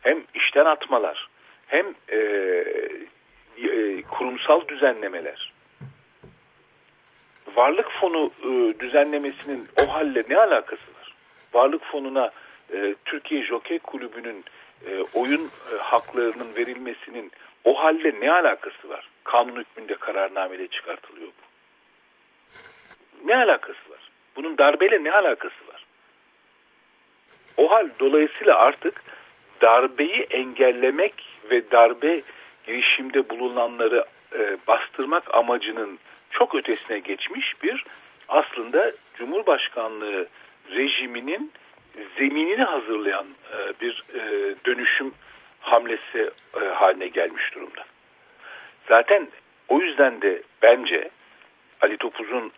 hem işten atmalar hem e, e, kurumsal düzenlemeler varlık fonu e, düzenlemesinin o halle ne alakası var? Varlık fonuna e, Türkiye Jockey Kulübü'nün e, oyun e, haklarının verilmesinin o halle ne alakası var? Kanun hükmünde kararnameyle çıkartılıyor bu. Ne alakası var? Bunun darbeyle ne alakası var? O hal dolayısıyla artık darbeyi engellemek ve darbe girişimde bulunanları e, bastırmak amacının çok ötesine geçmiş bir aslında Cumhurbaşkanlığı rejiminin zeminini hazırlayan e, bir e, dönüşüm hamlesi e, haline gelmiş durumda. Zaten o yüzden de bence Ali Topuz'un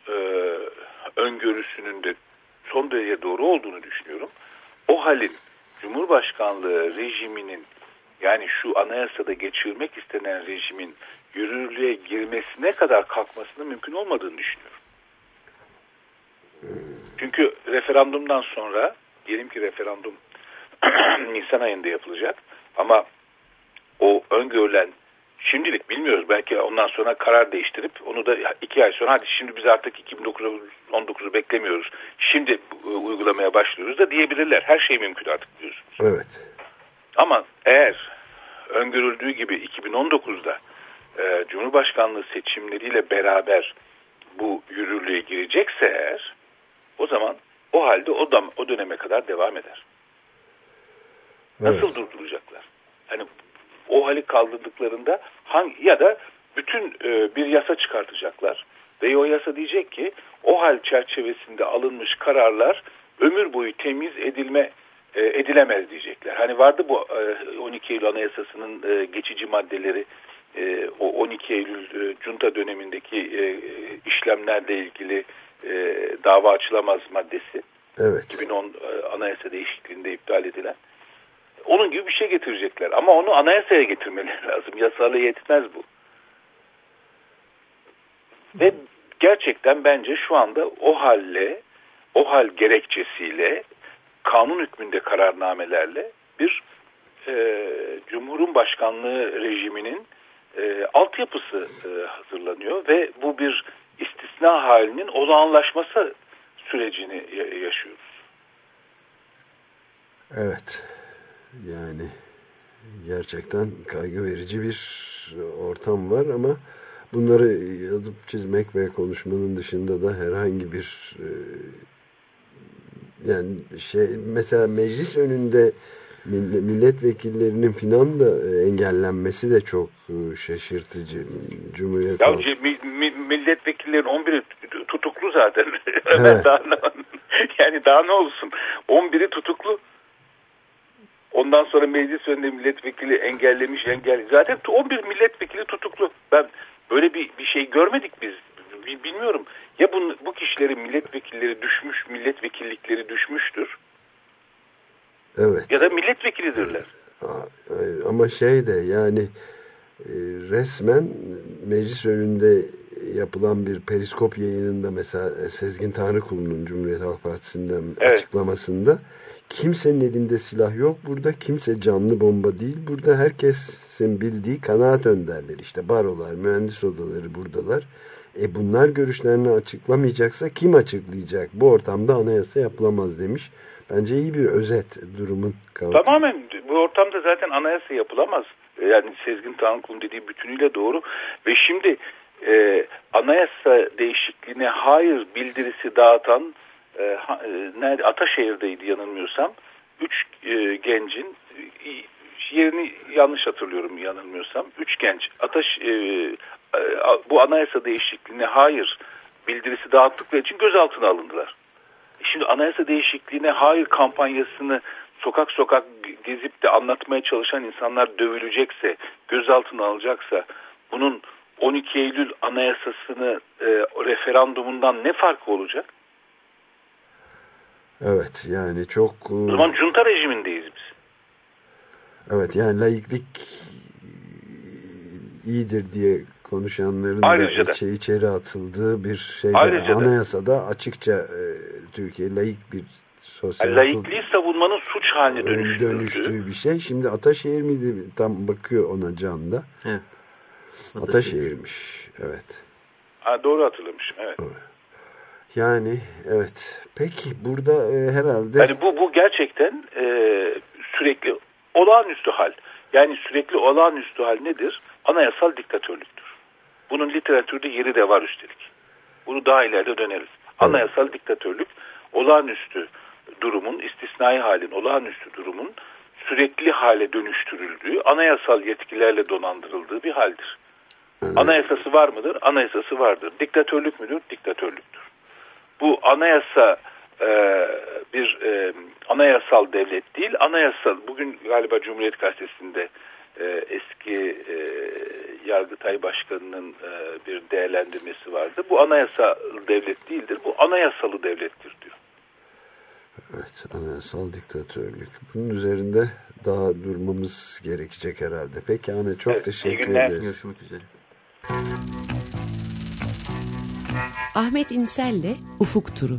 öngörüsünün de son derece doğru olduğunu düşünüyorum. O halin Cumhurbaşkanlığı rejiminin yani şu anayasada geçirmek istenen rejimin yürürlüğe girmesine kadar kalkmasının mümkün olmadığını düşünüyorum. Çünkü referandumdan sonra diyelim ki referandum *clears throat* Nisan ayında yapılacak ama o öngörülen şimdilik bilmiyoruz belki ondan sonra karar değiştirip onu da iki ay sonra hadi şimdi biz artık 2019'u beklemiyoruz şimdi uygulamaya başlıyoruz da diyebilirler her şey mümkün artık biliyorsunuz. Evet. Ama eğer öngörüldüğü gibi 2019'da e, Cumhurbaşkanlığı seçimleriyle beraber bu yürürlüğe girecekse eğer o zaman o halde o, dam, o döneme kadar devam eder. Nasıl Evet. durduracaklar? Hani o hali kaldırdıklarında hangi ya da bütün e, bir yasa çıkartacaklar ve o yasa diyecek ki o hal çerçevesinde alınmış kararlar ömür boyu temiz edilme e, edilemez diyecekler. Hani vardı bu e, 12 Eylül Anayasası'nın e, geçici maddeleri e, o 12 Eylül e, junta dönemindeki e, işlemlerle ilgili e, dava açılamaz maddesi. Evet. 2010 e, anayasa değişikliğinde iptal edilen. Onun gibi bir şey getirecekler. Ama onu anayasaya getirmeleri *laughs* lazım. Yasayla yetmez bu. Ve gerçekten bence şu anda o halle, o hal gerekçesiyle, kanun hükmünde kararnamelerle bir e, Cumhur'un başkanlığı rejiminin e, altyapısı e, hazırlanıyor ve bu bir istisna halinin olağanlaşması sürecini ya- yaşıyoruz. Evet. Yani gerçekten kaygı verici bir ortam var ama bunları yazıp çizmek ve konuşmanın dışında da herhangi bir e, yani şey mesela meclis önünde milletvekillerinin filan da e, engellenmesi de çok e, şaşırtıcı. Cumhuriyet Ya ce- mi- mi- milletvekillerin 11'i t- tutuklu zaten. *laughs* Evet. daha *laughs* yani daha ne olsun? 11'i tutuklu. Ondan sonra meclis önünde milletvekili engellemiş engel. Zaten 11 milletvekili tutuklu. Ben böyle bir bir şey görmedik biz. Bi- Bilmiyorum. Ya bu, bu kişilerin milletvekilleri düşmüş, milletvekillikleri düşmüştür. Evet. Ya da milletvekilidirler. Ama şey de yani e, resmen meclis önünde yapılan bir periskop yayınında mesela Sezgin Tanrıkulu'nun Cumhuriyet Halk Partisi'nden Evet. açıklamasında kimsenin elinde silah yok burada kimse canlı bomba değil burada herkesin bildiği kanaat önderleri işte barolar mühendis odaları buradalar e bunlar görüşlerini açıklamayacaksa kim açıklayacak bu ortamda anayasa yapılamaz demiş bence iyi bir özet durumun kaotik. Tamamen bu ortamda zaten anayasa yapılamaz. Yani Sezgin Tanrıkulu'nun dediği bütünüyle doğru. Ve şimdi e, anayasa değişikliğine hayır bildirisi dağıtan e, e, nerede Ataşehir'deydi yanılmıyorsam. Üç e, gencin e, yerini yanlış hatırlıyorum yanılmıyorsam. Üç genç Ataş e, e, bu anayasa değişikliğine hayır bildirisi dağıttıkları için gözaltına alındılar. Şimdi anayasa değişikliğine hayır kampanyasını sokak sokak gezip de anlatmaya çalışan insanlar dövülecekse, gözaltına alacaksa bunun 12 Eylül anayasasını e, referandumundan ne farkı olacak? Evet yani çok e, O zaman junta rejimindeyiz biz. evet yani laiklik iyidir diye konuşanların Ayrıca da da. içeri atıldığı bir şey anayasada açıkça e, Türkiye laik bir sosyal Yani laikliği savunmanın suç haline hukuk dönüştürüldüğü. dönüştüğü bir şey. Şimdi Ataşehir miydi? Tam bakıyor ona canda. Evet. Ataşehir'miş. Evet. Ha, doğru hatırlamışım evet. Yani evet. Peki burada e, herhalde Yani bu bu gerçekten e, sürekli olağanüstü hal. Yani sürekli olağanüstü hal nedir? Anayasal diktatörlüktür. Bunun literatürde yeri de var üstelik. Bunu daha ileride döneriz. Anayasal diktatörlük olağanüstü durumun, istisnai halin, olağanüstü durumun sürekli hale dönüştürüldüğü, anayasal yetkilerle donandırıldığı bir haldir. Anayasası var mıdır? Anayasası vardır. Diktatörlük müdür? Diktatörlüktür. Bu anayasa e, bir e, anayasal devlet değil, anayasal, bugün galiba Cumhuriyet Gazetesi'nde e, eski e, Yargıtay Başkanı'nın e, bir değerlendirmesi vardı. Bu anayasal devlet değildir, bu anayasalı devlettir diyor. Evet, anayasal diktatörlük. Bunun üzerinde daha durmamız gerekecek herhalde. Peki Ahmet çok Evet, iyi teşekkür günler. ederim. Görüşmek üzere. Ahmet İnsel'le Ufuk Turu.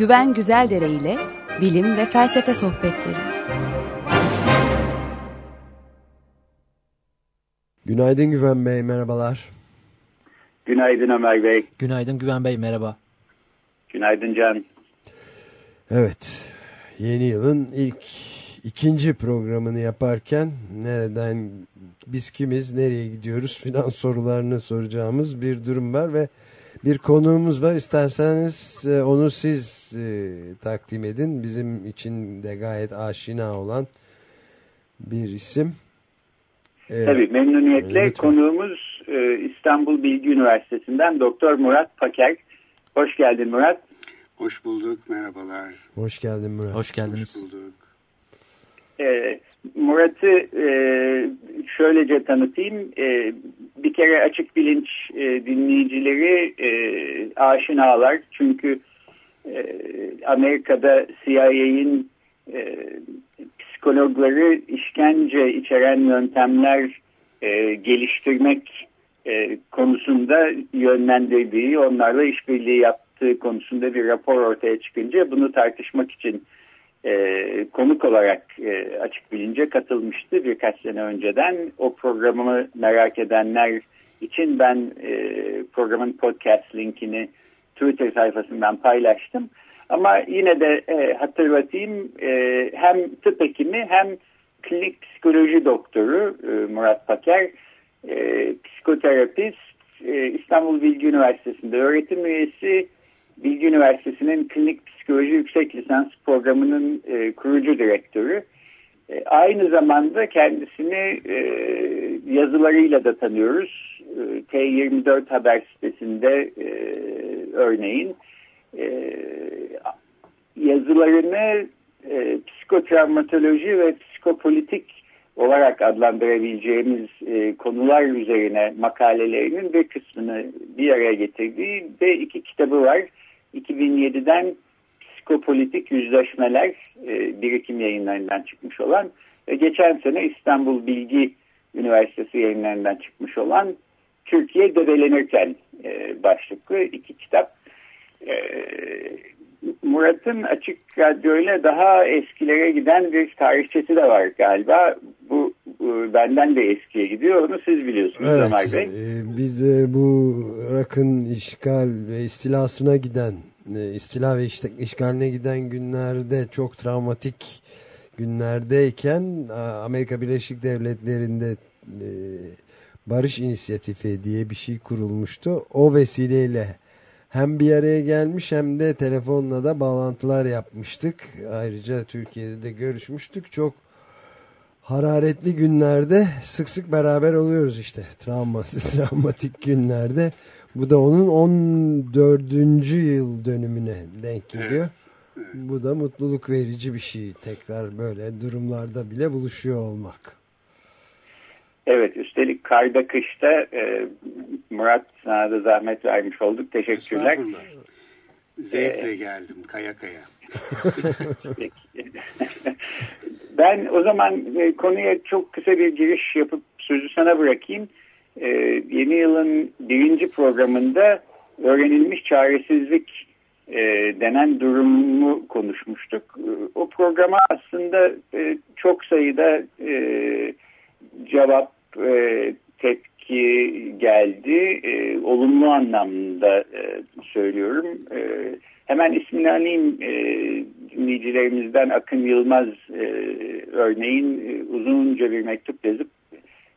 Güven Güzeldere ile bilim ve felsefe sohbetleri. Günaydın Güven Bey, merhabalar. Günaydın Ömer Bey. Günaydın Güven Bey merhaba. Günaydın Can. Evet, yeni yılın ilk ikinci programını yaparken nereden, biz kimiz, nereye gidiyoruz filan *laughs* sorularını soracağımız bir durum var ve bir konuğumuz var. İsterseniz e, onu siz e, takdim edin. Bizim için de gayet aşina olan bir isim. E, Tabii memnuniyetle lütfen. konuğumuz e, İstanbul Bilgi Üniversitesi'nden Doktor Murat Paker. Hoş geldin Murat. Hoş bulduk, merhabalar. Hoş geldin Murat. Hoş geldiniz. Hoş bulduk. E, Murat'ı e, şöylece tanıtayım. E, bir kere açık bilinç e, dinleyicileri e, aşinalar. Çünkü e, Amerika'da CIA'in e, psikologları işkence içeren yöntemler e, geliştirmek e, konusunda yönlendirdiği, onlarla işbirliği yaptığı konusunda bir rapor ortaya çıkınca bunu tartışmak için e, konuk olarak e, açık bilince katılmıştı birkaç sene önceden. O programı merak edenler için ben e, programın podcast linkini Twitter sayfasından paylaştım. Ama yine de e, hatırlatayım e, hem tıp hekimi hem klinik psikoloji doktoru e, Murat Paker, e, psikoterapist, e, İstanbul Bilgi Üniversitesi'nde öğretim üyesi, Bilgi Üniversitesi'nin klinik psikoloji yüksek lisans programının e, kurucu direktörü. E, aynı zamanda kendisini e, yazılarıyla da tanıyoruz. E, T24 haber sitesinde e, örneğin e, yazılarını e, psikotravmatoloji ve psikopolitik olarak adlandırabileceğimiz e, konular üzerine makalelerinin bir kısmını bir araya getirdiği ve iki kitabı var. 2007'den Psikopolitik Yüzleşmeler e, birikim yayınlarından çıkmış olan ve geçen sene İstanbul Bilgi Üniversitesi yayınlarından çıkmış olan Türkiye Debelenirken e, başlıklı iki kitap. E, Murat'ın Açık Radyo'yla daha eskilere giden bir tarihçesi de var galiba. Bu e, benden de eskiye gidiyor. Onu siz biliyorsunuz Evet, Ömer Bey. e, biz de bu Irak'ın işgal ve istilasına giden, e, istila ve işgaline giden günlerde çok travmatik günlerdeyken Amerika Birleşik Devletleri'nde e, Barış İnisiyatifi diye bir şey kurulmuştu. O vesileyle hem bir araya gelmiş hem de telefonla da bağlantılar yapmıştık. Ayrıca Türkiye'de de görüşmüştük. Çok hararetli günlerde sık sık beraber oluyoruz işte. Travması, *laughs* travmatik günlerde. Bu da onun 14. yıl dönümüne denk geliyor. Bu da mutluluk verici bir şey. Tekrar böyle durumlarda bile buluşuyor olmak. Evet üstelik karda kışta e, Murat sana da zahmet vermiş olduk. Teşekkürler. Estağfurullah. Zevkle geldim, kaya kaya. Peki. ben o zaman e, konuya çok kısa bir giriş yapıp sözü sana bırakayım. E, yeni yılın birinci programında öğrenilmiş çaresizlik e, denen durumu konuşmuştuk. O programa aslında e, çok sayıda e, cevap, e, tepki geldi. E, olumlu anlamda e, söylüyorum. E, hemen ismini alayım e, dinleyicilerimizden Akın Yılmaz e, örneğin e, uzunca bir mektup yazıp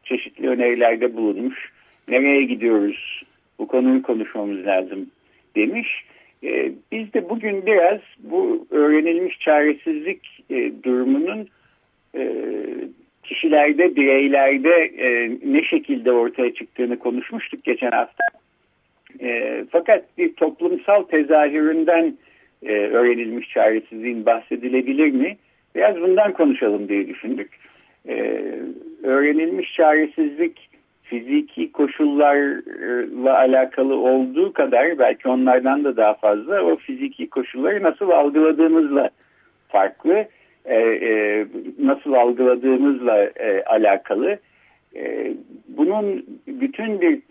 çeşitli önerilerde bulunmuş. Nereye gidiyoruz? Bu konuyu konuşmamız lazım demiş. E, biz de bugün biraz bu öğrenilmiş çaresizlik e, durumunun e, kişilerde, bireylerde e, ne şekilde ortaya çıktığını konuşmuştuk geçen hafta. E, fakat bir toplumsal tezahüründen e, öğrenilmiş çaresizliğin bahsedilebilir mi? Biraz bundan konuşalım diye düşündük. E, öğrenilmiş çaresizlik fiziki koşullarla alakalı olduğu kadar belki onlardan da daha fazla o fiziki koşulları nasıl algıladığımızla farklı, e, e, nasıl algıladığımızla e, alakalı. Bunun bütün bir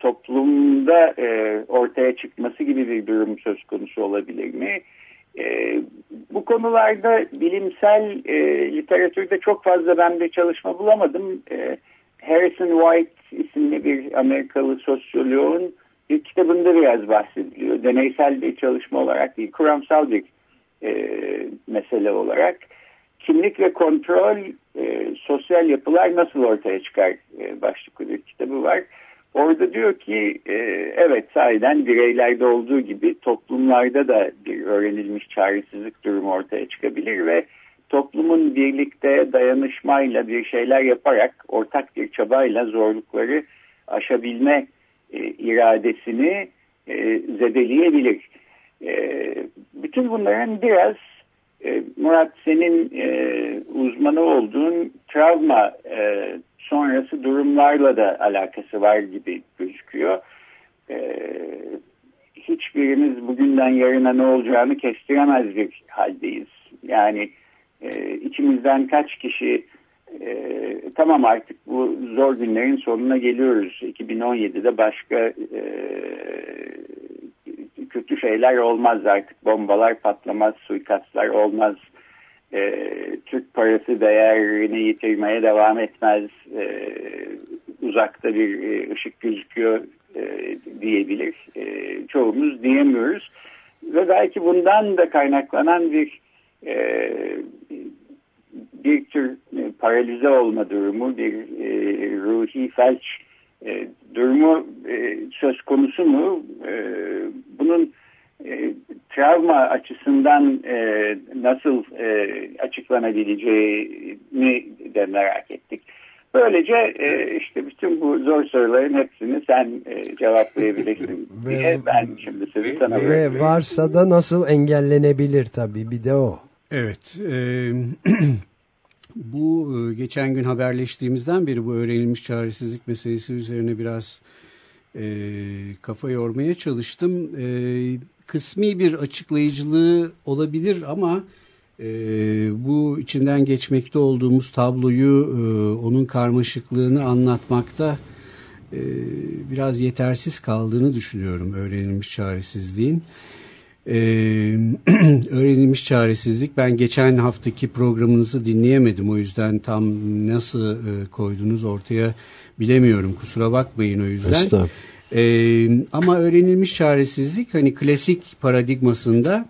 toplumda ortaya çıkması gibi bir durum söz konusu olabilir mi? Bu konularda bilimsel e, literatürde çok fazla ben bir çalışma bulamadım. E, Harrison White isimli bir Amerikalı sosyoloğun bir kitabında biraz bahsediliyor. Deneysel bir çalışma olarak değil, kuramsal bir e, mesele olarak. Kimlik ve kontrol e, sosyal yapılar nasıl ortaya çıkar e, başlıklı bir kitabı var. Orada diyor ki e, evet sahiden bireylerde olduğu gibi toplumlarda da bir öğrenilmiş çaresizlik durumu ortaya çıkabilir ve toplumun birlikte dayanışmayla bir şeyler yaparak ortak bir çabayla zorlukları aşabilme e, iradesini e, zedeleyebilir. Bütün bunların biraz Murat senin uzmanı olduğun travma sonrası durumlarla da alakası var gibi gözüküyor. E, hiçbirimiz bugünden yarına ne olacağını kestiremez bir haldeyiz. Yani e, içimizden kaç kişi e, tamam artık bu zor günlerin sonuna geliyoruz. 2017'de başka e, kötü şeyler olmaz artık. Bombalar patlamaz, suikastlar olmaz. E, Türk parası değerini yitirmeye devam etmez. E, uzakta bir e, ışık gözüküyor e, diyebilir. E, çoğumuz diyemiyoruz. Ve belki bundan da kaynaklanan bir e, bir tür e, paralize olma durumu, bir e, ruhi felç e, durumu e, söz konusu mu? E, bunun e, travma açısından e, nasıl e, açıklanabileceğini de merak ettik. Böylece e, işte bütün bu zor soruların hepsini sen e, cevaplayabilirsin *laughs* diye ben şimdi sözü sana Ve varsa da nasıl engellenebilir tabii bir de o. Evet. E, *clears throat* bu e, geçen gün haberleştiğimizden beri bu öğrenilmiş çaresizlik meselesi üzerine biraz e, kafa yormaya çalıştım. E, kısmi bir açıklayıcılığı olabilir ama e, bu içinden geçmekte olduğumuz tabloyu e, onun karmaşıklığını anlatmakta e, biraz yetersiz kaldığını düşünüyorum öğrenilmiş çaresizliğin. Ee, *clears throat* öğrenilmiş çaresizlik ben geçen haftaki programınızı dinleyemedim o yüzden tam nasıl e, koydunuz ortaya bilemiyorum kusura bakmayın o yüzden. Ee, ama öğrenilmiş çaresizlik hani klasik paradigmasında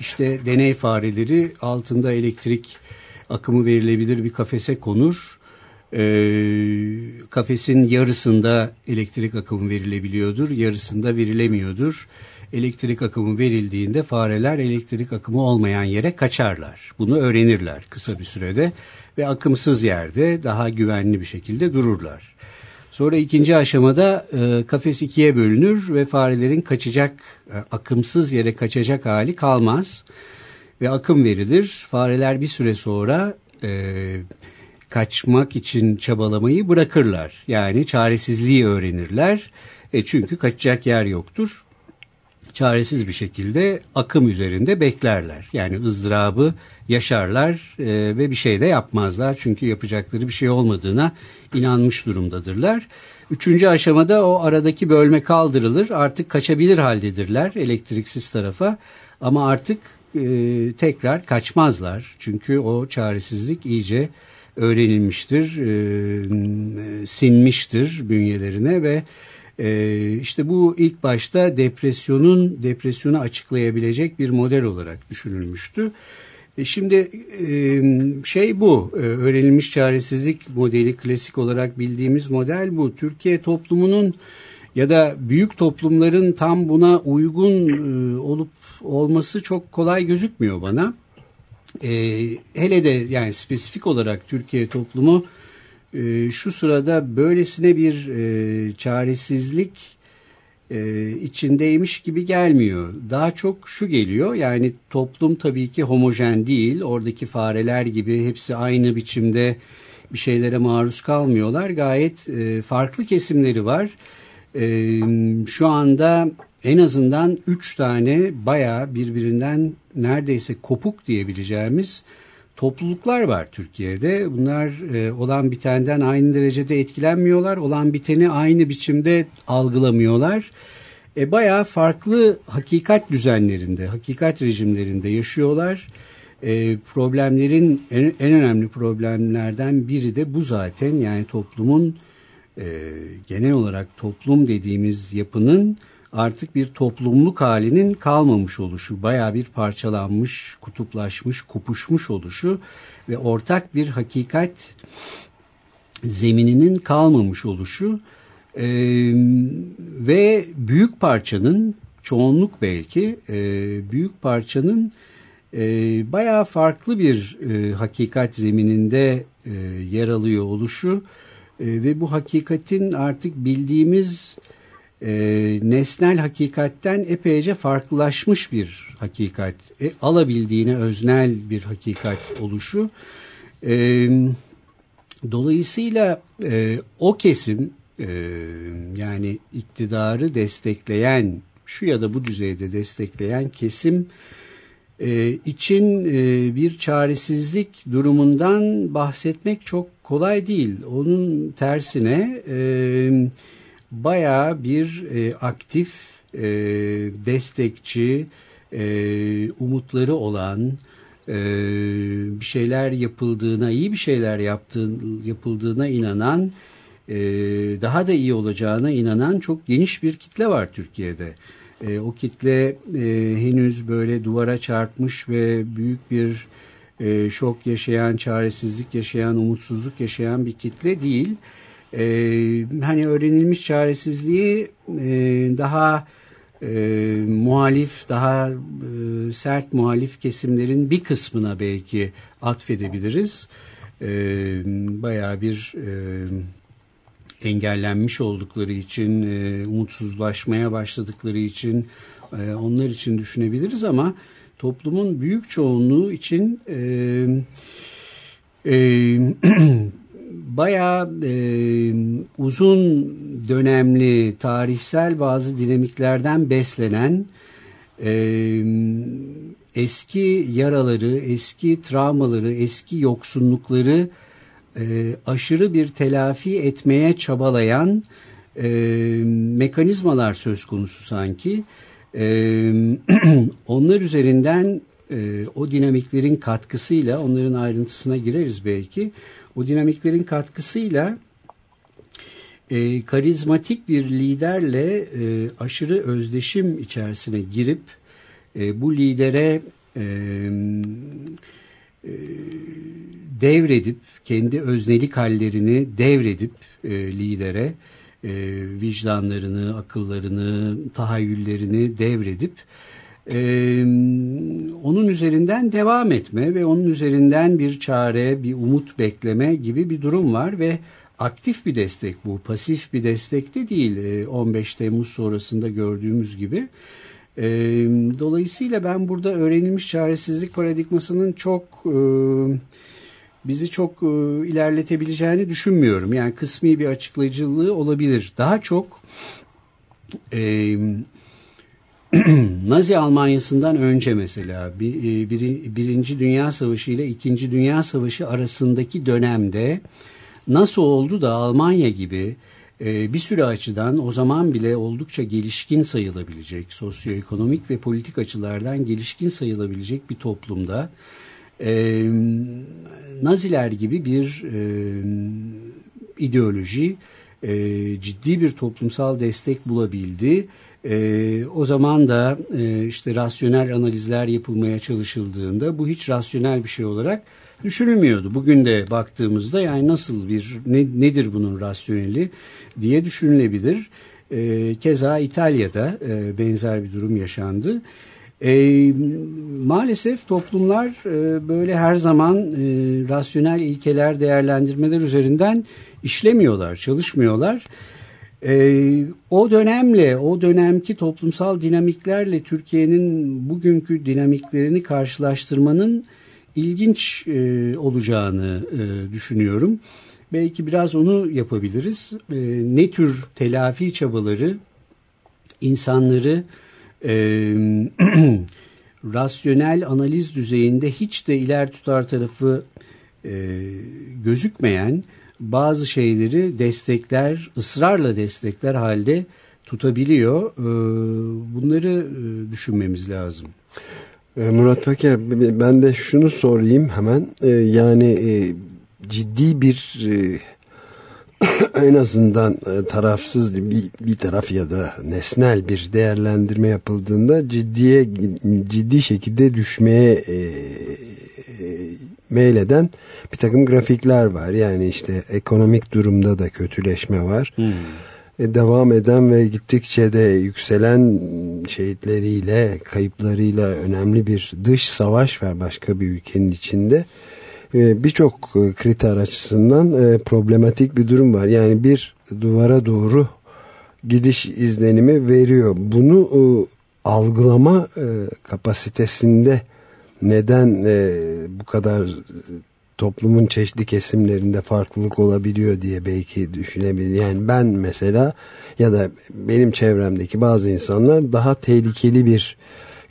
işte deney fareleri altında elektrik akımı verilebilir bir kafese konur. Ee, kafesin yarısında elektrik akımı verilebiliyordur yarısında verilemiyordur elektrik akımı verildiğinde fareler elektrik akımı olmayan yere kaçarlar. Bunu öğrenirler kısa bir sürede ve akımsız yerde daha güvenli bir şekilde dururlar. Sonra ikinci aşamada e, kafes ikiye bölünür ve farelerin kaçacak, e, akımsız yere kaçacak hali kalmaz. Ve akım verilir. Fareler bir süre sonra e, kaçmak için çabalamayı bırakırlar. Yani çaresizliği öğrenirler. E, çünkü kaçacak yer yoktur. Çaresiz bir şekilde akım üzerinde beklerler. Yani ızdırabı yaşarlar e, ve bir şey de yapmazlar. Çünkü yapacakları bir şey olmadığına inanmış durumdadırlar. Üçüncü aşamada o aradaki bölme kaldırılır. Artık kaçabilir haldedirler elektriksiz tarafa. Ama artık e, tekrar kaçmazlar. Çünkü o çaresizlik iyice öğrenilmiştir, e, sinmiştir bünyelerine ve e, işte bu ilk başta depresyonun depresyonu açıklayabilecek bir model olarak düşünülmüştü. E, şimdi e, şey bu e, öğrenilmiş çaresizlik modeli klasik olarak bildiğimiz model bu. Türkiye toplumunun ya da büyük toplumların tam buna uygun olup olması çok kolay gözükmüyor bana. Hele de yani spesifik olarak Türkiye toplumu e, şu sırada böylesine bir e, çaresizlik e, içindeymiş gibi gelmiyor. Daha çok şu geliyor yani toplum tabii ki homojen değil. Oradaki fareler gibi hepsi aynı biçimde bir şeylere maruz kalmıyorlar. Gayet e, farklı kesimleri var. E, şu anda en azından üç tane baya birbirinden neredeyse kopuk diyebileceğimiz topluluklar var Türkiye'de. Bunlar e, olan bitenden aynı derecede etkilenmiyorlar. Olan biteni aynı biçimde algılamıyorlar. E, bayağı farklı hakikat düzenlerinde, hakikat rejimlerinde yaşıyorlar. E, problemlerin en, en önemli problemlerden biri de bu zaten. Yani toplumun e, genel olarak toplum dediğimiz yapının artık bir toplumluk halinin kalmamış oluşu, baya bir parçalanmış, kutuplaşmış, kopuşmuş oluşu ve ortak bir hakikat zemininin kalmamış oluşu e, ve büyük parçanın çoğunluk belki e, büyük parçanın e, bayağı farklı bir e, hakikat zemininde e, yer alıyor oluşu e, ve bu hakikatin artık bildiğimiz e, nesnel hakikatten epeyce farklılaşmış bir hakikat, e, alabildiğine öznel bir hakikat oluşu. E, dolayısıyla e, o kesim e, yani iktidarı destekleyen, şu ya da bu düzeyde destekleyen kesim e, için e, bir çaresizlik durumundan bahsetmek çok kolay değil. Onun tersine... E, bayağı bir e, aktif, e, destekçi, e, umutları olan, e, bir şeyler yapıldığına, iyi bir şeyler yaptığın, yapıldığına inanan, e, daha da iyi olacağına inanan çok geniş bir kitle var Türkiye'de. E, o kitle e, henüz böyle duvara çarpmış ve büyük bir e, şok yaşayan, çaresizlik yaşayan, umutsuzluk yaşayan bir kitle değil hani öğrenilmiş çaresizliği e, daha e, muhalif, daha e, sert muhalif kesimlerin bir kısmına belki atfedebiliriz. E, bayağı bir e, engellenmiş oldukları için, e, umutsuzlaşmaya başladıkları için e, onlar için düşünebiliriz ama toplumun büyük çoğunluğu için e, e, *clears throat* bayağı e, uzun dönemli tarihsel bazı dinamiklerden beslenen e, eski yaraları, eski travmaları, eski yoksunlukları e, aşırı bir telafi etmeye çabalayan e, mekanizmalar söz konusu sanki. E, *clears throat* onlar üzerinden e, o dinamiklerin katkısıyla onların ayrıntısına gireriz belki bu dinamiklerin katkısıyla e, karizmatik bir liderle e, aşırı özdeşim içerisine girip e, bu lidere e, e, devredip kendi öznelik hallerini devredip e, lidere e, vicdanlarını, akıllarını, tahayyüllerini devredip e, onun üzerinden devam etme ve onun üzerinden bir çare, bir umut bekleme gibi bir durum var ve aktif bir destek bu, pasif bir destek de değil 15 Temmuz sonrasında gördüğümüz gibi. E, dolayısıyla ben burada öğrenilmiş çaresizlik paradigmasının çok e, bizi çok e, ilerletebileceğini düşünmüyorum. Yani kısmi bir açıklayıcılığı olabilir. Daha çok e, *clears throat* Nazi Almanyası'ndan önce mesela bir, e, bir, Birinci Dünya Savaşı ile İkinci Dünya Savaşı arasındaki dönemde nasıl oldu da Almanya gibi e, bir sürü açıdan o zaman bile oldukça gelişkin sayılabilecek, sosyoekonomik ve politik açılardan gelişkin sayılabilecek bir toplumda e, Naziler gibi bir e, ideoloji e, ciddi bir toplumsal destek bulabildi. E, o zaman da e, işte rasyonel analizler yapılmaya çalışıldığında bu hiç rasyonel bir şey olarak düşünülmüyordu. Bugün de baktığımızda yani nasıl bir ne, nedir bunun rasyoneli diye düşünülebilir. E, keza İtalya'da e, benzer bir durum yaşandı. E, maalesef toplumlar e, böyle her zaman e, rasyonel ilkeler, değerlendirmeler üzerinden işlemiyorlar, çalışmıyorlar. E, o dönemle, o dönemki toplumsal dinamiklerle Türkiye'nin bugünkü dinamiklerini karşılaştırmanın ilginç e, olacağını e, düşünüyorum. Belki biraz onu yapabiliriz. E, ne tür telafi çabaları insanları e, *clears throat* rasyonel analiz düzeyinde hiç de iler tutar tarafı e, gözükmeyen bazı şeyleri destekler, ısrarla destekler halde tutabiliyor. E, bunları e, düşünmemiz lazım. E, Murat Peker ben de şunu sorayım hemen e, yani e, ciddi bir *coughs* en azından tarafsız bir, bir taraf ya da nesnel bir değerlendirme yapıldığında ciddiye ciddi şekilde düşmeye e, meyleden bir takım grafikler var. Yani işte ekonomik durumda da kötüleşme var. Hmm e, devam eden ve gittikçe de yükselen şehitleriyle, kayıplarıyla önemli bir dış savaş var başka bir ülkenin içinde. E, birçok e, kriter açısından problematik bir durum var. Yani bir duvara doğru gidiş izlenimi veriyor. Bunu algılama kapasitesinde neden bu kadar toplumun çeşitli kesimlerinde farklılık olabiliyor diye belki düşünebilir. Yani ben mesela ya da benim çevremdeki bazı insanlar daha tehlikeli bir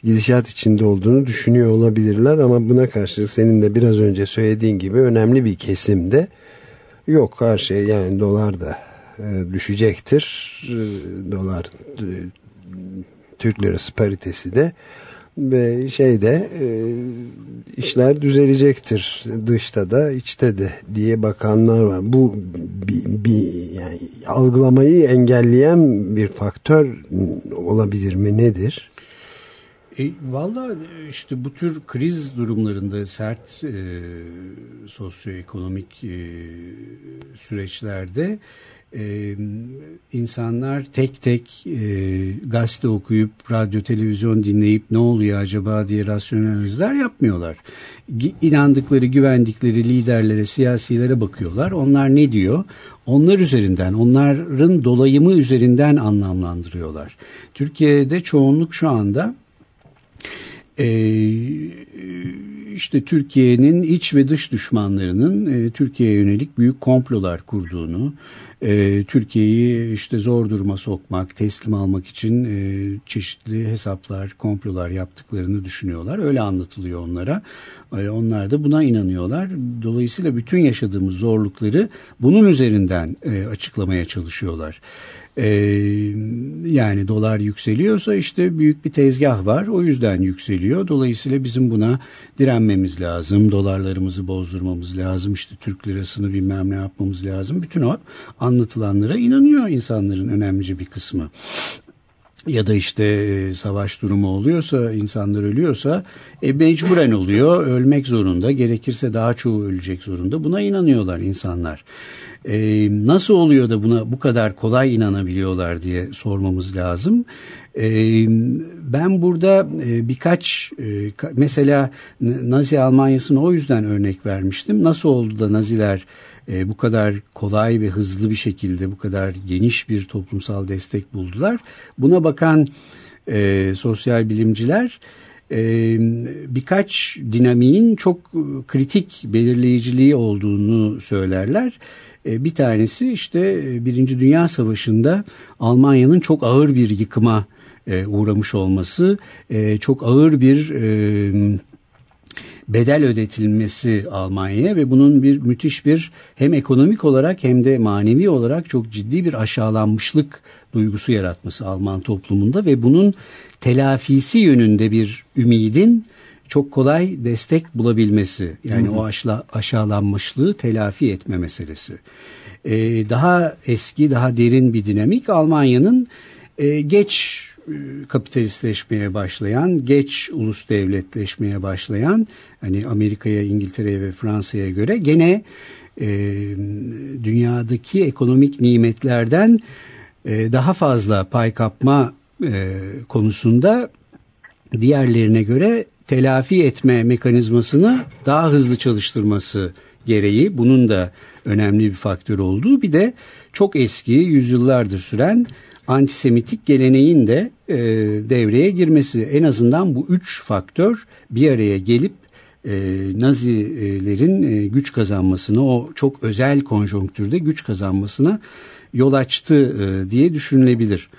gidişat içinde olduğunu düşünüyor olabilirler ama buna karşılık senin de biraz önce söylediğin gibi önemli bir kesimde yok her şey yani dolar da e, düşecektir. E, dolar e, Türk lirası paritesi de ve şeyde e, işler düzelecektir dışta da içte de diye bakanlar var. Bu bir, bir yani algılamayı engelleyen bir faktör olabilir mi nedir? E, Valla işte bu tür kriz durumlarında sert e, sosyoekonomik e, süreçlerde e, insanlar tek tek e, gazete okuyup radyo televizyon dinleyip ne oluyor acaba diye rasyonel analizler yapmıyorlar. İnandıkları güvendikleri liderlere siyasilere bakıyorlar onlar ne diyor onlar üzerinden onların dolayımı üzerinden anlamlandırıyorlar. Türkiye'de çoğunluk şu anda e, işte Türkiye'nin iç ve dış düşmanlarının e, Türkiye'ye yönelik büyük komplolar kurduğunu, e, Türkiye'yi işte zor duruma sokmak, teslim almak için e, çeşitli hesaplar, komplolar yaptıklarını düşünüyorlar. Öyle anlatılıyor onlara. E, onlar da buna inanıyorlar. Dolayısıyla bütün yaşadığımız zorlukları bunun üzerinden e, açıklamaya çalışıyorlar. Ee, yani dolar yükseliyorsa işte büyük bir tezgah var. O yüzden yükseliyor. Dolayısıyla bizim buna direnmemiz lazım. Dolarlarımızı bozdurmamız lazım. İşte Türk lirasını bilmem ne yapmamız lazım. Bütün o anlatılanlara inanıyor insanların önemlice bir kısmı ya da işte e, savaş durumu oluyorsa insanlar ölüyorsa e, mecburen oluyor ölmek zorunda gerekirse daha çoğu ölecek zorunda buna inanıyorlar insanlar. E, nasıl oluyor da buna bu kadar kolay inanabiliyorlar diye sormamız lazım. E, ben burada e, birkaç mesela Nazi Almanya'sını o yüzden örnek vermiştim. Nasıl oldu da Naziler e, bu kadar kolay ve hızlı bir şekilde bu kadar geniş bir toplumsal destek buldular? Buna bakan e, sosyal bilimciler e, birkaç dinamiğin çok kritik belirleyiciliği olduğunu söylerler. E, bir tanesi işte e, Birinci Dünya Savaşı'nda Almanya'nın çok ağır bir yıkıma e, uğramış olması çok ağır bir bedel ödetilmesi Almanya'ya ve bunun bir müthiş bir hem ekonomik olarak hem de manevi olarak çok ciddi bir aşağılanmışlık duygusu yaratması Alman toplumunda ve bunun telafisi yönünde bir ümidin çok kolay destek bulabilmesi. Yani hı hı. o aşla, aşağılanmışlığı telafi etme meselesi. Ee, daha eski, daha derin bir dinamik Almanya'nın e, geç kapitalistleşmeye başlayan, geç ulus devletleşmeye başlayan, hani Amerika'ya, İngiltere'ye ve Fransa'ya göre gene e, dünyadaki ekonomik nimetlerden e, daha fazla pay kapma e, konusunda diğerlerine göre telafi etme mekanizmasını daha hızlı çalıştırması gereği bunun da önemli bir faktör olduğu bir de çok eski yüzyıllardır süren antisemitik geleneğin de e, devreye girmesi en azından bu üç faktör bir araya gelip e, Nazilerin e, güç kazanmasına o çok özel konjonktürde güç kazanmasına yol açtı e, diye düşünülebilir.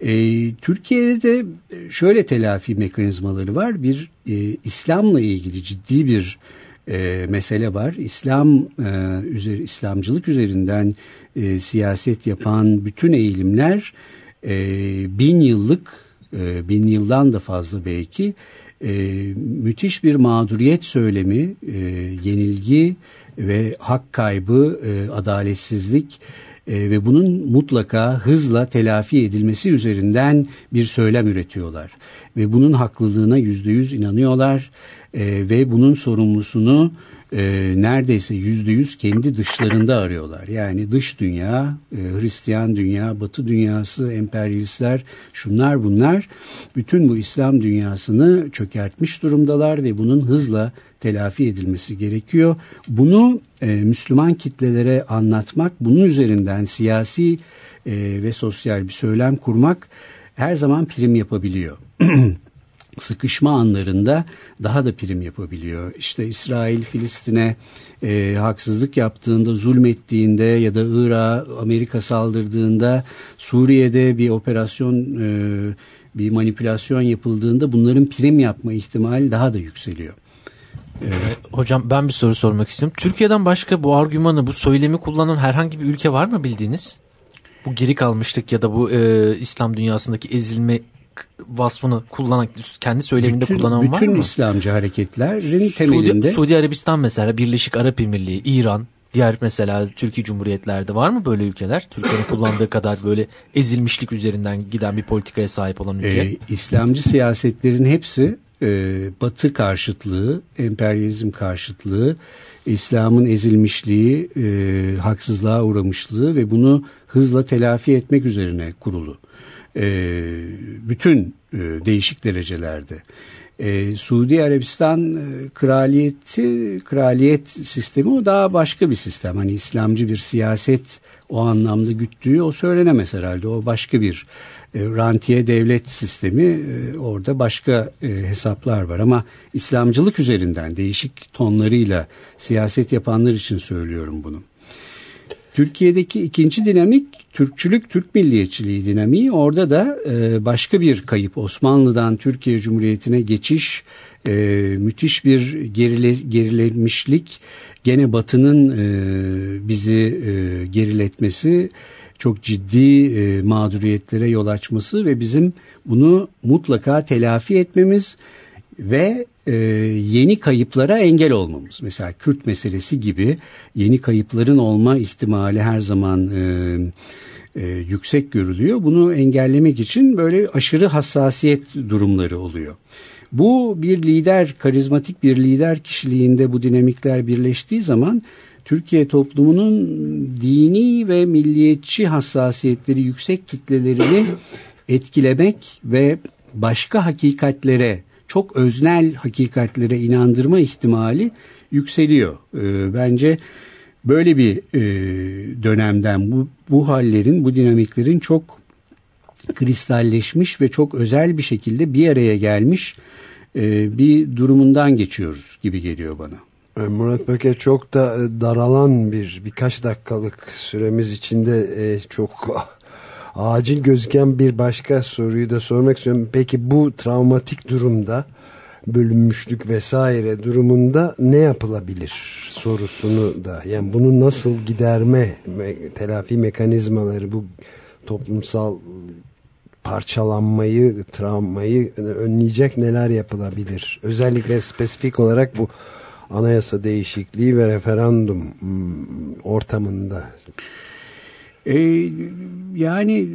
E, Türkiye'de de şöyle telafi mekanizmaları var. Bir e, İslam'la ilgili ciddi bir e, mesele var. İslam e, üzeri, İslamcılık üzerinden e, siyaset yapan bütün eğilimler e, bin yıllık, e, bin yıldan da fazla belki e, müthiş bir mağduriyet söylemi, e, yenilgi ve hak kaybı, e, adaletsizlik e, ve bunun mutlaka hızla telafi edilmesi üzerinden bir söylem üretiyorlar. Ve bunun haklılığına yüzde yüz inanıyorlar e, ve bunun sorumlusunu e, neredeyse yüzde yüz kendi dışlarında arıyorlar. Yani dış dünya, e, Hristiyan dünya, Batı dünyası, emperyalistler, şunlar bunlar bütün bu İslam dünyasını çökertmiş durumdalar ve bunun hızla telafi edilmesi gerekiyor. Bunu e, Müslüman kitlelere anlatmak, bunun üzerinden siyasi e, ve sosyal bir söylem kurmak her zaman prim yapabiliyor. *clears throat* sıkışma anlarında daha da prim yapabiliyor. İşte İsrail Filistin'e e, haksızlık yaptığında, zulmettiğinde ya da Irak'a Amerika saldırdığında, Suriye'de bir operasyon, e, bir manipülasyon yapıldığında bunların prim yapma ihtimali daha da yükseliyor. Ee, hocam ben bir soru sormak istiyorum. Türkiye'den başka bu argümanı, bu söylemi kullanan herhangi bir ülke var mı bildiğiniz? Bu geri kalmışlık ya da bu e, İslam dünyasındaki ezilme vasfını kullanan, kendi söyleminde bütün, kullanan bütün var mı? Bütün İslamcı hareketlerin temelinde. Suudi, Suudi Arabistan mesela, Birleşik Arap Emirliği, İran, diğer mesela Türkiye Cumhuriyetlerde var mı böyle ülkeler? Türkiye'nin *coughs* kullandığı kadar böyle ezilmişlik üzerinden giden bir politikaya sahip olan ülke. Ee, İslamcı siyasetlerin hepsi e, Batı karşıtlığı, emperyalizm karşıtlığı, İslam'ın ezilmişliği, e, haksızlığa uğramışlığı ve bunu hızla telafi etmek üzerine kurulu. E, bütün e, değişik derecelerde. E, Suudi Arabistan e, kraliyeti, kraliyet sistemi o daha başka bir sistem. Hani İslamcı bir siyaset o anlamda güttüğü o söylenemez herhalde. O başka bir e, rantiye devlet sistemi orada başka hesaplar var ama İslamcılık üzerinden değişik tonlarıyla siyaset yapanlar için söylüyorum bunu. Türkiye'deki ikinci dinamik Türkçülük, Türk milliyetçiliği dinamiği. Orada da e, başka bir kayıp. Osmanlı'dan Türkiye Cumhuriyeti'ne geçiş, e, müthiş bir gerile, gerilemişlik. Gene Batı'nın e, bizi e, geriletmesi, çok ciddi e, mağduriyetlere yol açması ve bizim bunu mutlaka telafi etmemiz ve e, yeni kayıplara engel olmamız. Mesela Kürt meselesi gibi yeni kayıpların olma ihtimali her zaman e, e, yüksek görülüyor. Bunu engellemek için böyle aşırı hassasiyet durumları oluyor. Bu bir lider, karizmatik bir lider kişiliğinde bu dinamikler birleştiği zaman Türkiye toplumunun dini ve milliyetçi hassasiyetleri yüksek kitlelerini etkilemek ve başka hakikatlere çok öznel hakikatlere inandırma ihtimali yükseliyor. E, bence böyle bir e, dönemden bu, bu hallerin, bu dinamiklerin çok kristalleşmiş ve çok özel bir şekilde bir araya gelmiş e, bir durumundan geçiyoruz gibi geliyor bana. E, Murat Böke çok da daralan bir birkaç dakikalık süremiz içinde çok acil gözüken bir başka soruyu da sormak istiyorum. Peki bu travmatik durumda bölünmüşlük vesaire durumunda ne yapılabilir sorusunu da yani bunu nasıl giderme telafi mekanizmaları bu toplumsal parçalanmayı, travmayı önleyecek neler yapılabilir? Özellikle spesifik olarak bu anayasa değişikliği ve referandum hmm, ortamında. Ee, yani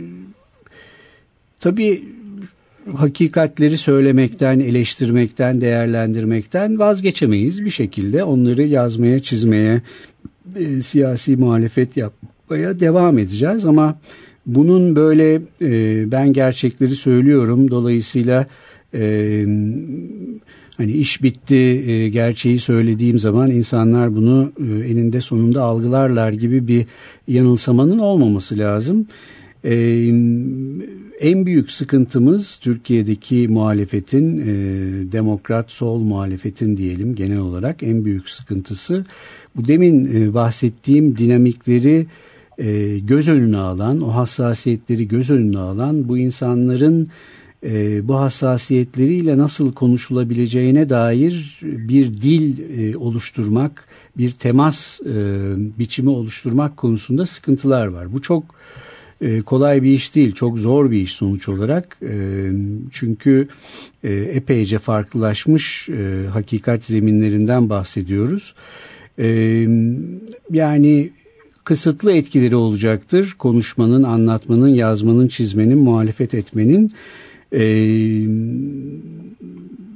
tabii hakikatleri söylemekten, eleştirmekten, değerlendirmekten vazgeçemeyiz bir şekilde. Onları yazmaya, çizmeye, e, siyasi muhalefet yapmaya devam edeceğiz ama bunun böyle e, ben gerçekleri söylüyorum dolayısıyla e, hani iş bitti e, gerçeği söylediğim zaman insanlar bunu e, eninde sonunda algılarlar gibi bir yanılsamanın olmaması lazım. E, en büyük sıkıntımız Türkiye'deki muhalefetin, e, demokrat sol muhalefetin diyelim genel olarak en büyük sıkıntısı bu demin e, bahsettiğim dinamikleri e, göz önüne alan, o hassasiyetleri göz önüne alan bu insanların bu hassasiyetleriyle nasıl konuşulabileceğine dair bir dil e, oluşturmak, bir temas e, biçimi oluşturmak konusunda sıkıntılar var. Bu çok e, kolay bir iş değil, çok zor bir iş sonuç olarak. E, çünkü e, epeyce farklılaşmış e, hakikat zeminlerinden bahsediyoruz. E, yani kısıtlı etkileri olacaktır. Konuşmanın, anlatmanın, yazmanın, çizmenin, muhalefet etmenin. E,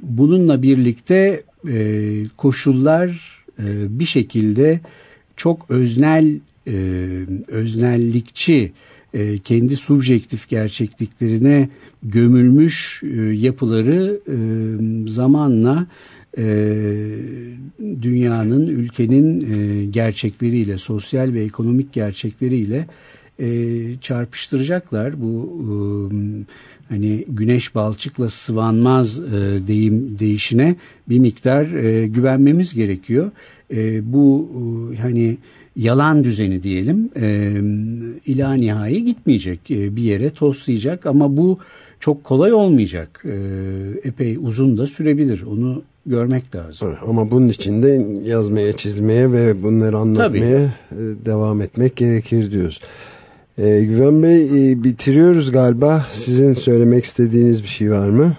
bununla birlikte e, koşullar e, bir şekilde çok öznel, e, öznellikçi, e, kendi subjektif gerçekliklerine gömülmüş e, yapıları e, zamanla e, dünyanın, ülkenin e, gerçekleriyle, sosyal ve ekonomik gerçekleriyle e, çarpıştıracaklar. Bu e, hani güneş balçıkla sıvanmaz e, deyim değişine bir miktar e, güvenmemiz gerekiyor. E, bu e, hani yalan düzeni diyelim e, ila nihai gitmeyecek e, bir yere toslayacak ama bu çok kolay olmayacak. E, epey uzun da sürebilir. Onu görmek lazım. Ama bunun için de yazmaya, çizmeye ve bunları anlatmaya Tabii. E, devam etmek gerekir diyoruz. Ee, Güven Bey e, bitiriyoruz galiba. Sizin söylemek istediğiniz bir şey var mı?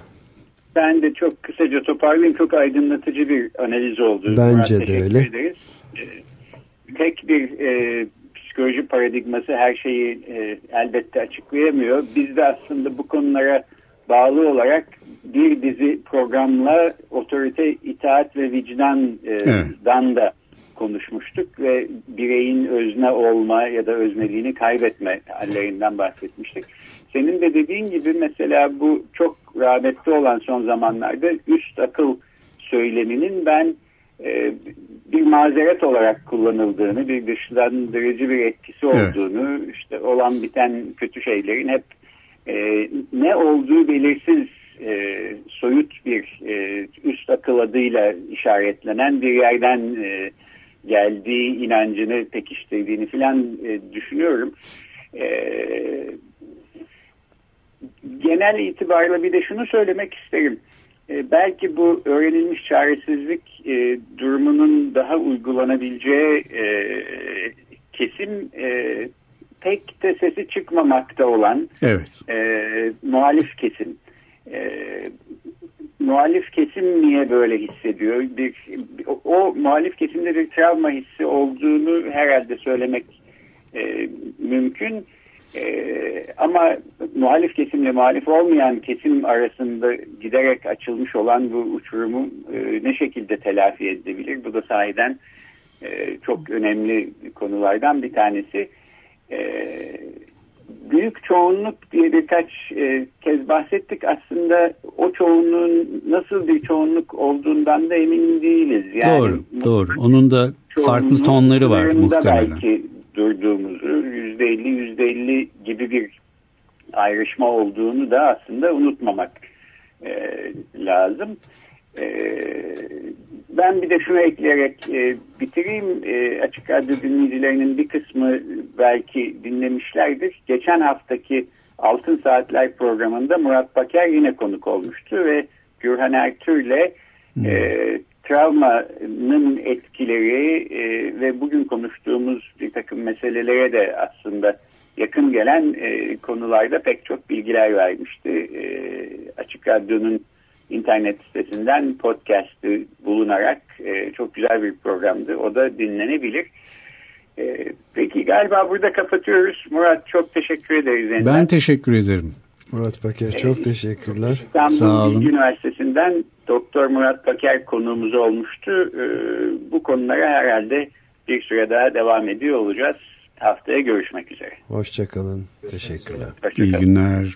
Ben de çok kısaca toparlayayım. Çok aydınlatıcı bir analiz oldu. Bence Murat, de öyle. Ederiz. Ee, tek bir e, psikoloji paradigması her şeyi e, elbette açıklayamıyor. Biz de aslında bu konulara bağlı olarak bir dizi programla otorite, itaat ve vicdandan evet. da konuşmuştuk ve bireyin özne olma ya da özneliğini kaybetme hallerinden bahsetmiştik. Senin de dediğin gibi mesela bu çok rağbette olan son zamanlarda üst akıl söyleminin ben e, bir mazeret olarak kullanıldığını, bir dışlandırıcı bir etkisi olduğunu, evet. işte olan biten kötü şeylerin hep e, ne olduğu belirsiz e, soyut bir e, üst akıl adıyla işaretlenen bir yerden e, geldiği inancını pekiştirdiğini filan e, düşünüyorum. E, genel itibarla bir de şunu söylemek isterim. E, belki bu öğrenilmiş çaresizlik e, durumunun daha uygulanabileceği e, kesim e, pek de sesi çıkmamakta olan evet. e, muhalif kesim. E, muhalif kesim niye böyle hissediyor? Bir, o, o muhalif kesimde bir travma hissi olduğunu herhalde söylemek e, mümkün. E, ama muhalif kesimle muhalif olmayan kesim arasında giderek açılmış olan bu uçurumu e, ne şekilde telafi edilebilir? Bu da sahiden e, çok önemli konulardan bir tanesi. E, büyük çoğunluk diye birkaç e, kez bahsettik. Aslında o çoğunluğun nasıl bir çoğunluk olduğundan da emin değiliz. Yani, doğru, doğru. Onun da farklı tonları var muhtemelen. Belki durduğumuzu yüzde elli yüzde elli gibi bir ayrışma olduğunu da aslında unutmamak e, lazım. Ben bir de şunu ekleyerek e, bitireyim. E, Açık Radyo dinleyicilerinin bir kısmı belki dinlemişlerdir. Geçen haftaki Altın Saatler programında Murat Baker yine konuk olmuştu ve Gürhan Ertür'le hmm. e, travmanın etkileri e, ve bugün konuştuğumuz bir takım meselelere de aslında yakın gelen e, konularda pek çok bilgiler vermişti. E, Açık Radyo'nun internet sitesinden podcast'ı bulunarak e, çok güzel bir programdı. O da dinlenebilir. E, peki galiba burada kapatıyoruz. Murat çok teşekkür ederiz. Ender. Ben teşekkür ederim. Murat Paker çok teşekkürler. İstanbul Sağ olun. Bilgi Üniversitesi'nden Doktor Murat Paker konuğumuz olmuştu. E, bu konulara herhalde bir süre daha devam ediyor olacağız. Haftaya görüşmek üzere. Hoşçakalın. Teşekkürler. Hoşçakalın. İyi günler.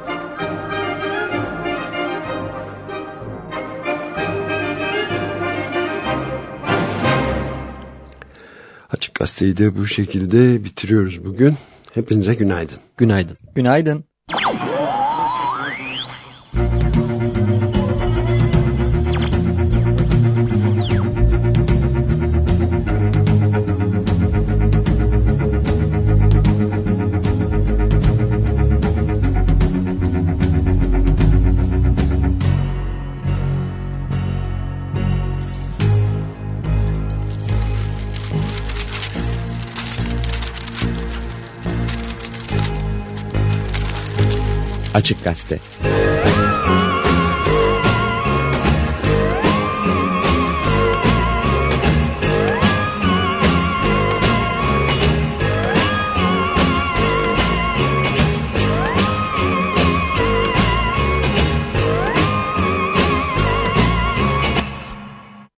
Gazete'yi de bu şekilde bitiriyoruz bugün. Hepinize günaydın. Günaydın. Günaydın. Açık Gazete